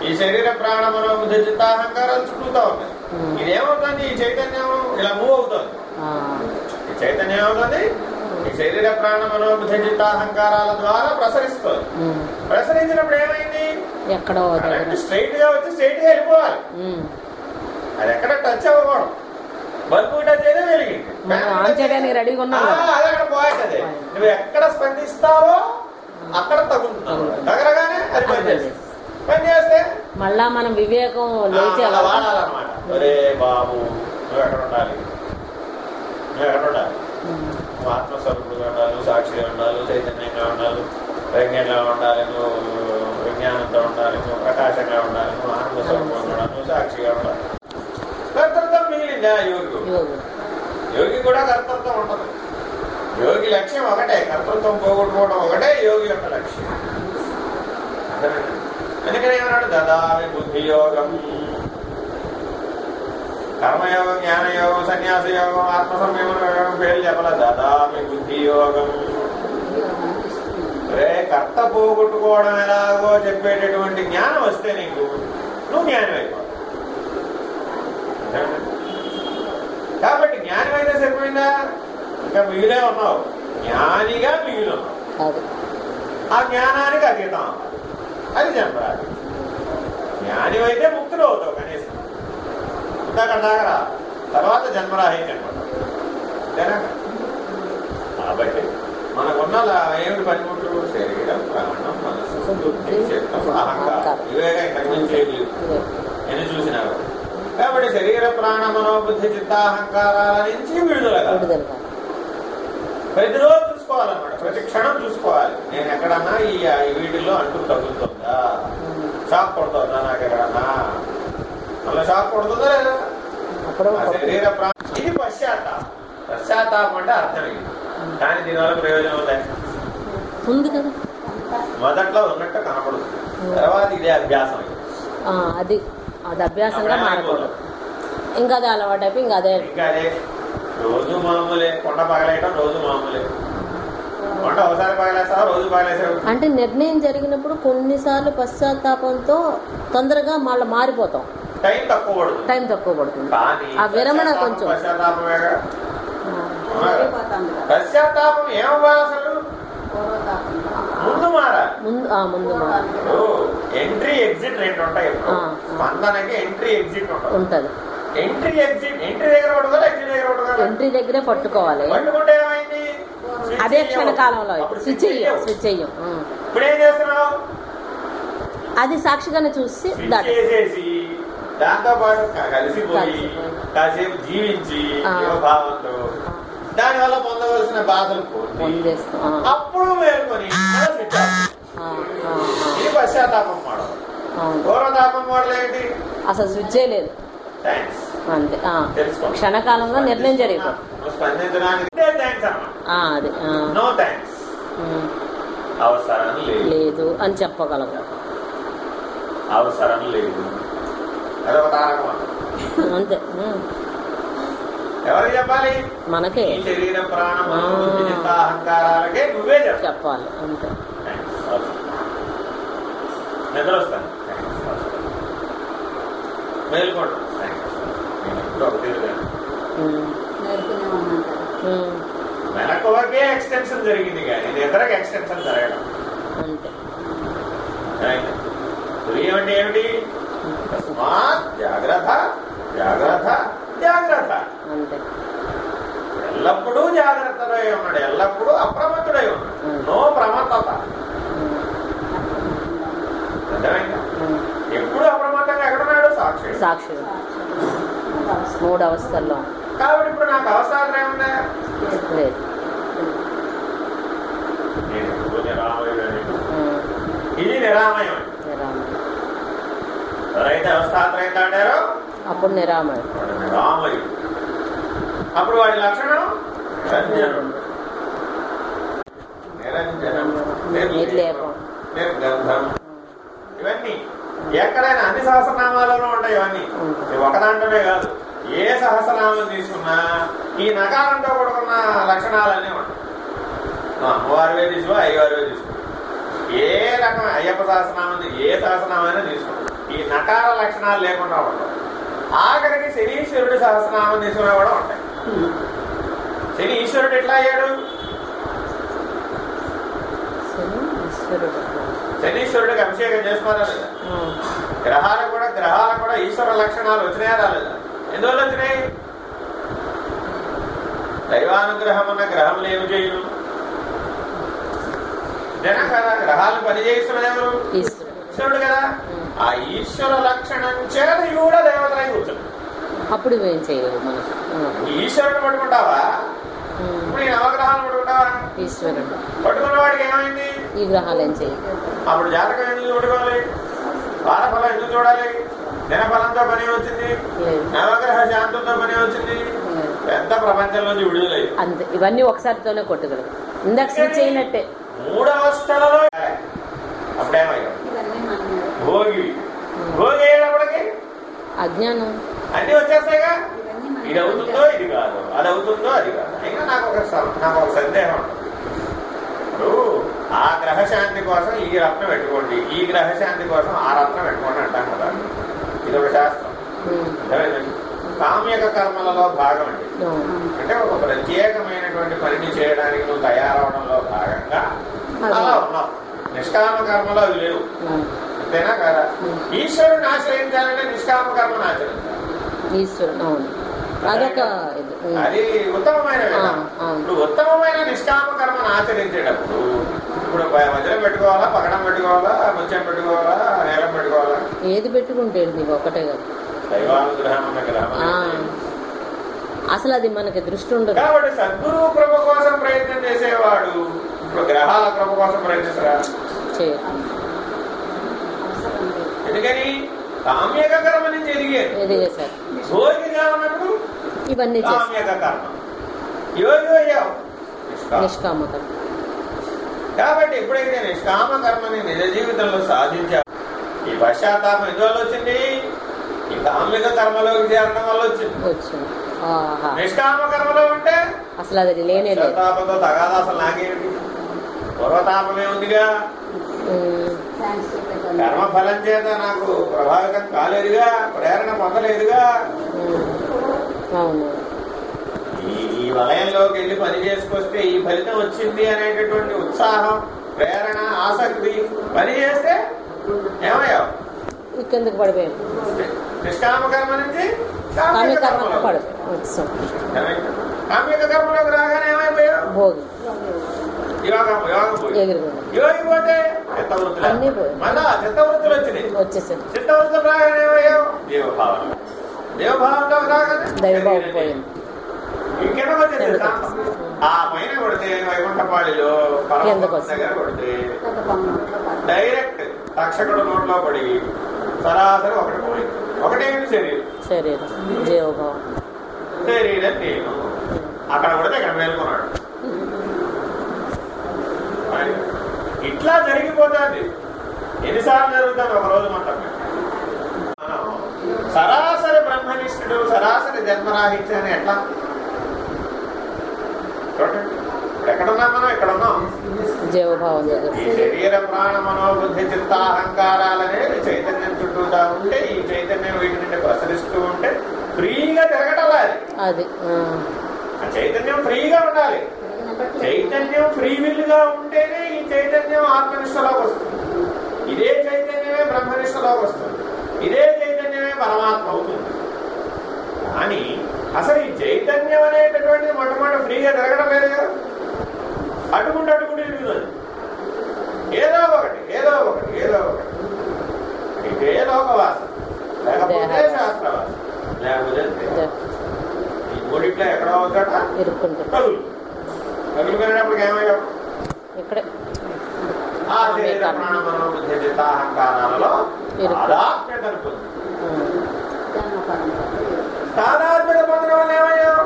ఈ శరీర ప్రాణ మనోబుద్ధి చిత్తాహంకారాలు చుట్టూతా ఉన్నాయి. ఇదేమవుతుంది? ఈ చైతన్యం ఇలా మూవ్ అవుతుంది. చైతన్యం ఈ శరీర ప్రాణ మనోబుద్ధి చిత్తాహంకారాల ద్వారా ప్రసరిస్తుంది. ప్రసరించినప్పుడు ఏమైంది? ఎక్కడో స్ట్రైట్గా వచ్చి స్ట్రైట్గా వెళ్ళిపోవాలి. అది ఎక్కడ టచ్ అవ్వకూడదు. బల్బు టచ్ అయితే వెలిగింది. అది అక్కడ పాయింట్ అదే. నువ్వు ఎక్కడ స్పందిస్తావో అక్కడ తగులుతున్నావు తగలగానే అది పనిచేస్తుంది పని చేస్తే? మళ్ళా మనం వివేకం లేచి వాడాలన్నమాట. ఒరే బాబు నువ్వు ఎక్కడ ఉండాలి? నువ్వు ఎక్కడ ఉండాలి. నువ్వు ఆత్మస్వరూపుడుగా ఉండాలి సాక్షిగా ఉండాలి చైతన్యంగా ఉండాలి ప్రజ్ఞంగా ఉండాలి నువ్వు విజ్ఞానంతో ఉండాలి నువ్వు ప్రకాశంగా ఉండాలి నువ్వు ఆత్మస్వరూపంగా ఉండాలి నువ్వు సాక్షిగా ఉండాలి. కర్తృత్వం మిగిలిందా యోగి యోగి. యోగి కూడా కర్తృత్వం ఉంటుంది. యోగి లక్ష్యం ఒకటే కర్తృత్వం పోగొట్టుకోవడం ఒకటే యోగి యొక్క లక్ష్యం? అందుకని ఏమన్నాడు? దదామి బుద్ధి యోగం కర్మయోగం జ్ఞానయోగం సన్యాస యోగం ఆత్మ సంయమన యోగం పేర్లు చెప్పాల దదామి బుద్ధి యోగం రే కర్త పోగొట్టుకోవడం ఎలాగో చెప్పేటటువంటి జ్ఞానం వస్తే నీకు నువ్వు జ్ఞానం అయిపోతావు కాబట్టి జ్ఞానం అయితే సరిపోయిందా? ఇంకా మిగిలే ఉన్నావు. జ్ఞానిగా మిగిలి ఉన్నావు. ఆ జ్ఞానానికి అతీతం. అది చెప్పరాదు జ్ఞాని అయితే ముక్తులు అవుతావు కనీసం. ఇందాక దాకా తర్వాత జన్మరాహి అంతేనా కాబట్టి మనకున్న ఏమిటి పనిముట్లు శరీరం ప్రాణం మనసు బుద్ధి చిత్తం అహంకారం. ఇవేగా. ఎన్ని చూసినారు? కాబట్టి శరీర ప్రాణ మనోబుద్ధి చిత్తాహంకారాల నుంచి విడుదల. ప్రతిరోజు చూసుకోవాలన్నమాట. ప్రతి క్షణం చూసుకోవాలి. నేను ఎక్కడన్నా ఈ వీటిల్లో అంటూ తగులుతుందా? ఉమ్. షాక్ కొడుతుందా నాకు ఎక్కడన్నా? మళ్ళీ షాక్ కొడుతుందా లేదా అప్పుడు ఆ శరీర ప్రాణ ఇది పశ్చాత్తాపం. పశ్చాత్తాపం అంటే అర్థం ఇది. కానీ దీనివల్ల ప్రయోజనం మొదట్లో ఉన్నట్టు కనపడుతుంది తర్వాత ఇదే అభ్యాసం. అది అది అభ్యాసంగా మారకూడదు. ఇంకా అది అలవాటు అయిపోయి ఇంకా అదే. ఇంకా అదే. రోజు మామూలే. కొండ పగలేయటం రోజు మామూలే. కొండ ఒకసారి పగలేస్తావా? రోజు పగలేసావు అంటే నిర్ణయం జరిగినప్పుడు కొన్నిసార్లు పశ్చాత్తాపంతో తొందరగా మళ్ళీ మారిపోతాం. టైం తక్కువ పడుతుంది. టైం తక్కువ పడుతుంది. ఆ విరమణ కొంచెం. పశ్చాత్తాపం ఏమవ్వాలి అసలు. ముందు మారాలి. ముందు ఎంట్రీ ఎగ్జిట్ రెండు ఉంటాయి. స్పందనకి ఎంట్రీ ఎగ్జిట్ ఉంటుంది. ఎంట్రీ ఎగ్జిట్ ఎంట్రీ దగ్గర పట్టుకోవాలి ఎగ్జిట్ దగ్గర పట్టుకోవాలి? ఎంట్రీ దగ్గరే పట్టుకోవాలి. పట్టుకుంటే ఏమైంది? అదే. క్షణకాలంలో అప్పుడు స్విచ్ స్విచ్. ఇప్పుడు ఏం చేస్తున్నావు? అది సాక్షిగానే చూసి దాటి దాంతో పాటు కలిసిపోయి. కాసేపు జీవించి ఆ. యువభావంతో దానివల్ల పొందవలసిన బాధలు అప్పుడు మేల్కొని స్విచ్. ఇది పశ్చాత్తాపం మోడల్. పూర్వతాపం మోడల్ ఏంటి? అసలు స్విచ్చే లేదు థ్యాంక్స్ అంతే. ఆ. తెలుసుకో. క్షణకాలంలో నిర్ణయం జరిగిపోతుంది స్పందించడానికి ఉం. అవసరం లేదు. లేదు అని చెప్పగలం. అవసరం లేదు. అదొక తారకం అంతే. ఉం. ఎవరికి చెప్పాలి? మనకే. శరీర ప్రాణం. అహంకారాలకే నువ్వే చెప్పాలి. అంతే. నిద్ర వస్తాను. మేల్కోండి. వరకే ఎక్స్టెన్షన్ జరిగింది కానీ నిద్రకు ఎక్స్టెన్షన్ జరగడం. అంతే. అంటే ఏమిటి? తస్మాత్ జాగ్రత్త జాగ్రత్త జాగ్రత్త. ఎల్లప్పుడూ జాగ్రత్తడై ఉన్నాడు ఎల్లప్పుడూ అప్రమత్తుడై ఉన్నాడు. నో ప్రమత్తత. ఉం. ఎప్పుడు అప్రమత్తంగా ఎక్కడున్నాడు? సాక్షి. సాక్షి. మూడు అవస్థల్లో. కాబట్టి ఇప్పుడు నాకు అవసరం ఏముందా? లేదు. ఇది నిరామయం. ఎవరైతే అవస్థాత్రయం దాటారో అప్పుడు నిరామయుడు అప్పుడు వాడి లక్షణం? నిరంజనుడు నిరంజనం. నిర్లేపం. నిర్గంధం. ఇవన్నీ ఎక్కడైనా అన్ని సహస్రనామాలలో ఉంటాయి ఇవన్నీ. ఇది ఒక దాంట్లోనే కాదు. ఏ సహస్రనామం తీసుకున్నా ఈ నకారంతో కూడుకున్న లక్షణాలన్నీ ఉంటాయి. అమ్మవారివే తీసుకో అయ్యవారివే తీసుకో ఏ రకం అయ్యప్ప సహస్రనామం ఏ సహస్రనామైనా తీసుకో ఈ నకార లక్షణాలు లేకుండా ఉంటాయి. ఆఖరికి శనీశ్వరుడి సహస్రనామం తీసుకున్నా కూడా ఉంటాయి. శని ఈశ్వరుడు ఎట్లా అయ్యాడు? శనీశ్వరుడికి అభిషేకం చేసుకున్నారా లేదా? ఉం. గ్రహాలకు కూడా గ్రహాలకు కూడా ఈశ్వర లక్షణాలు వచ్చినాయా రాలేదా? ఎందువల్ల వచ్చినాయి? దైవానుగ్రహం ఉన్న గ్రహములు ఏమి చేయను? జన కదా గ్రహాలు పని చేయిస్తున్నది ఎవరు ఈశ్వరుడు ఈశ్వరుడు కదా? ఆ ఈశ్వర లక్షణం చేత కూడా దేవతలై కూర్చుంది. అప్పుడు ఏం చేయలేదు మనకు ఉం. ఈశ్వరుడు పట్టుకుంటావా. ఇప్పుడు ఈ నవగ్రహాలు పట్టుకుంటావా? ఈశ్వరుడు. పట్టుకున్న వాడికి ఏమైంది? ఈ గ్రహాలు ఏం చేయలేదు అప్పుడు జాతకం ఎందుకు చూడుకోవాలి వారఫలం ఎందుకు చూడాలి? దినఫలంతో పని వచ్చింది? నవగ్రహ శాంతంతో పని వచ్చింది. పెద్ద ప్రపంచం నుంచి విడుదలయ్యి అంతే. ఇవన్నీ ఒకసారితోనే కొట్టగలరు ఇందాక స్విచ్ అయినట్టే. మూడవస్థలలో అప్పుడేమయ్యా భోగి. భోగి అయ్యేటప్పటికి అజ్ఞానం. అన్ని వచ్చేస్తాయిగా? ఇది అవుతుందో ఇది కాదు? అది అవుతుందో అది కాదు? అయినా నాకు ఒక నాకు ఒక సందేహం. ఇప్పుడు ఆ గ్రహశాంతి కోసం ఈ రత్నం పెట్టుకోండి. ఈ గ్రహశాంతి కోసం ఆ రత్నం పెట్టుకోండి అంటాం కదా. ఇది ఒక శాస్త్రం? కామ్యక కర్మలలో భాగం అండి. అంటే ఒక ప్రత్యేకమైనటువంటి పనిని చేయడానికి నువ్వు తయారవడంలో భాగంగా అలా ఉన్నావు. నిష్కామ కర్మలో అవి లేవు. అంతేనా కదా. ఈశ్వరుని ఆశ్రయించాలంటే నిష్కామ కర్మను ఆచరించాలి ఈశ్వరుడు అదొక. అది ఉత్తమమైన. ఇప్పుడు ఉత్తమమైన నిష్కామ కర్మను ఆచరించేటప్పుడు ఇప్పుడు వజ్రం పెట్టుకోవాలా పగడం పెట్టుకోవాలా ముత్యం పెట్టుకోవాలా నేలం పెట్టుకోవాలా ఏది పెట్టుకుంటే నీకు ఒకటే కదా దైవానుగ్రహం. అసలు అది మనకి దృష్టి ఉండదు కాబట్టి సద్గురువు కృప కోసం ప్రయత్నం చేసేవాడు ఇప్పుడు గ్రహాల కృప కోసం ప్రయత్నిస్తారా? ఎందుకని? కామ్యక కర్మ నుంచి ఎదిగేది భోగిగా ఉన్నప్పుడు ఇవన్నీ కామ్యక కర్మ యోగి అయ్యావు నిష్కామ. నిష్కామకం. కాబట్టి ఎప్పుడైతే నిష్కామ కర్మని నిజ జీవితంలో సాధించావు ఈ పశ్చాత్తాపం ఎందువల్ల వచ్చింది? ఈ కామ్యక కర్మలోకి చేరడం వల్ల వచ్చింది. నిష్కామ కర్మలో ఉంటే అసలు అది లేనే తగాదా అసలు నాకేమిటి? పూర్వతాపమే ఉందిగా ఉమ్, థ్యాంక్స్ చెప్పేదాన్ని కర్మ ఫలం చేత నాకు ప్రభావితం కాలేదుగా ప్రేరణ పొందలేదుగా? ఈ వలయంలోకి వెళ్ళి పని చేసుకొస్తే ఈ ఫలితం వచ్చింది అనేటటువంటి ఉత్సాహం ప్రేరణ ఆసక్తి పని చేస్తే ఏమయ్యావు కిందకు పడిపోయాను నిష్కామ కర్మ నుంచి కామ్య కామ్యక కర్మ కర్మలోకి. పడిపోయాను వచ్చాం ఏమైంది? కామ్యక కర్మలోకి రాగానే ఏమైపోయావు? భోగి. యోగం యోగం యోగి పోతే చిత్తవృత్తులు. అన్నీ పోయి. మళ్ళా చిత్తవృత్తులు వచ్చినాయి. వచ్చేసాను చిత్తవృత్తులు రాగానే ఏమయ్యావు? దేవభావం. దేవభావంలో రాగానే దైవభావం పోయింది. ఇంకెక్కడ వచ్చేది కిందకు శాంతం. ఆ పైన కొడితే వైకుంఠపాళిలో. దగ్గర కొడితే డైరెక్ట్ తక్షకుడు నోట్లో పడి సరాసరి ఒకటి పోయింది. ఒకటేంటి శరీరం. శరీరం. శరీరం నేను అక్కడ కొడితే ఇక్కడ మేల్కొన్నాడు. ఇట్లా జరిగిపోతుంది. ఎన్నిసార్లు జరుగుతుంది ఒక రోజు మొత్తం? మనం సరాసరి బ్రహ్మనిష్ఠుడు సరాసరి జన్మరాహిత్య అని ఎట్లా? చూడండి. ఎక్కడున్నాం మనం? జీవభావం దగ్గర ఈ శరీర ప్రాణ మనోబుద్ధి చిత్తాహంకారాలనేవి చైతన్యం చుట్టూతా ఉంటే ఈ చైతన్యం వీటి నుండి ప్రసరిస్తూ ఉంటే ఫ్రీగా తిరగటలా అది చైతన్యం ఫ్రీగా ఉండాలి. చైతన్యం ఫ్రీ విల్గా ఉంటేనే ఈ చైతన్యం ఆత్మనిష్టలోకి వస్తుంది. ఇదే చైతన్యమే బ్రహ్మనిష్టలోకి వస్తుంది. ఇదే చైతన్యమే పరమాత్మ అవుతుంది. కానీ అసలు ఈ చైతన్యం అనేటటువంటిది మొట్టమొదటి ఫ్రీగా తిరగడం లేదు కదా? అటుకుంటూ అటుకుంటూ తిరుగుతుంది. ఏదో ఒకటి ఏదో ఒకటి ఏదో ఒకటి. ఇదే లోకవాసం. లేకపోతే. శాస్త్రవాసం. లేకపోతే ఈ మూడిట్లో ఎక్కడో ఒకట తగులు తగులుకునేటప్పుడు ఏమయ్యావు? ఇక్కడే. ఆ శరీర. ప్రాణ మనోబుద్ధి చిత్తాహంకారాలలో ఇరుక్కు. తాదాత్మ్యతను పొంది తాదాత్మ్యత పొందడం వల్ల ఏమయ్యావు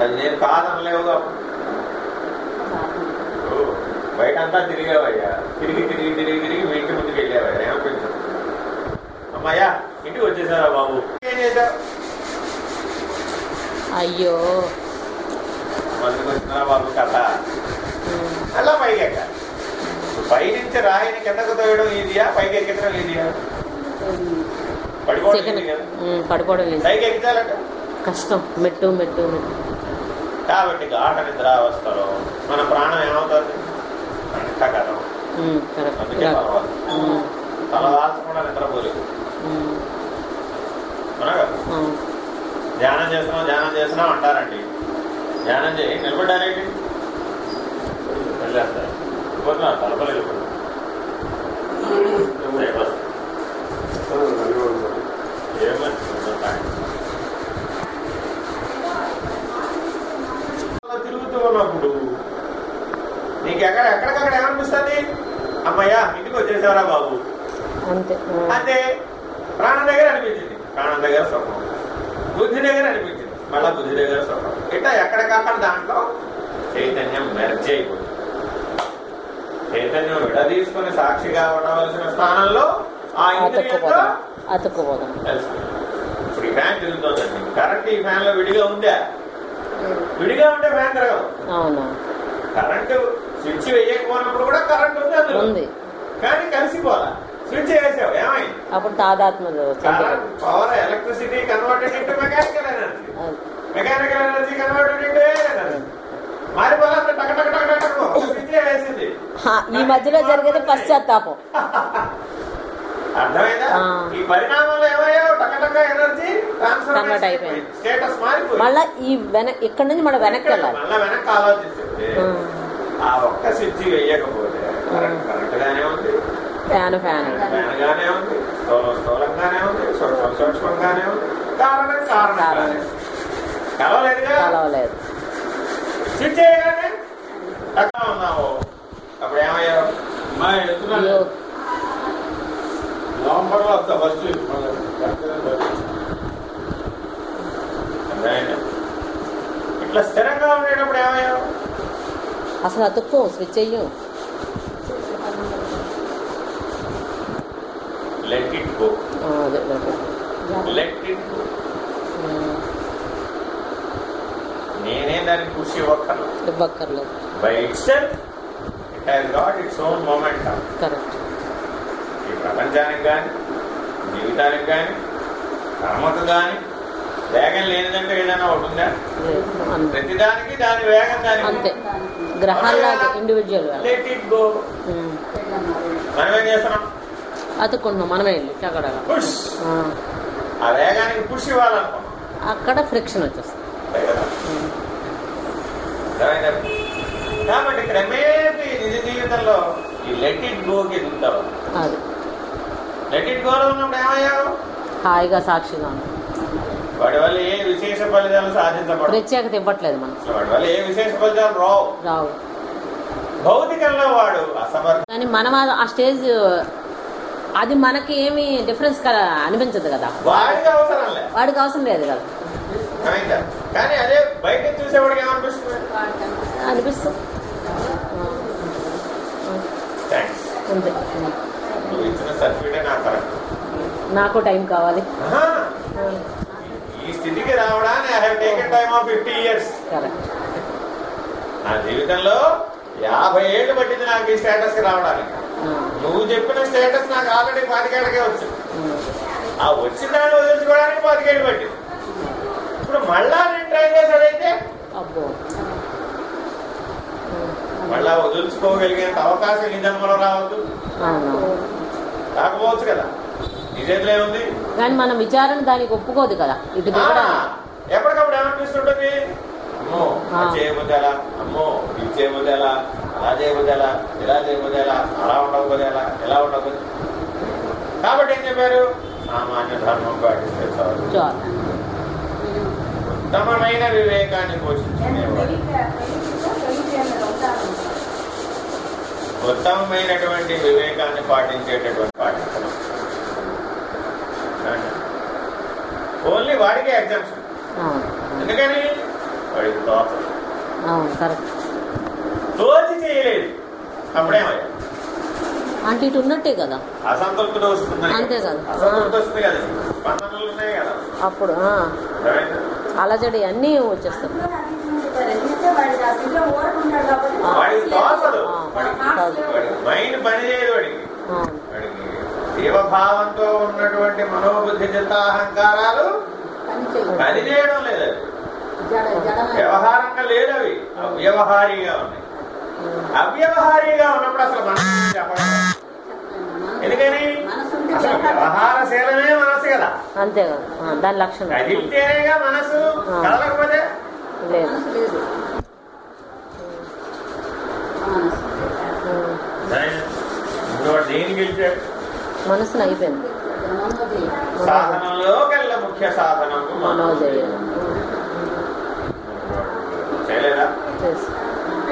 అది నేను కాదనలేవుగా బయటంతా తిరిగావయ్యా. తిరిగి తిరిగి తిరిగి తిరిగి మీ ఇంటి ముందుకు వెళ్ళావయ్యా. ఏమనిపించదు అమ్మాయ్యా ఇంటికి వచ్చేసారా బాబు? ఏం చేశావు? అయ్యో. మందుకు వచ్చినారా బాబు కథ. అలా పైకి ఎక్కాలి పై నుంచి రాయిని కిందకు తోయడం ఈజీయా? పైకి ఎక్కించడం ఈజీయా? పడిపోవడం పడిపోవడం లేదు పైకి ఎక్కించాలంటే కష్టం. మెట్టు మెట్టు మెట్టు. కాబట్టి గాఢ నిద్రావస్థలో మన ప్రాణం ఏమవుతుంది? కరెక్ట్. అందుకే పర్వాలి ఉమ్, తల వాల్చకుండా నిద్రపోలేదు. ధ్యానం చేస్తున్నాం ధ్యానం చేస్తున్నాం అంటారండి. ధ్యానం చేయి. నిలబడ్డారేంటి వెళ్ళేస్తారు వస్తారు. ఏమని? తిరుగుతూ ఉన్నప్పుడు నీకు ఎక్కడ ఎక్కడికక్కడ ఏమనిపిస్తుంది? అమ్మయ్యా ఇంటికి వచ్చేసారా బాబు. అంతే. ప్రాణం దగ్గర అనిపించింది. ప్రాణం దగ్గర సుఖం బుద్ధి దగ్గర అనిపించింది. మళ్ళా బుద్ధి దగ్గర సుఖం ఇట్లా ఎక్కడికక్కడ దాంట్లో చైతన్యం మెర్జ్ అయిపోయింది చైతన్యం విడదీసుకుని సాక్షిగా ఉండవలసిన స్థానంలో ఆ కలిసిపోయింది. ఇప్పుడు ఈ ఫ్యాన్ తిరుగుతోందండి. కరెంట్ ఈ ఫ్యాన్లో విడిగా ఉందా? విడిగా ఉంటే ఫ్యాన్ తిరగదు. అవును. కరెంటు స్విచ్ వేయకపోయినప్పుడు కూడా కరెంట్ ఉంది అందులో. ఉంది. కానీ కలిసిపోలా స్విచ్ ఏమైంది? అప్పుడు తాదాత్మ current power electricity converted into mechanical energy mechanical energy converted into energy ఈ మధ్యలో జరిగేది పశ్చాత్తాపం. ఈ పరిణామంలో ఎనర్జీ అయిపోయింది. మళ్ళా ఈ వెన ఇక్కడ నుంచి మనం వెనక్కి వెళ్ళాలి. ఆ. ఒక్క వేయకపోతే గానే ఉంది. Fan fan. ఫ్యాన్ గానే ఉంది. స్థూలం స్థూలంగానే ఉంది. సూక్ష్మం సూక్ష్మంగానే ఉంది. కారణం కారణంగానే ఉంది. కలవలేదుగా? కలవలేదు. స్విచ్ చేయగానే? ఎక్కడ ఉన్నావు? అప్పుడు ఏమయ్యావు? మా నవంబర్లో ఫస్ట్? ఇట్లా స్థిరంగా ఉండేటప్పుడు ఏమయ్యావు? అసలు అతుక్కో స్విచ్ అయ్యం లెట్ ఇట్ గో అదే. Let it go. నేనే దానికి కృషి ఇవ్వక్కర్లేదు ఇవ్వక్కర్లేదు. By itself it has got its own momentum correct ఈ ప్రపంచానికి కానీ జీవితానికి కానీ కర్మకు కానీ వేగం లేనిదంటే ఏదైనా ఒకటి ఉందా? లేదు. అంతే. ప్రతిదానికి దాని వేగం దాని అంతే. గ్రహాల్లాగా ఇండివిజువల్ లెట్ ఇట్ గో మనం ఏం చేస్తున్నాం? అతుక్కుంటున్నాం మనమే వెళ్ళి అక్కడ అక్కడ ఫ్రిక్షన్ వచ్చేస్తుంది. అంతే కదా? ఉమ్. అర్థమైందా? కాబట్టి క్రమేపీ నిజ జీవితంలో ఈ లెట్ ఇట్ గోకి ఎదుగుతావు? అది. లెట్ ఇట్ గోలో ఉన్నప్పుడు ఏమయ్యావు? హాయిగా సాక్షిగా ఉంది వాడి వల్ల ఏ విశేష ఫలితాలు సాధించబడవు. ప్రత్యేకత ఇవ్వట్లేదు మనం వాడి వల్ల ఏ విశేష ఫలితాలు రావు. రావు. భౌతికంలో వాడు అసమర్థ కానీ మనం ఆ స్టేజ్ అది మనకి ఏమి డిఫరెన్స్ అనిపించదు కదా. వాడికి అవసరం లేదు వాడికి అవసరం లేదు కదా? కానీ అదే బయట చూసేవాడికి ఏమనిపిస్తుంది అనిపిస్తుంది? నాకు టైం కావాలి. ఈ స్థితికి రావడానికి I have taken time of fifty years నా జీవితంలో యాభై ఏళ్ళు పట్టింది నాకు ఈ స్టేటస్కి రావడానికి. నువ్వు చెప్పిన స్టేటస్ నాకు ఆల్రెడీ పాతికేళ్ళకే వచ్చింది. ఆ వచ్చిన దాన్ని వదిలించుకోవడానికి పాతికేళ్ళు పట్టింది. ఇప్పుడు మళ్ళా నేను ట్రై అబ్బో. మళ్ళా వదులుచుకోగలిగేంత అవకాశం ఈ జన్మలో రావద్దు. రాకపోవచ్చు కదా. చేతిలో ఏముంది? కానీ మన విచారణ దానికి ఒప్పుకోదు కదా. ఇటు ఎప్పటికప్పుడు ఏమనిపిస్తుంటుంది? అమ్మో చేయబోతే అమ్మో ఇది చేయబోతే అలా చేయబోతే ఎలా ఇలా చేయబోతే ఎలా అలా ఉండకపోతే ఎలా ఉండకపోతే కాబట్టి ఏం చెప్పారు? సామాన్య ధర్మం పాటిస్తే చాలు. ఉత్తమమైన వివేకాన్ని పోషించుకునేవాడు. ఉత్తమమైనటువంటి వివేకాన్ని పాటించేటటువంటి పాటించడం ఓన్లీ వాడికే అవును. ఎందుకని? వాడికి తోచదు తోచి చేయలేదు. అప్పుడేమయ్యా అంటే ఇటు ఉన్నట్టే కదా? అసంతృప్తి వస్తుంది అంతే కదా. అసంతృప్తి వస్తుంది కదా. స్పందనలు ఉన్నాయి కదా. అప్పుడు? అలజడి అన్నీ వచ్చేస్తాయి. మైండ్ పని చేయదు వాడికి అవును వాడికి జీవభావంతో ఉన్నటువంటి మనోబుద్ధి చిత్తాహంకారాలు పని చేయడం లేదు. వ్యవహారంగా లేదు అవి. అవ్యవహారీగా ఉన్నాయి. అవ్యవహారీగా ఉన్నప్పుడు అసలు మనసు చెప్పడం ఎందుకని? అసలు వ్యవహారశీలమే మనసు కదా. అంతే కదా. ఆ, దాని లక్షణం. కదిలితేనేగా మనసు. కదలకపోతే? లేదు. గెలిచాడు మనసును అయిపోయింది. సాధనంలోకెల్లా ముఖ్య సాధనము మనోజయం. చేయలేదా?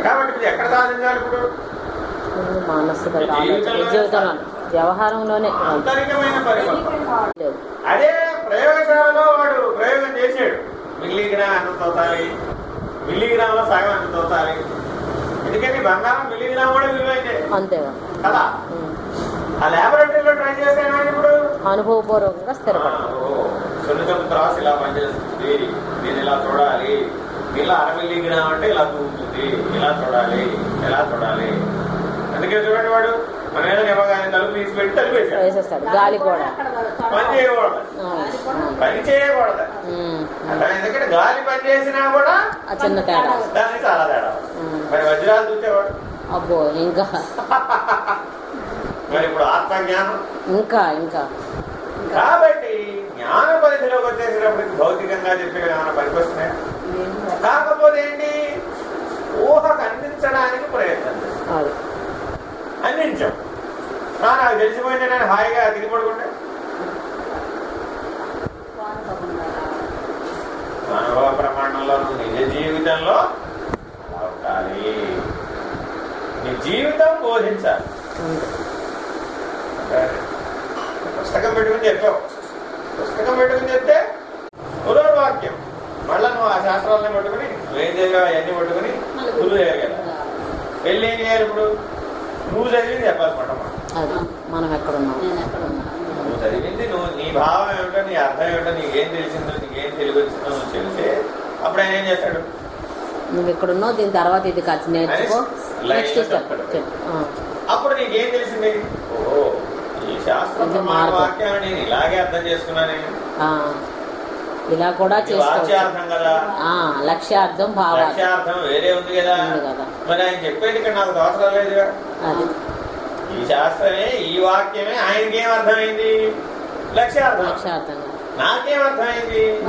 కాబట్టి ఇది ఎక్కడ సాధించాలి ఇప్పుడు? మానసిక ఆలోచన జీవితంలో వ్యవహారంలోనే అదే ప్రయోగశాలలో వాడు ప్రయోగం చేశాడు. మిల్లీగ్రామ్ ఎంత తోతాలి మిల్లీగ్రామ్లో సగం ఎంత తోతాలి. ఎందుకంటే బంగారం మిల్లీగ్రామ్ కూడా విలువైతే అంతే కదా. ఆ లాబొరేటరీలో ట్రై చేశాను ఇప్పుడు? అనుభవపూర్వకంగా స్థిరపడ సున్నితం త్రాస్ ఇలా పనిచేస్తుంది. దీన్ని ఇలా చూడాలి. ఇలా అర మిల్లీగ్రామ్ అంటే ఇలా తూగుతుంది? ఇలా చూడాలి ఎలా చూడాలి అందుకే చూడండి వాడు మనం ఏదైనా ఇవ్వగానే తలుపు తీసి పెట్టి తలిపేశాడు వేసేస్తాడు గాలి కూడా. పని చేయకూడదు. పని చేయకూడదు ఎందుకంటే గాలి పని చేసినా కూడా చిన్న తేడా. దానికి చాలా తేడా. మరి వజ్రాలు చూసేవాడు అబ్బో ఇంకా. మరి ఇప్పుడు ఆత్మజ్ఞానం? ఇంకా ఇంకా. కాబట్టి జ్ఞాన పరిధిలోకి వచ్చేసేటప్పటికి భౌతికంగా చెప్పేవి ఏమైనా పనికొస్తున్నాయి కాకపోతే ఏంటి? ఊహకు అందించడానికి ప్రయత్నం చేస్తాం. అది అందించాం. నా నాకు తెలిసిపోయింది నేను హాయిగా తిరిగి పడుకుంటే. అనుభవ ప్రమాణంలో నిజ జీవితంలో అలా ఉండాలి. నీ జీవితం బోధించాలి. పుస్తకం పెట్టుకుని చెప్పావు పుస్తకం పెట్టుకుని చెప్తే పునర్వాక్యం. మళ్ళా నువ్వు ఆ శాస్త్రాలను పట్టుకుని నువ్వేం చదివావు అవన్నీ పట్టుకుని గురువు కదా వెళ్ళి ఏం చేయాలి ఇప్పుడు? నువ్వు చదివింది చెప్పాలన్నమాట మనం. అది మనం ఎక్కడున్నాం? నేను ఎక్కడ ఉన్నా నువ్వు చదివింది నువ్వు నీ భావం ఏమిటో నీ అర్థం ఏమిటో నీకేం తెలిసిందో నీకేం తెలివి వచ్చిందో నువ్వు చెబితే అప్పుడు ఆయన ఏం చేస్తాడు? నువ్వు ఎక్కడున్నావు? దీని తర్వాత ఇది ఖర్చు నేర్చుకో. నెక్స్ట్ అప్పుడు నీకేం తెలిసింది? ఓహో ఈ శాస్త్ర. వాక్యాన్ని నేను ఇలాగే అర్థం చేసుకున్నాను. ఇలా కూడా చేసుకోవచ్చు. కదా. లక్ష్యార్థం భావార్థం. వేరే ఉంది కదా. మరి ఆయన చెప్పేది ఇక్కడ నాకు దోషం లేదుగా అది. ఈ శాస్త్రమే ఈ వాక్యమే ఆయనకి ఏం అర్థమైంది? లక్ష్యార్థం. లక్ష్యార్థం. నాకేం అర్థమైంది?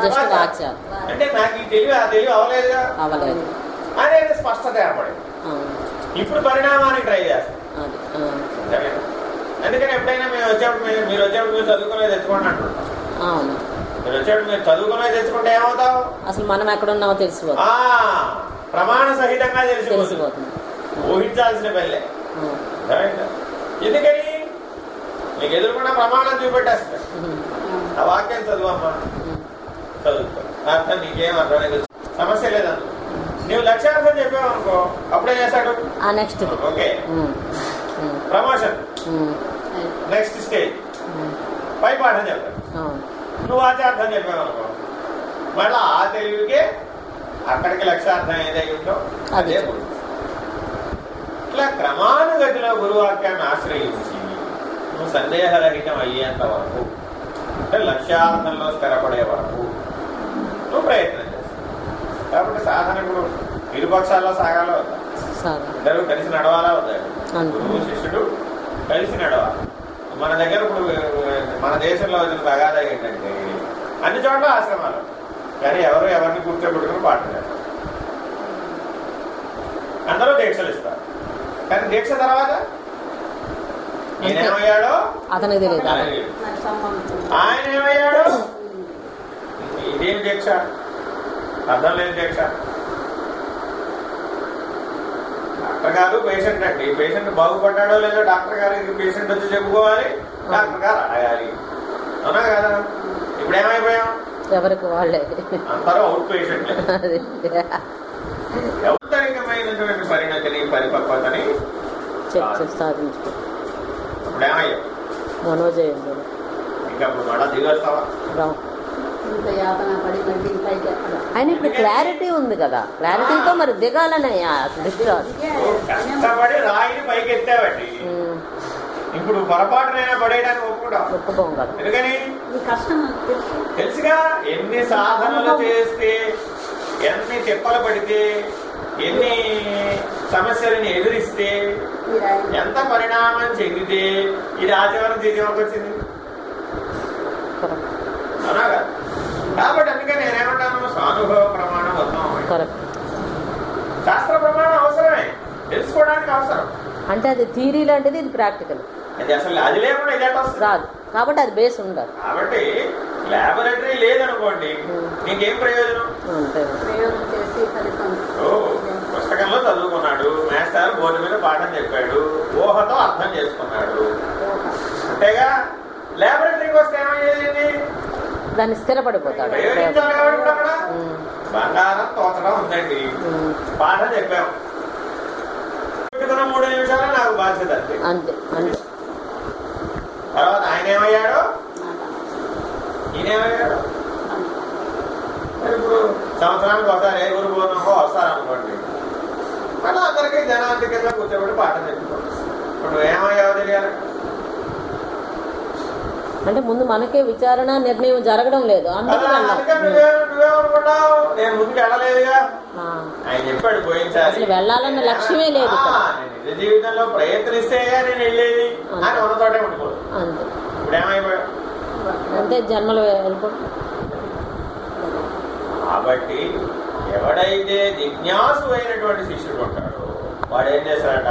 అంటే నాకు ఈ తెలివి ఆ తెలివి అవలేదుగా అవ్వలేదు. అనేది స్పష్టత ఏర్పడింది. ఇప్పుడు పరిణామానికి ట్రై చేస్తాం? అందుకని ఎప్పుడైనా మేము వచ్చేప్పుడు మీరు మీరు వచ్చేప్పుడు మీరు చదువుకునేది తెచ్చుకోండి అంటుంటాం అవును. మీరు వచ్చేప్పుడు మీరు చదువుకునేది తెచ్చుకుంటే ఏమవుతావు? అసలు మనం ఎక్కడున్నామో తెలిసిపోతుంది. ఆ ప్రమాణ సహితంగా తెలిసిపోతుంది. తెలిసిపోతుంది. ఊహించాల్సిన పల్లె? ఎందుకని? నీకు ఎదురుకుండా ప్రమాణం చూపెట్టేస్తా ఆ వాక్యం చదువమ్మా. ఉహు, చదువుకో. అర్థం నీకేం అర్థమైంది సమస్య లేదన్న నువ్వు లక్ష్యార్థం చెప్పావు అనుకో అప్పుడేం చేస్తాడు? ఆ next okay. Promotion. Next stage పై పాఠం అవును నువ్వు ఆచార్థం చెప్పావు అనుకో. మళ్ళా ఆ తెలివికే అక్కడికి లక్ష్యార్థం ఏదైందో అది. అదే. ఇట్లా క్రమానుగతిలో గురువాక్యాన్ని ఆశ్రయించి నువ్వు సందేహరహితం అయ్యేంత వరకు అంటే లక్ష్యార్థంలో స్థిరపడే వరకు నువ్వు ప్రయత్నం చేస్తావు. కాబట్టి సాధన ఇప్పుడు ఇరుపక్షాల్లో సాగాలో వద్దా? ఇద్దరు కలిసి నడవాలా వద్దా. గురువు శిష్యుడు కలిసి నడవాలి. మన దగ్గర ఇప్పుడు మన దేశంలో వచ్చిన తగాదా ఏంటంటే అన్ని చోట్ల ఆశ్రమాలు. కానీ ఎవరు ఎవరిని కూర్చోబెట్టుకుని పాటలేదు అందరూ దీక్షలు ఇస్తారు. కానీ దీక్ష తర్వాత? ఈయనేమయ్యాడో? అతనికి తెలియదు. ఆయన ఏమయ్యాడో ఇదేం దీక్ష? అర్థం లేని దీక్ష. డాక్టర్ గారు పేషెంట్ అండి. పేషెంట్ బాగుపడ్డాడో లేదో డాక్టర్ గారికి పేషెంట్ వచ్చి చెప్పుకోవాలి? డాక్టర్ గారు అడగాలి. అవునా కదా? ఇప్పుడు ఏమైపోయాం? ఎవరికి వాళ్ళే? అందరూ అవుట్ పేషెంట్లే. అది. ఔత్తరికమైనటువంటి పరిణతిని పరిపక్వతని సాధించుకో. ఇప్పుడు ఏమయ్యాం? మనోజయంలో ఇంకా మళ్ళా దిగొస్తావా? రా ఇంత యాతన పడి మళ్ళీ పైకి ఎక్కడం ఆయన ఇప్పుడు క్లారిటీ ఉంది కదా. క్లారిటీతో మరి దిగాలని కష్టపడి రాయిని పైకి ఎత్తావండి ఉమ్, ఇప్పుడు పొరపాటునైనా పడేయడానికి ఒప్పుకోం కదా. ఎందుకని? కష్టం తెలుసుగా? ఎన్ని సాధనలు చేస్తే ఎన్ని తిప్పలు పడితే ఎన్ని సమస్యలను ఎదిరిస్తే ఎంత పరిణామం చెందితే ఇది ఆచరణ తీసేవరకు వచ్చింది. అవునా కదా? కాబట్టి అందుకే నేనేమంటాను స్వానుభవ ప్రమాణం వద్దాం కరెక్ట్ శాస్త్ర ప్రమాణం అవసరమే. తెలుసుకోవడానికి అవసరం. అంటే అది థీరీ లాంటిది ఇది ప్రాక్టికల్. అది అసలు అది లేకుండా ఇదే వస్తుంది. రాదు. కాబట్టి అది బేస్ ఉండాలి. కాబట్టి లాబొరేటరీ లేదనుకోండి నీకేం ప్రయోజనం? అంతే. ప్రయోగం చేసి ఫలితం. ఓ, పుస్తకంలో చదువుకున్నాడు మేస్టర్ బోర్డు మీద పాఠం చెప్పాడు ఊహతో అర్థం చేసుకున్నాడు. అంతేగా? లాబొరేటరీకి వస్తే ఏమయ్యేది దాన్ని స్థిరపడిపోతాడు. బంగారం తోచడం ఉందండి. చెప్పాం. పెట్టుకున్న మూడు నిమిషాలు నాకు బాధ్యత అంతే. అంతే అంతే. తర్వాత ఆయన ఏమయ్యాడో? ఇప్పుడు సంవత్సరానికి ఒకసారి ఏ గురు పూర్ణంలో వస్తారనుకోండి మళ్ళీ అందరికీ జనాంతి కింద కూర్చోబెట్టి పాఠం చెప్పుకోండి ఇప్పుడు ఏమయ్యావో తెలియాలి. అంటే ముందు మనకే విచారణ నిర్ణయం జరగడం లేదు. అందుకు అసలు వెళ్ళాలన్న లక్ష్యమే లేదు నిజ జీవితంలో నేను వెళ్ళేది. అని ఉండిపోదు అంతే. ఇప్పుడు అంతే జన్మలు కాబట్టి ఎవడైతే జిజ్ఞాసు అయినటువంటి శిష్యుడు ఉంటాడో వాడు ఏం చేస్తాడట?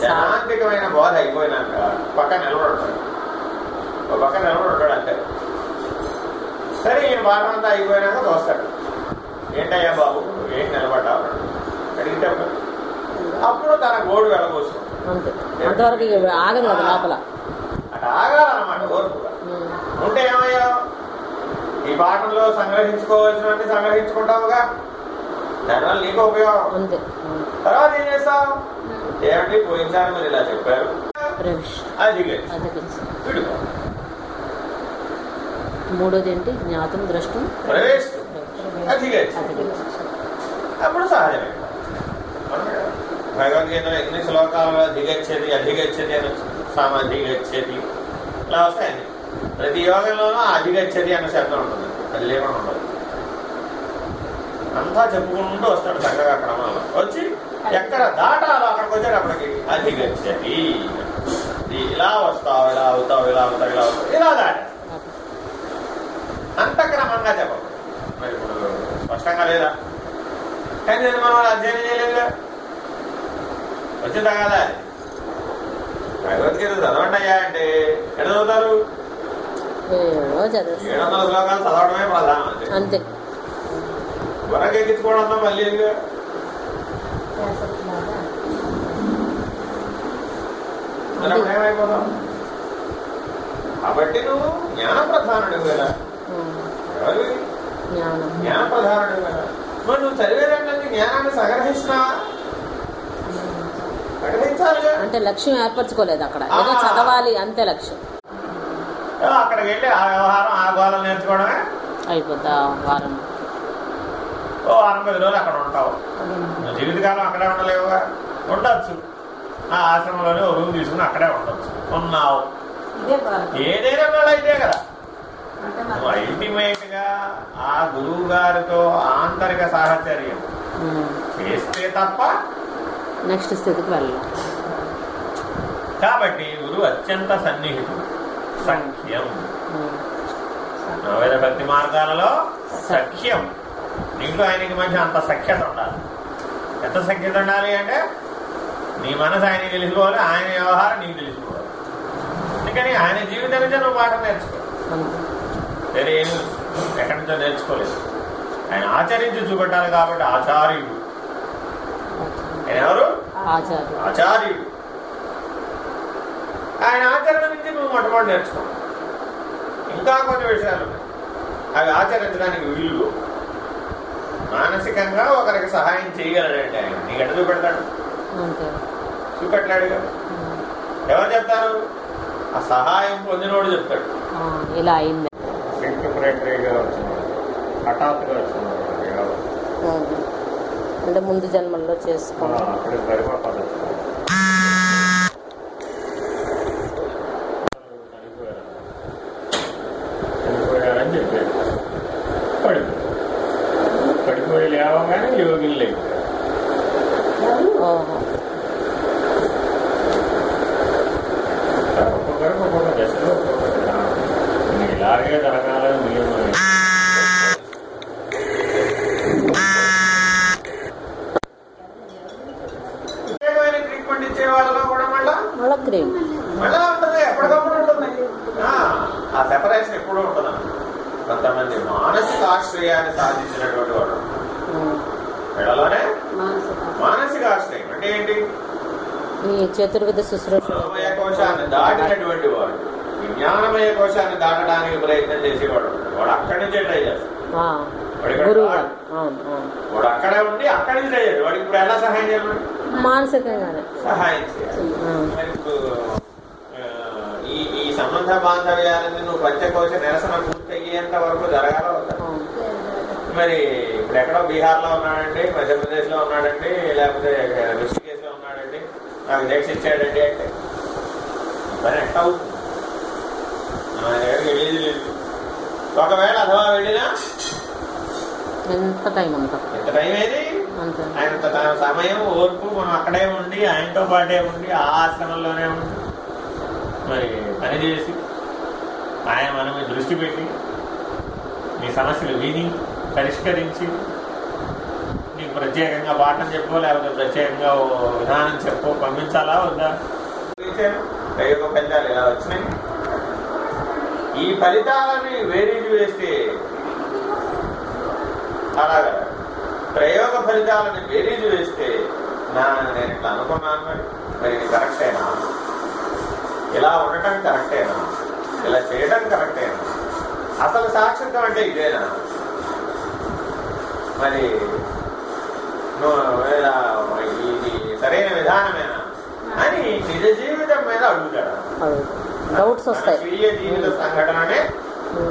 జనాంతికమైన బోధ అయిపోయినాక పక్క నిలబడతాడు. ఒక పక్క నిలబడతాడు అంతే సరే ఈయన పాఠం అంతా అయిపోయినాక చూస్తాడు ఏంటయ్యా బాబు ఏం నిలబడ్డావు? అడిగితే అప్పుడు- తన గోడు వెళ్ళబోస్తుంది అంతే. అంతవరకు ఆగదు కదా లోపల. అటు ఆగాలన్నమాట ఉమ్. ఉంటే ఏమయ్యా? ఈ పాఠంలో సంగ్రహించుకోవాల్సినవన్నీ సంగ్రహించుకుంటావుగా. దానివల్ల నీకు ఉపయోగం. తర్వాత ఏం చేస్తావు? ఏమండి పోయినసారి మీరు ఇలా చెప్పారు. అది విడుకో. మూడోది ఏంటి జ్ఞాతం ద్రష్టం అప్పుడు సహజమే? భగవద్గీతలో ఎన్ని శ్లోకాలలో దిగచ్చేది అధిగచ్చేది అని సమధిగచ్చేది. ఇలా వస్తాయండి ప్రతి యోగంలోనూ అధిగచ్చేది అన్న శబ్దం ఉంటుంది. అది లేకుండా ఉండదు. అంతా చెప్పుకుంటూ వస్తాడు చక్కగా క్రమంలో వచ్చి ఎక్కడ దాటాలో అక్కడికి వచ్చేటప్పటికి అధిగచ్చేది. ఇది ఇలా వస్తావు ఇలా అవుతావు ఇలా అవుతావు ఇలా అవుతావు. ఇలా దాటేస్తావు అంత క్రమంగా చెప్పదు మరి ఇప్పుడు స్పష్టంగా లేదా? కానీ నేను మనం అధ్యయనం చేయలేదుగా. వచ్చిందా కదా? భగవద్గీత చదవండి అయ్యా అంటే. ఎక్కడ చదువుతారు? ఏడో వందల శ్లోకాలు చదవడమే ప్రధానం అంతే. అంతే. మళ్ళీ ఏమైపోతాం? కాబట్టి నువ్వు జ్ఞాన ప్రధానుడు కదా. జ్ఞానం జ్ఞాన. ప్రధానుడు కదా మరి నువ్వు చదివేదంటే జ్ఞానాన్ని సంగ్రహించాలిగా అంటే లక్ష్యం ఏర్పరచుకోలేదు అక్కడ. ఏదో. చదవాలి అంతే లక్ష్యం. అక్కడికి వెళ్ళి ఆ వ్యవహారం ఆ గోళం నేర్చుకోవడమే. అయిపోద్దా వారం? ఓ వారం పది రోజులు అక్కడ ఉంటావు. జీవితకాలం అక్కడే ఉండలేవుగా ఉండొచ్చు. ఆ ఆశ్రమంలోనే ఓ రూమ్ తీసుకుని అక్కడే ఉండొచ్చు. ఉన్నావు. ఏదైనా మళ్ళీ ఇదే కదా. అల్టిమేట్గా ఆ గురువు గారితో ఆంతరిక సాహచర్యం. చేస్తే తప్ప నెక్స్ట్ స్థితికి కాబట్టి గురువు అత్యంత సన్నిహితుడు. సఖ్యం. నవేద భక్తి మార్గాలలో సఖ్యం. నీకు ఆయనకి మధ్య అంత సఖ్యత ఉండాలి. ఎంత సఖ్యత ఉండాలి అంటే నీ మనసు ఆయనకి తెలిసిపోవాలి ఆయన వ్యవహారం నీకు తెలిసిపోవాలి. అందుకని ఆయన జీవితం నుంచి నువ్వు పాఠం నేర్చుకో. వేరే ఏమి ఎక్కడి నుంచో నేర్చుకోలేదు. ఆయన ఆచరించి చూపెట్టాలి కాబట్టి ఆచార్యుడు. ఆయన ఎవరు? ఆచార్య ఆచార్యుడు. ఆయన ఆచరణ నుంచి నువ్వు మొట్టమొదటి నేర్చుకో. ఇంకా కొన్ని విషయాలు అవి ఆచరించడానికి వీలు. మానసికంగా ఒకరికి సహాయం చేయగలడంటే ఆయన. నీకు ఎట్లా చూపెడతాడు? ఉమ్. ఎవరు చెప్తారు? ఆ సహాయం పొందినోడు చెప్తాడు. ఇలా అయింది. హఠాత్తుగా. అంటే ముందు జన్మల్లో చేసుకోవాలి పరిపాలన చెప్పారు పడిపోయి పడిపోయి లేవగానే యోగిని లేదు ఓహో ఒక్కొక్కరికి ఒక్కొక్క దశలో ఒక్కొక్కటి కారణం. ఇలాగే జరగాలని నియమం లేదు. ప్రత్యేకమైన ట్రీట్మెంట్ ఇచ్చే వాళ్ళలో కూడా మళ్ళా మళ్ళా క్రీమ్ మళ్ళా ఉంటుంది ఎప్పటికప్పుడు ఉంటుంది ఆ, ఆ సెపరేషన్ ఎప్పుడూ ఉంటుంది కొంతమంది మానసిక ఆశ్రయాన్ని సాధించినటువంటి వాడు ఉమ్. వీళ్ళలోనే మానసిక మానసిక ఆశ్రయం అంటే ఏంటి ఈ చతుర్విధ శుశ్రూష మనోమయ కోశాన్ని దాటినటువంటి వాడు విజ్ఞానమయ కోశాన్ని దాటడానికి ప్రయత్నం చేసేవాడు వాడు అక్కడి నుంచే ట్రై చేస్తాడు ఆ, వాడు ఇక్కడ గురువు రాడు. గారు అవును అవును వాడు అక్కడే ఉండి అక్కడి నుంచి ట్రై చేయాలి వాడికి ఇప్పుడు ఎలా సహాయం చేయాలి మానసికంగానే సహాయం చేయాలి ఆ, మరి ఇప్పుడు ఆ, ఈ ఈ సంబంధ బాంధవ్యాలని నువ్వు పంచకోశ నిరసన పూర్తయ్యేంత వరకు జరగాల వద్దా? అవును మరి ఇప్పుడు ఎక్కడో బీహార్లో ఉన్నాడండి మధ్యప్రదేశ్లో ఉన్నాడండి లేకపోతే ఋషికేశ్లో ఉన్నాడండి నాకు దీక్ష ఇచ్చాడండి అంటే ఈ పని ఎట్లా అవుతుంది మన దగ్గరికి వెళ్ళేది లేదు ఒకవేళ అథవా వెళ్ళినా ఎంత టైం అంత ఎంత టైం ఏది అంతే ఆయన తన సమయం ఓర్పు మనం అక్కడే ఉండి ఆయనతో పాటే ఉండి ఆ ఆశ్రమంలోనే ఉండి మరి పని చేసి ఆయన మన మీద దృష్టి పెట్టి నీ సమస్యలు విని పరిష్కరించి నీకు ప్రత్యేకంగా పాఠం చెప్పో లేకపోతే ప్రత్యేకంగా ఓ విధానం చెప్పో పంపించాలా వద్దా? ప్రయోగ ఫలితాలు ఇలా వచ్చినాయి? ఈ ఫలితాలని వేరీజు వేస్తే అలాగా. ప్రయోగ ఫలితాలని బేరీజు వేస్తే నా నేను ఇట్లా అనుకున్నాను. మరి ఇది కరెక్టేనా? ఇలా ఉండటం కరెక్టేనా? ఇలా చేయడం కరెక్టేనా? అసలు సాక్షిత్వం అంటే ఇదేనా? మరి నువ్వు ఇది సరైన విధానమేనా? అని నిజ జీవితం మీద అడుగుతాడు. అడుగు డౌట్స్ వస్తాయి. స్వీయ జీవిత సంఘటననే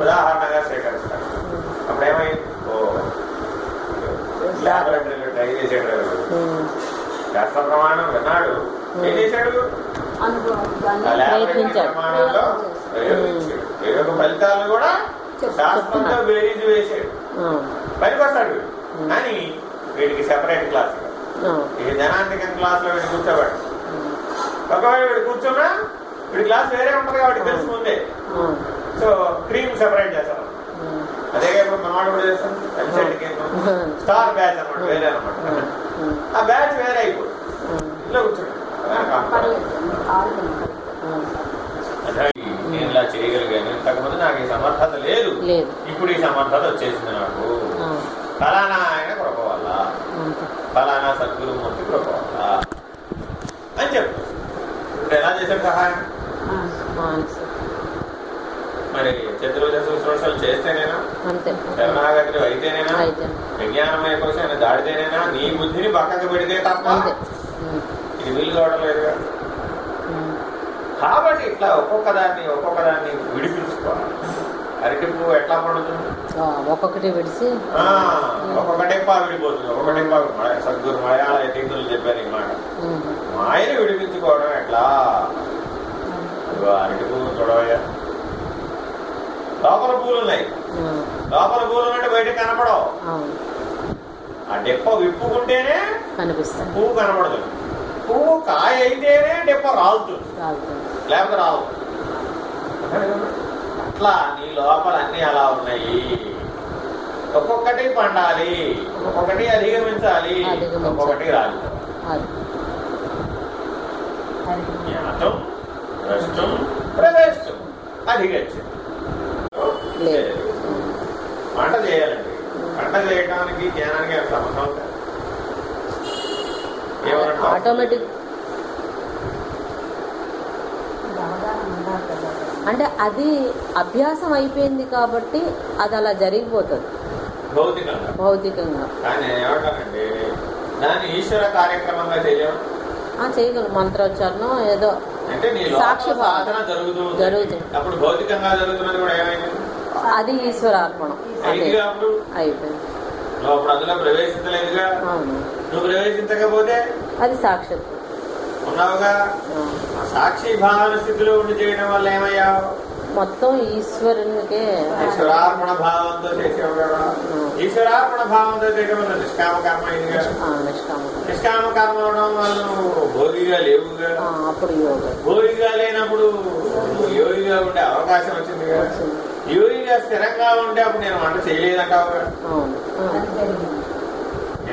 ఉదాహరణగా స్వీకరిస్తాడు. అప్పుడేమైంది? ఓ లాబొరేటరీలో ట్రై ఉమ్. శాస్త్ర ప్రమాణం విన్నాడు. ఏం చేశాడు. ప్రమాణంలో ప్రయోగ ఫలితాలను కూడా శాస్త్రంతో బేరీజు వేసాడు పనికొస్తాడు. కానీ వీడికి సెపరేట్ క్లాస్ ఆ, ఇక జనాంతికం క్లాస్లో వీడు కూర్చోబెట్ట ఒకవేళ వీడు కూర్చున్నా వీడి క్లాస్ వేరే ఉంటుంది కాబట్టి తెలుసు ముందే. సో క్రీమ్ సెపరేట్ చేస్తారు ఆ, అదే ఇప్పుడు మనవాడు కూడా చేస్తాం స్టార్ బ్యాచ్ అనమాట వేరే అనమాట ఆ, బ్యాచ్ వేరే ఇంట్లో కూర్చోండి. అదే నేను ఇలా చేయగలిగాను. కాకపోతే నాకు ఈ సమర్థత లేదు. లేదు. ఇప్పుడు ఈ సమర్థత వచ్చేసింది నాకు. ఫలానా ఆయన కృప వల్ల ఫలానా సద్గురుమూర్తి కృప వల్ల అని చెప్పు. ఇప్పుడు ఎలా చేశాడు సహాయం? మరి చతుర్భుజ శుశ్రూషలు చేస్తేనేనా? అంతే. శరణాగతి అయితేనేనా? అయితే విజ్ఞానమయ కోసం ఆయన దాడితేనేనా నీ బుద్ధిని పక్కకు పెడితే తప్ప ఇది వీలు కావడం లేదుగా. ఉమ్, కాబట్టి ఇట్లా ఒక్కొక్క దాన్ని ఒక్కొక్క దాన్ని విడిపించుకోవాలి అరటి పువ్వు ఎట్లా పడుతుంది ఆ, ఒక్కొక్కటి విడిచి. ఒక్కొక్కటే పా విడిపోతుంది ఒక్కొక్కటే పా సద్గురు మలయాళ యతీంద్రులు చెప్పారు ఈ మాట. మాయని విడిపించుకోవడం ఎట్లా? అరటి పువ్వు చూడవయ్యా. లోపల పూలు ఉన్నాయి. లోపల పూలు ఉన్నట్టు బయట కనపడవు. ఆ డెప్ప విప్పుకుంటేనే కనిపిస్తాయి. పువ్వు కనపడదు పువ్వు కాయ అయితేనే డెప్ప రాలుతుంది రాలుతుంది లేకపోతే రావు. అట్లా నీ లోపల అన్ని అలా ఉన్నాయి. ఒక్కొక్కటి పండాలి. ఒక్కొక్కటి అధిగమించాలి. ఒక్కొక్కటి రాలి జ్ఞాతం ద్రష్టం ప్రవేశం. అధిగచ్చం లేదు. వంట చేయాలండి. వంట చేయడానికి జ్ఞానానికి సంబంధం ఆటోమేటిక్ అంటే అది అభ్యాసం అయిపోయింది కాబట్టి అది అలా జరిగిపోతుంది. భౌతికంగా. భౌతికంగా. కానీ నేను ఏమంటానండి దాన్ని ఈశ్వర కార్యక్రమంగా చేయడం ఆ చేయగలం. మంత్రోచ్చారణం ఏదో సాక్షి. జరుగుతుంది. అప్పుడు భౌతికంగా జరుగుతున్నది కూడా ఏమైంది? అది ఈశ్వరార్పణం అయిపోయింది నువ్వు అప్పుడు? అందులో ప్రవేశించలేదుగా? నువ్వు ప్రవేశించకపోతే? అది సాక్షాత్ ఉన్నావుగా? సాక్షి భావన స్థితిలో ఉండి చేయడం వల్ల ఏమయ్యావు? మొత్తం ఈశ్వరునికే ఈశ్వరార్పణ భావంతో చేసేవాడు. ఈశ్వరార్పణ భావంతో చేయడం నిష్కామ కర్మ నిష్కామం నిష్కామ కర్మ అవడం నువ్వు భోగిగా లేవుగా ఆ, అప్పుడు భోగిగా లేనప్పుడు యోగిగా ఉండే అవకాశం వచ్చింది కదా. యోగిగా స్థిరంగా ఉంటే అప్పుడు నేను వంట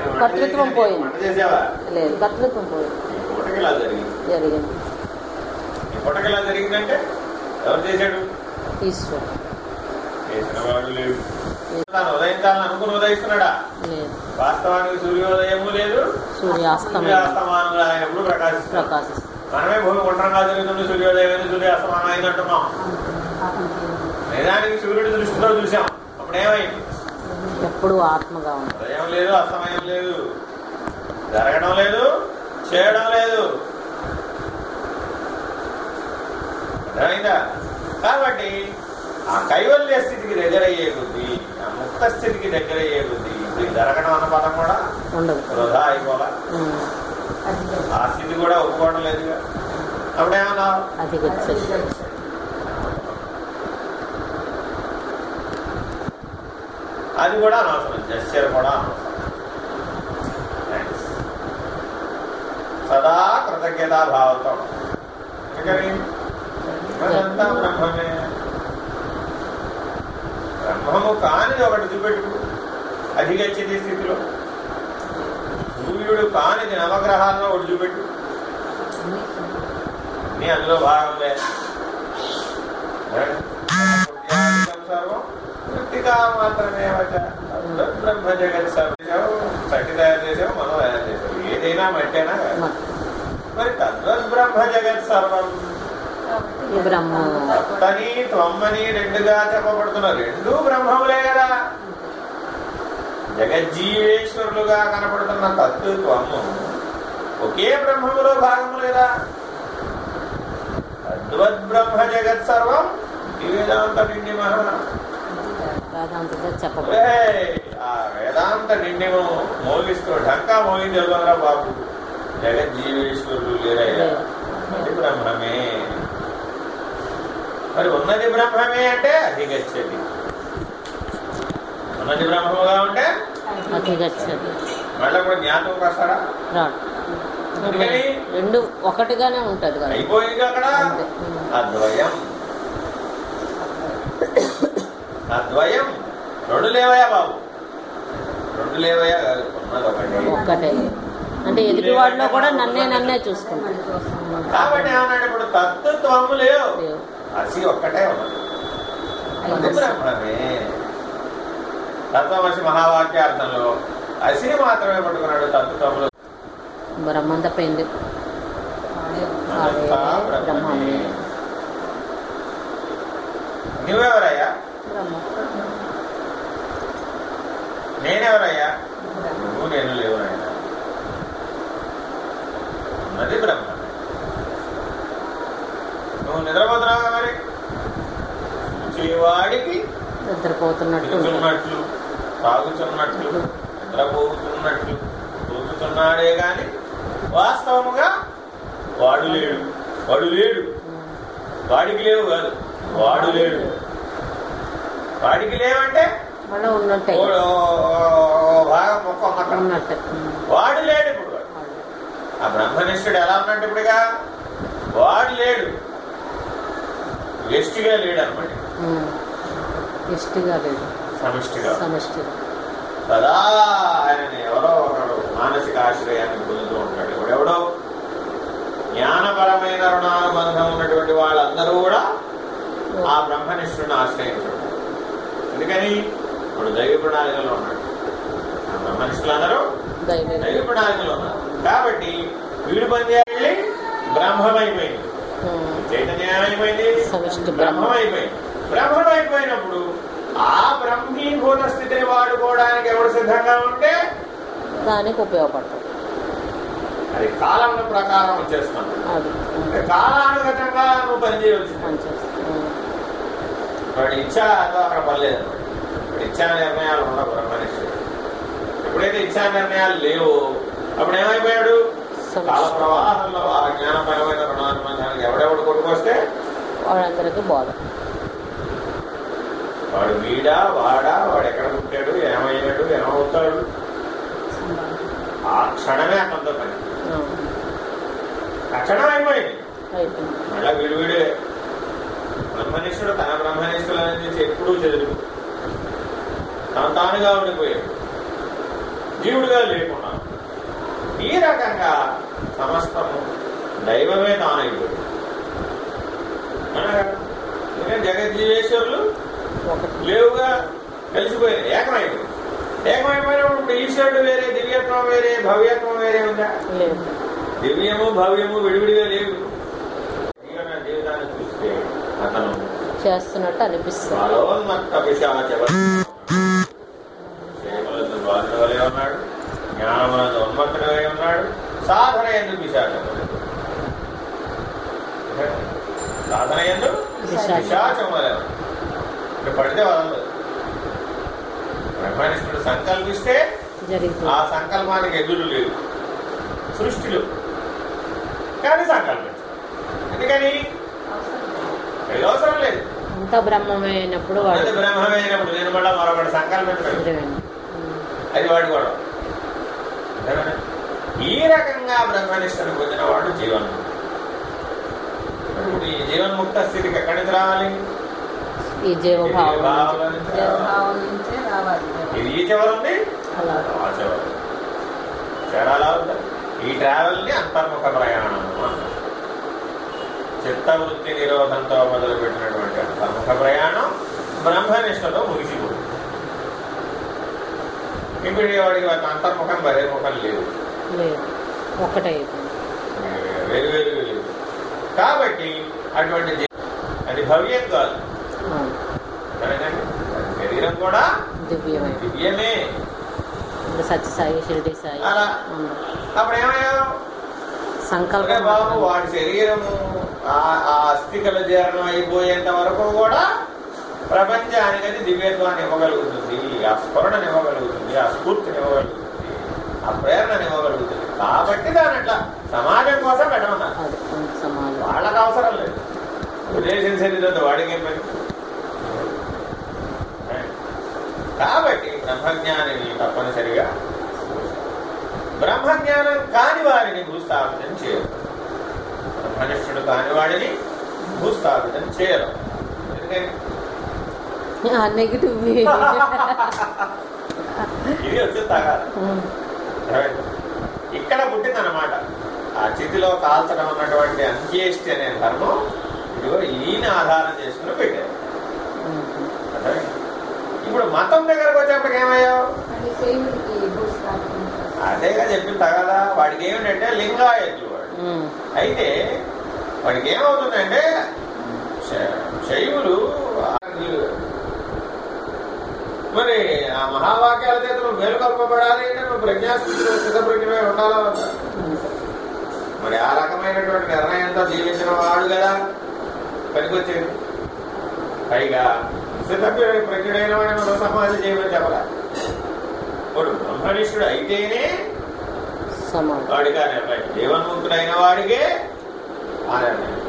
వంట కర్తృత్వం పోయింది. వంట చేసావా? లేదు కర్తృత్వం పోయింది. జరిగింది. జరిగిందంటే? ఎవరు చేశాడు? చేసిన వాడు లేడు. తాను ఉదయించాలని అనుకుని ఉదయిస్తున్నాడా? వాస్తవానికి సూర్యోదయము లేదు. సూర్యాస్తమానం ఎప్పుడు ప్రకాశిస్తుంది మనమే భూమి గుండ్రంగా జరుగుతుంది సూర్యోదయం సూర్యాస్తమానం అయింది అంటున్నాం పాపం చేయండి. నిజానికి సూర్యుడి దృష్టితో చూసాం అప్పుడు ఏమైంది? ఎప్పుడు ఆత్మగా ఉంది ఉదయం లేదు అస్తమయం లేదు. జరగడం లేదు చేయడం లేదు. అర్థమైందా? కాబట్టి ఆ కైవల్య స్థితికి దగ్గరయ్యే బుద్ధి ఆ ముక్త స్థితికి దగ్గరయ్యే బుద్ధి ఇది జరగడం అన్న పదం కూడా వృధా అయిపోలా. ఆ స్థితి కూడా ఒప్పుకోవడం లేదుగా. అప్పుడేమన్నావు అది కూడా అనవసరం. జస్చర్ కూడా అనవసరం. సదా కృతజ్ఞతా భావంతో ఎందుకని? అదంతా బ్రహ్మమే. బ్రహ్మము కానిది ఒకటి చూపెట్టు. అధిగచ్చింది స్థితిలో. సూర్యుడు కానిది నవగ్రహాల్లో ఒకటి చూపెట్టు. నీ అందులో సర్వం వృత్తిగా మాత్రమే బ్రహ్మ జగత్ సర్వం చట్టి తయారు చేసావు మనం తయారు చేసావు ఏదైనా మట్టేనా మరి తద్వద్ బ్రహ్మ జగత్ సర్వం. బ్రహ్మ. తని త్వమ్మని రెండుగా చెప్పబడుతున్న రెండు బ్రహ్మములే కదా. జగజ్జీవేశ్వరులుగా కనపడుతున్న తత్తు త్వము ఒకే బ్రహ్మములో భాగము లేదా? తద్వద్ బ్రహ్మ జగత్ సర్వం వేదాంత నిండి మహా వేదాంతగా చెప్పబడి ఒరేయ్, ఆ వేదాంత నిండిము మోగిస్తూ ఢంకా మోగింది ఎవరా బాబు. జగజ్జీవేశ్వరులు లేరయ్యా బ్రహ్మమే. మరి ఉన్నది బ్రహ్మమే అంటే అది గచ్చది ఉన్నది బ్రహ్మముగా ఉంటే అతి గచ్చది మళ్ళీ కూడా జ్ఞాపకం వస్తాడా? రాడు ఒకటిగానే ఉంటది అయిపోయింది అక్కడ. అద్వయం. అద్వయం. రెండు లేవయా బాబు? రెండు లేవయా? ఒక్కటే అంటే ఎదుటివాడిలో కూడా నన్నే నన్నే చూసుకుంటాను కాబట్టి ఏమన్నాడు ఇప్పుడు? తత్వము లేవు. అసి ఒక్కటే ఉన్నది అది బ్రహ్మమే తత్వమసి మహావాక్యార్థంలో అసిని మాత్రమే పట్టుకున్నాడు తత్వములు. బ్రహ్మం తప్ప ఎందుకు అనంతా బ్రహ్మమే. బ్రహ్మమే. నువ్వెవరయ్యా? బ్రహ్మ నేనెవరయ్యా? నువ్వు నేను లేవు నాయన ఉన్నది బ్రహ్మమే నువ్వు నిద్రపోతున్నావు మరి ఉంటుంది. తిరుగుతున్నట్లు తాగుతున్నట్లు నిద్రపోతున్నట్లు తూగుతున్నాడే గాని వాస్తవముగా వాడు లేడు. వాడు లేడు. వాడికి లేవు కాదు. వాడు లేడు. వాడికి లేవంటే భాగం మొక్క వాడు లేడు ఇప్పుడు. ఆ బ్రహ్మనిష్ఠుడు ఎలా ఉన్నట్టు ఇప్పుడుగా? వాడు లేడు. వ్యష్టిగా లేడు అనమాట. ఇష్టిగా లేదు. సమిష్టిగా. సమష్టిగా. సదా ఆయనని ఎవరో ఒకడు మానసిక ఆశ్రయాన్ని పొందుతూ ఉంటాడు. ఎవడెవడో? జ్ఞానపరమైన రుణానుబంధం ఉన్నటువంటి వాళ్ళందరూ కూడా ఆ బ్రహ్మనిష్ఠుడిని ఆశ్రయించాడు ఎందుకని? ఇప్పుడు దైవ ప్రణాళికలో ఉన్నాడు. ఆ బ్రహ్మనిష్ఠులందరూ దైవం ప్రణాళికలో ఉన్నారు. కాబట్టి వీడు పనిచేయాలి బ్రహ్మమైపోయింది. ఉమ్. చైతన్యం అయిపోయింది సమిష్టి బ్రహ్మ బ్రహ్మం అయిపోయింది బ్రహ్మం అయిపోయినప్పుడు ఆ బ్రహ్మీభూత స్థితిని వాడుకోవడానికి ఎవడు సిద్ధంగా ఉంటే దానికి ఉపయోగపడుతుంది అది కాలం ప్రకారం అంటే కాలానుగతంగా నువ్వు పనిచేయవచ్చు వాడి ఇచ్చ అదో అక్కడ పర్లేదు ఇచ్చా నిర్ణయాలు ఉండవు బ్రహ్మనిష్ఠుడు ఎప్పుడైతే ఇచ్చా నిర్ణయాలు లేవు అప్పుడు ఏమైపోయాడు? కాల ప్రవాహంలో ఆ జ్ఞానపరమైన రుణానుబంధానికి ఎవడెవడు కొట్టుకొస్తే? వాళ్ళందరికీ బోధ. వాడు వీడా వాడా వాడు ఎక్కడ పుట్టాడు ఏమయ్యాడు ఏమవుతాడు? ఆ క్షణమే అతనితో పని. ఆ, ఆ క్షణం అయిపోయింది. మళ్ళా వీడు వీడే. బ్రహ్మనిష్ఠుడు తన బ్రహ్మనిష్ఠుల నుంచి ఎప్పుడూ చెదురు తన తానుగా ఉండిపోయాడు. జీవుడుగా లేకుండా. ఈ రకంగా సమస్తము దైవమే తానైపోయాడు జగజ్జీవేశ్వరులు? లేవుగా కలిసిపోయింది. ఏకమైపోయింది. ఏకమైపోయినప్పుడు ఇప్పుడు ఈశ్వరుడు వేరే దివ్యత్వం వేరే భవ్యత్వం వేరే ఉందా? దివ్యము భవ్యము విడివిడిగా లేవు. జీవన జీవితాన్ని చూస్తే అతను చేస్తున్నట్టు అనిపిస్తుంది. ఉన్నాడు. జ్ఞానమునందు ఉన్మత్తుడై ఉన్నాడు. సాధన ఎందు పిశాచం. సాధన ఎందు పిశాచం. పిశాచం వలె ఉన్నాడు. ఇక్కడ పడితే వదలదు బ్రహ్మనిష్ఠుడు సంకల్పిస్తే ఆ సంకల్పానికి ఎదురు లేదు. సృష్టిలో. కానీ సంకల్పించు. ఎందుకని? ఏదో అవసరం లేదు. అంతా బ్రహ్మమైనప్పుడు వాడు బ్రహ్మమైనప్పుడు నేను మళ్ళా మరొకటి సంకల్పించడం. అది వాడు కూడా? ఈ రకంగా బ్రహ్మనిష్టను పొందిన వాడు జీవన్ముక్తి ఇప్పుడు ఈ జీవన్ముక్త స్థితికి ఎక్కడి నుంచి రావాలి? ఈ జీవభావం. భావంలో నుంచి రావాలి. ఈ అలా ఉంది ఈ ట్రావెల్ని అంతర్ముఖ ప్రయాణం. చిత్తవృత్తి నిరోధంతో మొదలుపెట్టినటువంటి అంతర్ముఖ ప్రయాణం బ్రహ్మనిష్టతో ముగిసిపోతుంది ఇప్పుడు వాడికి వాటి అంతర్ముఖం బహిర్ముఖం లేదు అయిపోయింది. వేరు వేరు లేదు కాబట్టి అటువంటి అది భవ్యం కాదు శరీరం కూడా దివ్యమే. ఇంకా సత్యసాయి షిరిడి సాయి. అప్పుడు ఏమయ్యా సంకల్పం. బాబు వాడి శరీరము ఆ- అస్థికల జీర్ణం అయిపోయేంత వరకు కూడా ప్రపంచానికి అది దివ్యత్వాన్ని ఇవ్వగలుగుతుంది. ఆ స్ఫురణని ఇవ్వగలుగుతుంది. ఆ స్ఫూర్తిని ఇవ్వగలుగుతుంది. ఆ ప్రేరణని ఇవ్వగలుగుతుంది. కాబట్టి దాని అట్లా సమాజం కోసం పెట్టమన్నారు. వాళ్ళకి అవసరం లేదు. ఉద్దేశం శరీరంతో వాడికి ఏం పని? కాబట్టి బ్రహ్మజ్ఞానిని తప్పనిసరిగా బ్రహ్మజ్ఞానం కాని వారిని భూస్థాపితం చేయరు. బ్రహ్మనిష్ఠుడు కాని వాడిని భూస్థాపితం చేయరు. ఎందుకని? నెగిటివ్ ఇది వచ్చి తగాలి ఇక్కడ పుట్టిందన్నమాట. ఆ చితిలో కాల్చడం అన్నటువంటి అంత్యేష్టి అనే ధర్మం ఇదిగో ఈయన ఆధారం చేసుకుని పెట్టారు? ఇప్పుడు మతం దగ్గరకు వచ్చేప్పటికి ఏమయ్యావు? అదేగా చెప్పింది తగదా. వాడికి ఏమిటంటే లింగాయతులు వాడు. అయితే వాడికి ఏమవుతుందంటే శైవులు. మరి ఆ మహావాక్యాల చేత నువ్వు మేలుకొల్పబడాలి అంటే నువ్వు ప్రజ్ఞాస్థితిలో స్థితప్రజ్ఞమై ఉండాలా? మరి ఆ రకమైనటువంటి నిర్ణయంతో జీవించిన వాడు కదా. పనికొచ్చేది. పైగా స్థితప్ర ప్రజ్ఞుడైన వాడిని మనం సమాధి చేయమని చెప్పలే? వాడు బ్రహ్మనిష్ఠుడు అయితేనే ఆ నిర్ణయం జీవన్ముక్తుడైన వాడికే ఆ నిర్ణయం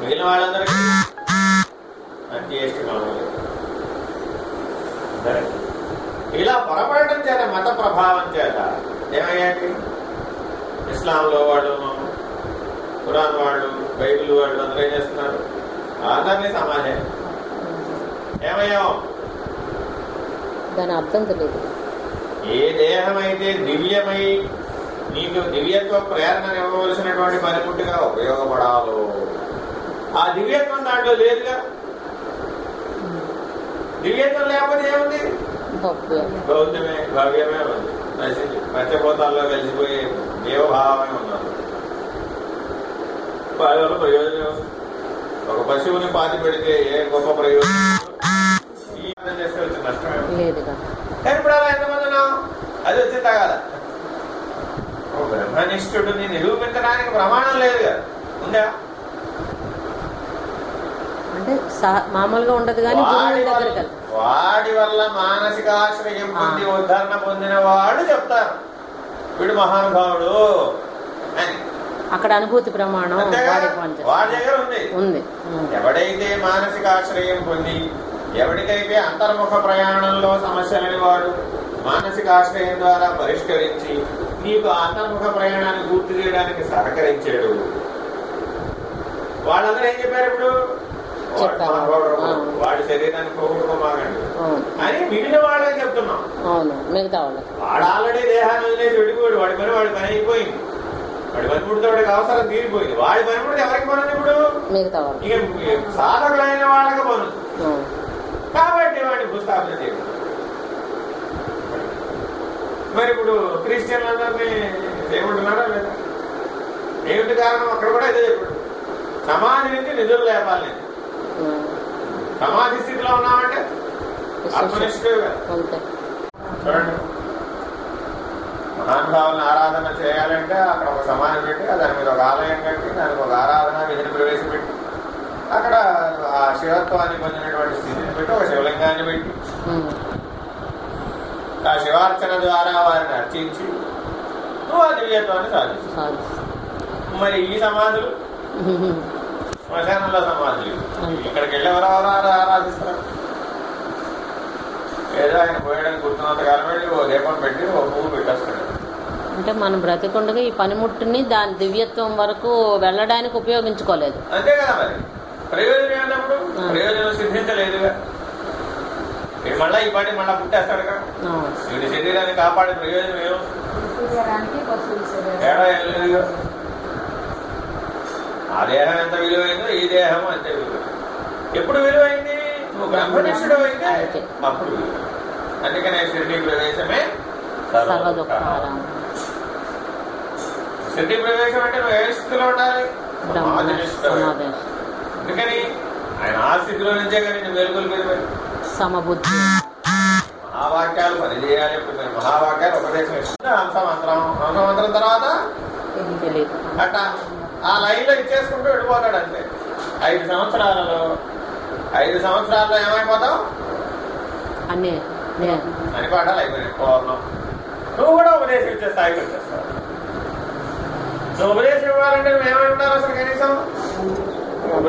మిగిలిన వాళ్ళందరికీ అంత్యేష్టి మామూలు సరే. ఇలా పొరపడటం చేత మత ప్రభావం చేత ఏమయ్యాటి ఇస్లాంలో వాళ్ళు ఖురాన్ వాళ్ళు బైబిల్ వాళ్ళు అందరూ ఏం చేస్తున్నారు? అందరినీ సమాజం ఏమయ్యాం? దాని అర్థం తెలియదు ఏ దేహమైతే దివ్యమై నీకు దివ్యత్వ ప్రేరణ ఇవ్వవలసినటువంటి పనిముట్టుగా ఉపయోగపడాలో? ఆ దివ్యత్వం దాంట్లో లేదుగా? దివ్యత్వం లేకపోతే ఏముంది? గౌతమే భవ్యమే ఉంది. నశించి పంచభూతాల్లో కలిసిపోయే దేవభావమే ఉన్నారు వారి వల్ల ప్రయోజనం? ఒక పశువుని పాతి పెడితే ఏ గొప్ప ప్రయోజనం? కానీ ఇప్పుడు అలా ఎంతమంది ఉన్నాం అది బ్రహ్మనిష్ఠుడిని నిరూపించడానికి ప్రమాణం లేదు కదా ఉందా? అంటే మామూలుగా ఉండదు కానీ వాడి వల్ల మానసిక ఆశ్రయం పొంది. ఉద్ధరణ పొందిన వాడు చెప్తారు. వీడు మహానుభావుడు. అని. అక్కడ అనుభూతి ప్రమాణం. వాడి దగ్గర ఉంది. ఉంది. ఎవడైతే మానసిక ఆశ్రయం పొంది ఎవరికైతే అంతర్ముఖ ప్రయాణంలో సమస్యలని వాడు మానసిక ఆశ్రయం ద్వారా పరిష్కరించి నీకు అంతర్ముఖ ప్రయాణాన్ని పూర్తి చేయడానికి సహకరించాడు. వాళ్ళందరూ ఏం చెప్పారు ఇప్పుడు? వాడు శరీరాన్ని పోగొట్టుకోమాగండి అని మిగిలిన వాళ్ళకి చెప్తున్నాం. అవును మిగతా వాళ్ళకి. వాడు ఆల్రెడీ దేహాన్ని వదిలేసి వెళ్ళిపోయాడు. వాడి పని వాడి పని అయిపోయింది. వాడి పని పుడితే వాడికి అవసరం తీరిపోయింది. వాడి పని పుడితే ఎవరికి పనుంది ఇప్పుడు? ఇక సాధకులైన వాళ్ళకి పనుంది. కాబట్టి వాడిని భూస్థాపన చేయడం. మరి ఇప్పుడు క్రిస్టియన్లందరినీ ఏమంటున్నారా లేదా? ఏమిటి కారణం? అక్కడ కూడా ఇదే చెప్పాడు. సమాధి నుంచి నిధులు లేపాలి. సమాధి స్థితిలో ఉన్నామంటే చూడండి. మహానుభావులను ఆరాధన చేయాలంటే అక్కడ ఒక సమాధి పెట్టి దాని మీద ఒక ఆలయం కట్టి దానికి ఒక ఆరాధన విధిని ప్రవేశపెట్టి అక్కడ ఆ శివత్వాన్ని పొందినటువంటి స్థితిని పెట్టి ఒక శివలింగాన్ని పెట్టి. ఆ శివార్చన ద్వారా వారిని అర్చించి నువ్వు ఆ దివ్యత్వాన్ని సాధిస్తావు సాధిస్తాం. మరి ఈ సమాధులు. శ్మశానంలో సమాధులు. ఇక్కడికి వెళ్ళి ఎవరు ఎవరు ఆరాధిస్తారు ఏదో ఆయన పోయడానికి గుర్తున్నంత కాలం వెళ్ళి ఓ దీపం పెట్టి ఓ పువ్వు పెట్టేస్తాడు అంటే మనం బ్రతికుండగా ఈ పనిముట్టుని దాని దివ్యత్వం వరకు వెళ్ళడానికి ఉపయోగించుకోలేదు అంతే కదా మరి ప్రయోజనం ఏమన్నప్పుడు. ప్రయోజనం సిద్ధించలేదుగా వీడు మళ్ళా ఈ పాటి మళ్ళా పుట్టేస్తాడుగా వీడి శరీరాన్ని కాపాడే ప్రయోజనం ఏమో? తేడా ఏం లేదుగా ఆ దేహం ఎంత విలువైందో ఈ దేహం అంతే విలువ. ఎప్పుడు విలువైంది? నువ్వు బ్రహ్మనిష్ఠుడు అయితే. అప్పుడు విలువ. అందుకనే షిరిడి ప్రవేశమే సర్వదుఃఖారం షిరిడి ప్రవేశం అంటే నువ్వు ఏ స్థితిలో ఉండాలి? అందుకని ఆయన ఆ స్థితిలో నుంచే కానీ నువ్వు వెలుగులు సమబుద్ధి. మహావాక్యాలు పనిచేయాలి ఇప్పుడు మహావాక్యాలు ఉపదేశం ఇస్తున్నా హంసమంత్రం తర్వాత అట్ట. ఆ లైన్లో ఇచ్చేసుకుంటూ వెళ్ళిపోతాడు అంతే. ఐదు సంవత్సరాలలో ఐదు సంవత్సరాల్లో ఏమైపోతావు? అన్నీ అని పాఠాలు అయిపోయినాయి. పూర్ణం. నువ్వు కూడా ఉపదేశం ఇచ్చే స్థాయికి వచ్చేస్తావు. నువ్వు ఉపదేశం ఇవ్వాలంటే నువ్వు ఏమై ఉండాలి అసలు కనీసం? నువ్వు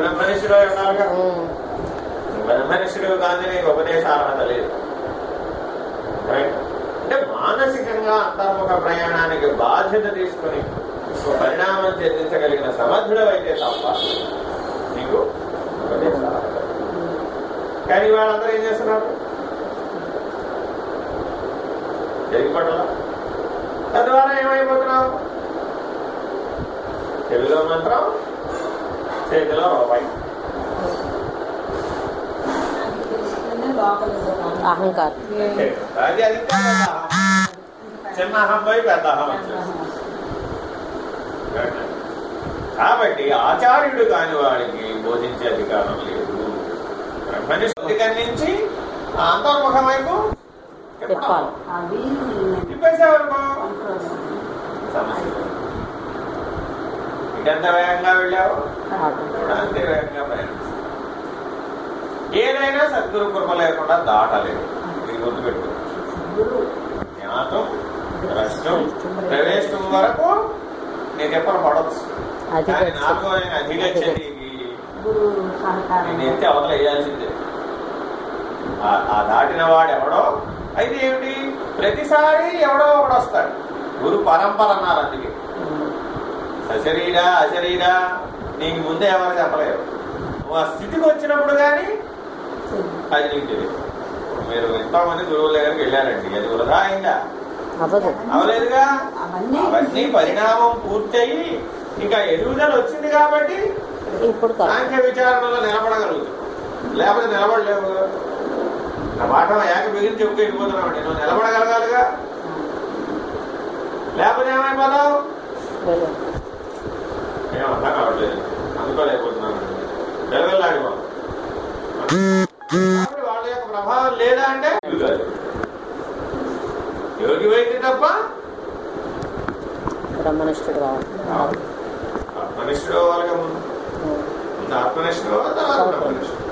బ్రహ్మనిష్ఠుడు కానీ నీకు ఉపదేశార్హత లేదు? అంటే మానసికంగా అంతర్ముఖ ప్రయాణానికి బాధ్యత తీసుకుని పరిణామం చెందించగలిగిన సమర్థుడు అయితే తప్ప నీకు ఉపదేశార్హత. కానీ వాళ్ళందరూ ఏం చేస్తున్నారు? జరిగిపట్ల తద్వారా ఏమైపోతున్నావు? చెవిలో మంత్రం అహంకారం. అది అది. చిన్న అహం. పోయి పెద్ద అహం వచ్చేస్తుంది. కాబట్టి ఆచార్యుడు కాని వాడికి బోధించే అధికారం లేదు. బ్రహ్మనిష్ఠి నుంచి ఆ అంతర్ముఖం వైపు కంట్రోల్ సమస్య. ఇటెంత వేగంగా వెళ్ళావు అంతే వేగంగా ప్రయాణిస్తావు. ఏదైనా సద్గురు కృప లేకుండా దాటలేదు. ఇది గుర్తుపెట్టుకో. జ్ఞాతం ద్రష్టం ప్రవేశం వరకు నీకు ఎప్పుడు పడవచ్చు కానీ గురువు సహకారం. నేను ఎత్తి అవతల వేయాల్సిందే. ఆ- దాటిన వాడు ఎవడో అయితే ఏమిటి? ప్రతిసారి ఎవడో ఒకడు వస్తాడు. గురు పరంపర అన్నారు అందుకే. సశరీరా అశరీరా నీకు ముందే ఎవరు చెప్పలేరు. నువ్వు ఆ స్థితికి వచ్చినప్పుడు కానీ అది నీకు తెలియదు. మీరు ఎంతో మంది గురువుల దగ్గరికి వెళ్ళారండి. అది వృధా అయిందా? అవలేదుగా అవన్నీ పరిణామం పూర్తయి ఇంకా ఎదుగుదల వచ్చింది కాబట్టి సాంఖ్య విచారణలో నిలబడగలుగుతావు లేకపోతే నిలబడలేవు నా పాఠం ఏక బిగిని చెప్పుకు వెళ్ళిపోతున్నావు నువ్వు నిలబడగలగాలిగా. లేకపోతే ఏమైపోతావు. ఏం అర్థం కావట్లేదు. అందుకోలేకపోతున్నాను. వెళ్ళాడిపోతాం కాబట్టి వాళ్ళ యొక్క ప్రభావం లేదా అంటే. యోగి వైద్య తప్ప? బ్రహ్మనిష్ఠుడు ఆత్మనిష్ఠుడు వాళ్ళకి ముందు ఆత్మనిష్ఠుడు తర్వాత బ్రహ్మనిష్ఠుడు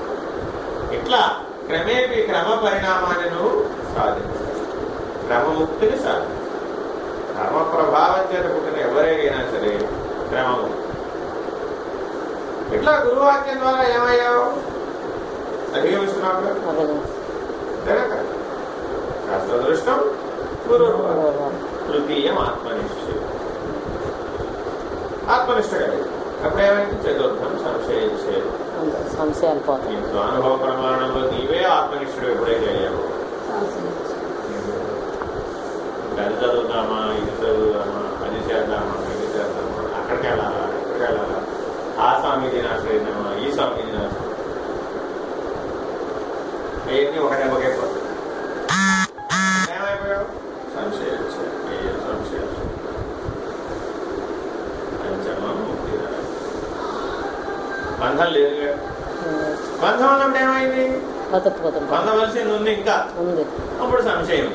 ఇట్లా క్రమేపీ క్రమ పరిణామాన్ని నువ్వు సాధించాలి క్రమముక్తిని సాధించాలి కర్మ ప్రభావం చేత పుట్టిన ఎవరైనా సరే క్రమము ఇట్లా గురువాక్యం ద్వారా ఏమయ్యావు? కదా? శాస్త్రదృష్టం గురు. తృతీయం ఆత్మనిష్ఠ ఆత్మనిష్ట కలిగి అప్పుడు ఏమైంది? చతుర్థం సంశయించేది అంతే. సంశయాలు పోతాయి స్వానుభవ ప్రమాణంలో నీవే ఆత్మనిష్ఠుడు ఎప్పుడైతే అయ్యావో. అది చదువుతామా? ఇది చదువుదామా? అది చేద్దామా? ఇది చేద్దామా? అక్కడికి వెళ్ళాలా? ఇక్కడికి వెళ్ళాలా? స్వామీజీని ఆశ్రయిద్దామా ఈ స్వామీజీని ఆశ్రయిద్దామా ఇవన్నీ ఒక దెబ్బకే పోతాయి ఏమైపోయావు సంశయం ఏ సంశయం పంచమం ముక్తి బంధం ఉమ్, బంధం ఉన్నప్పుడు ఏమైంది పొందవలసింది ఉంది ఇంకా అప్పుడు సంశయం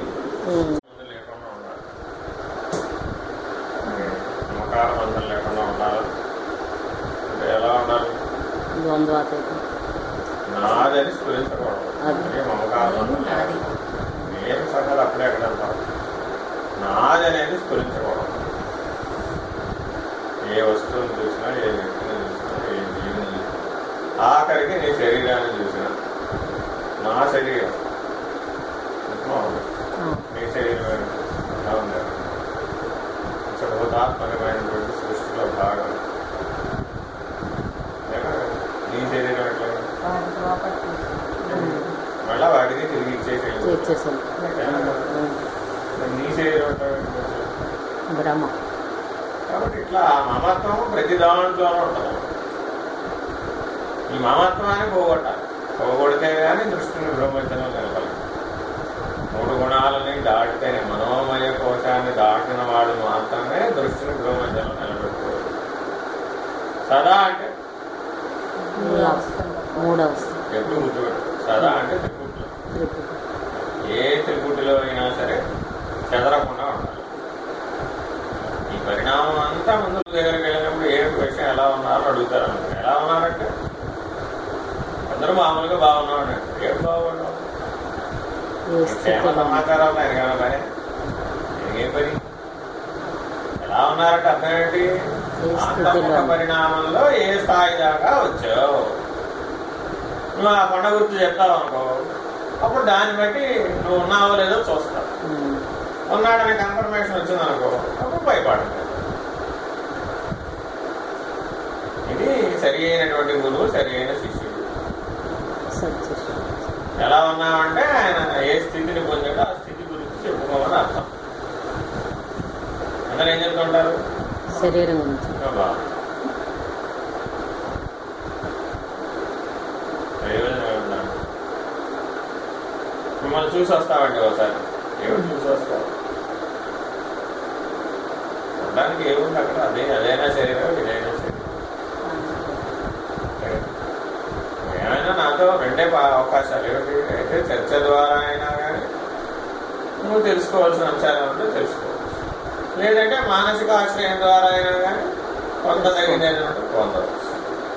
ಆಶ್ರಯದ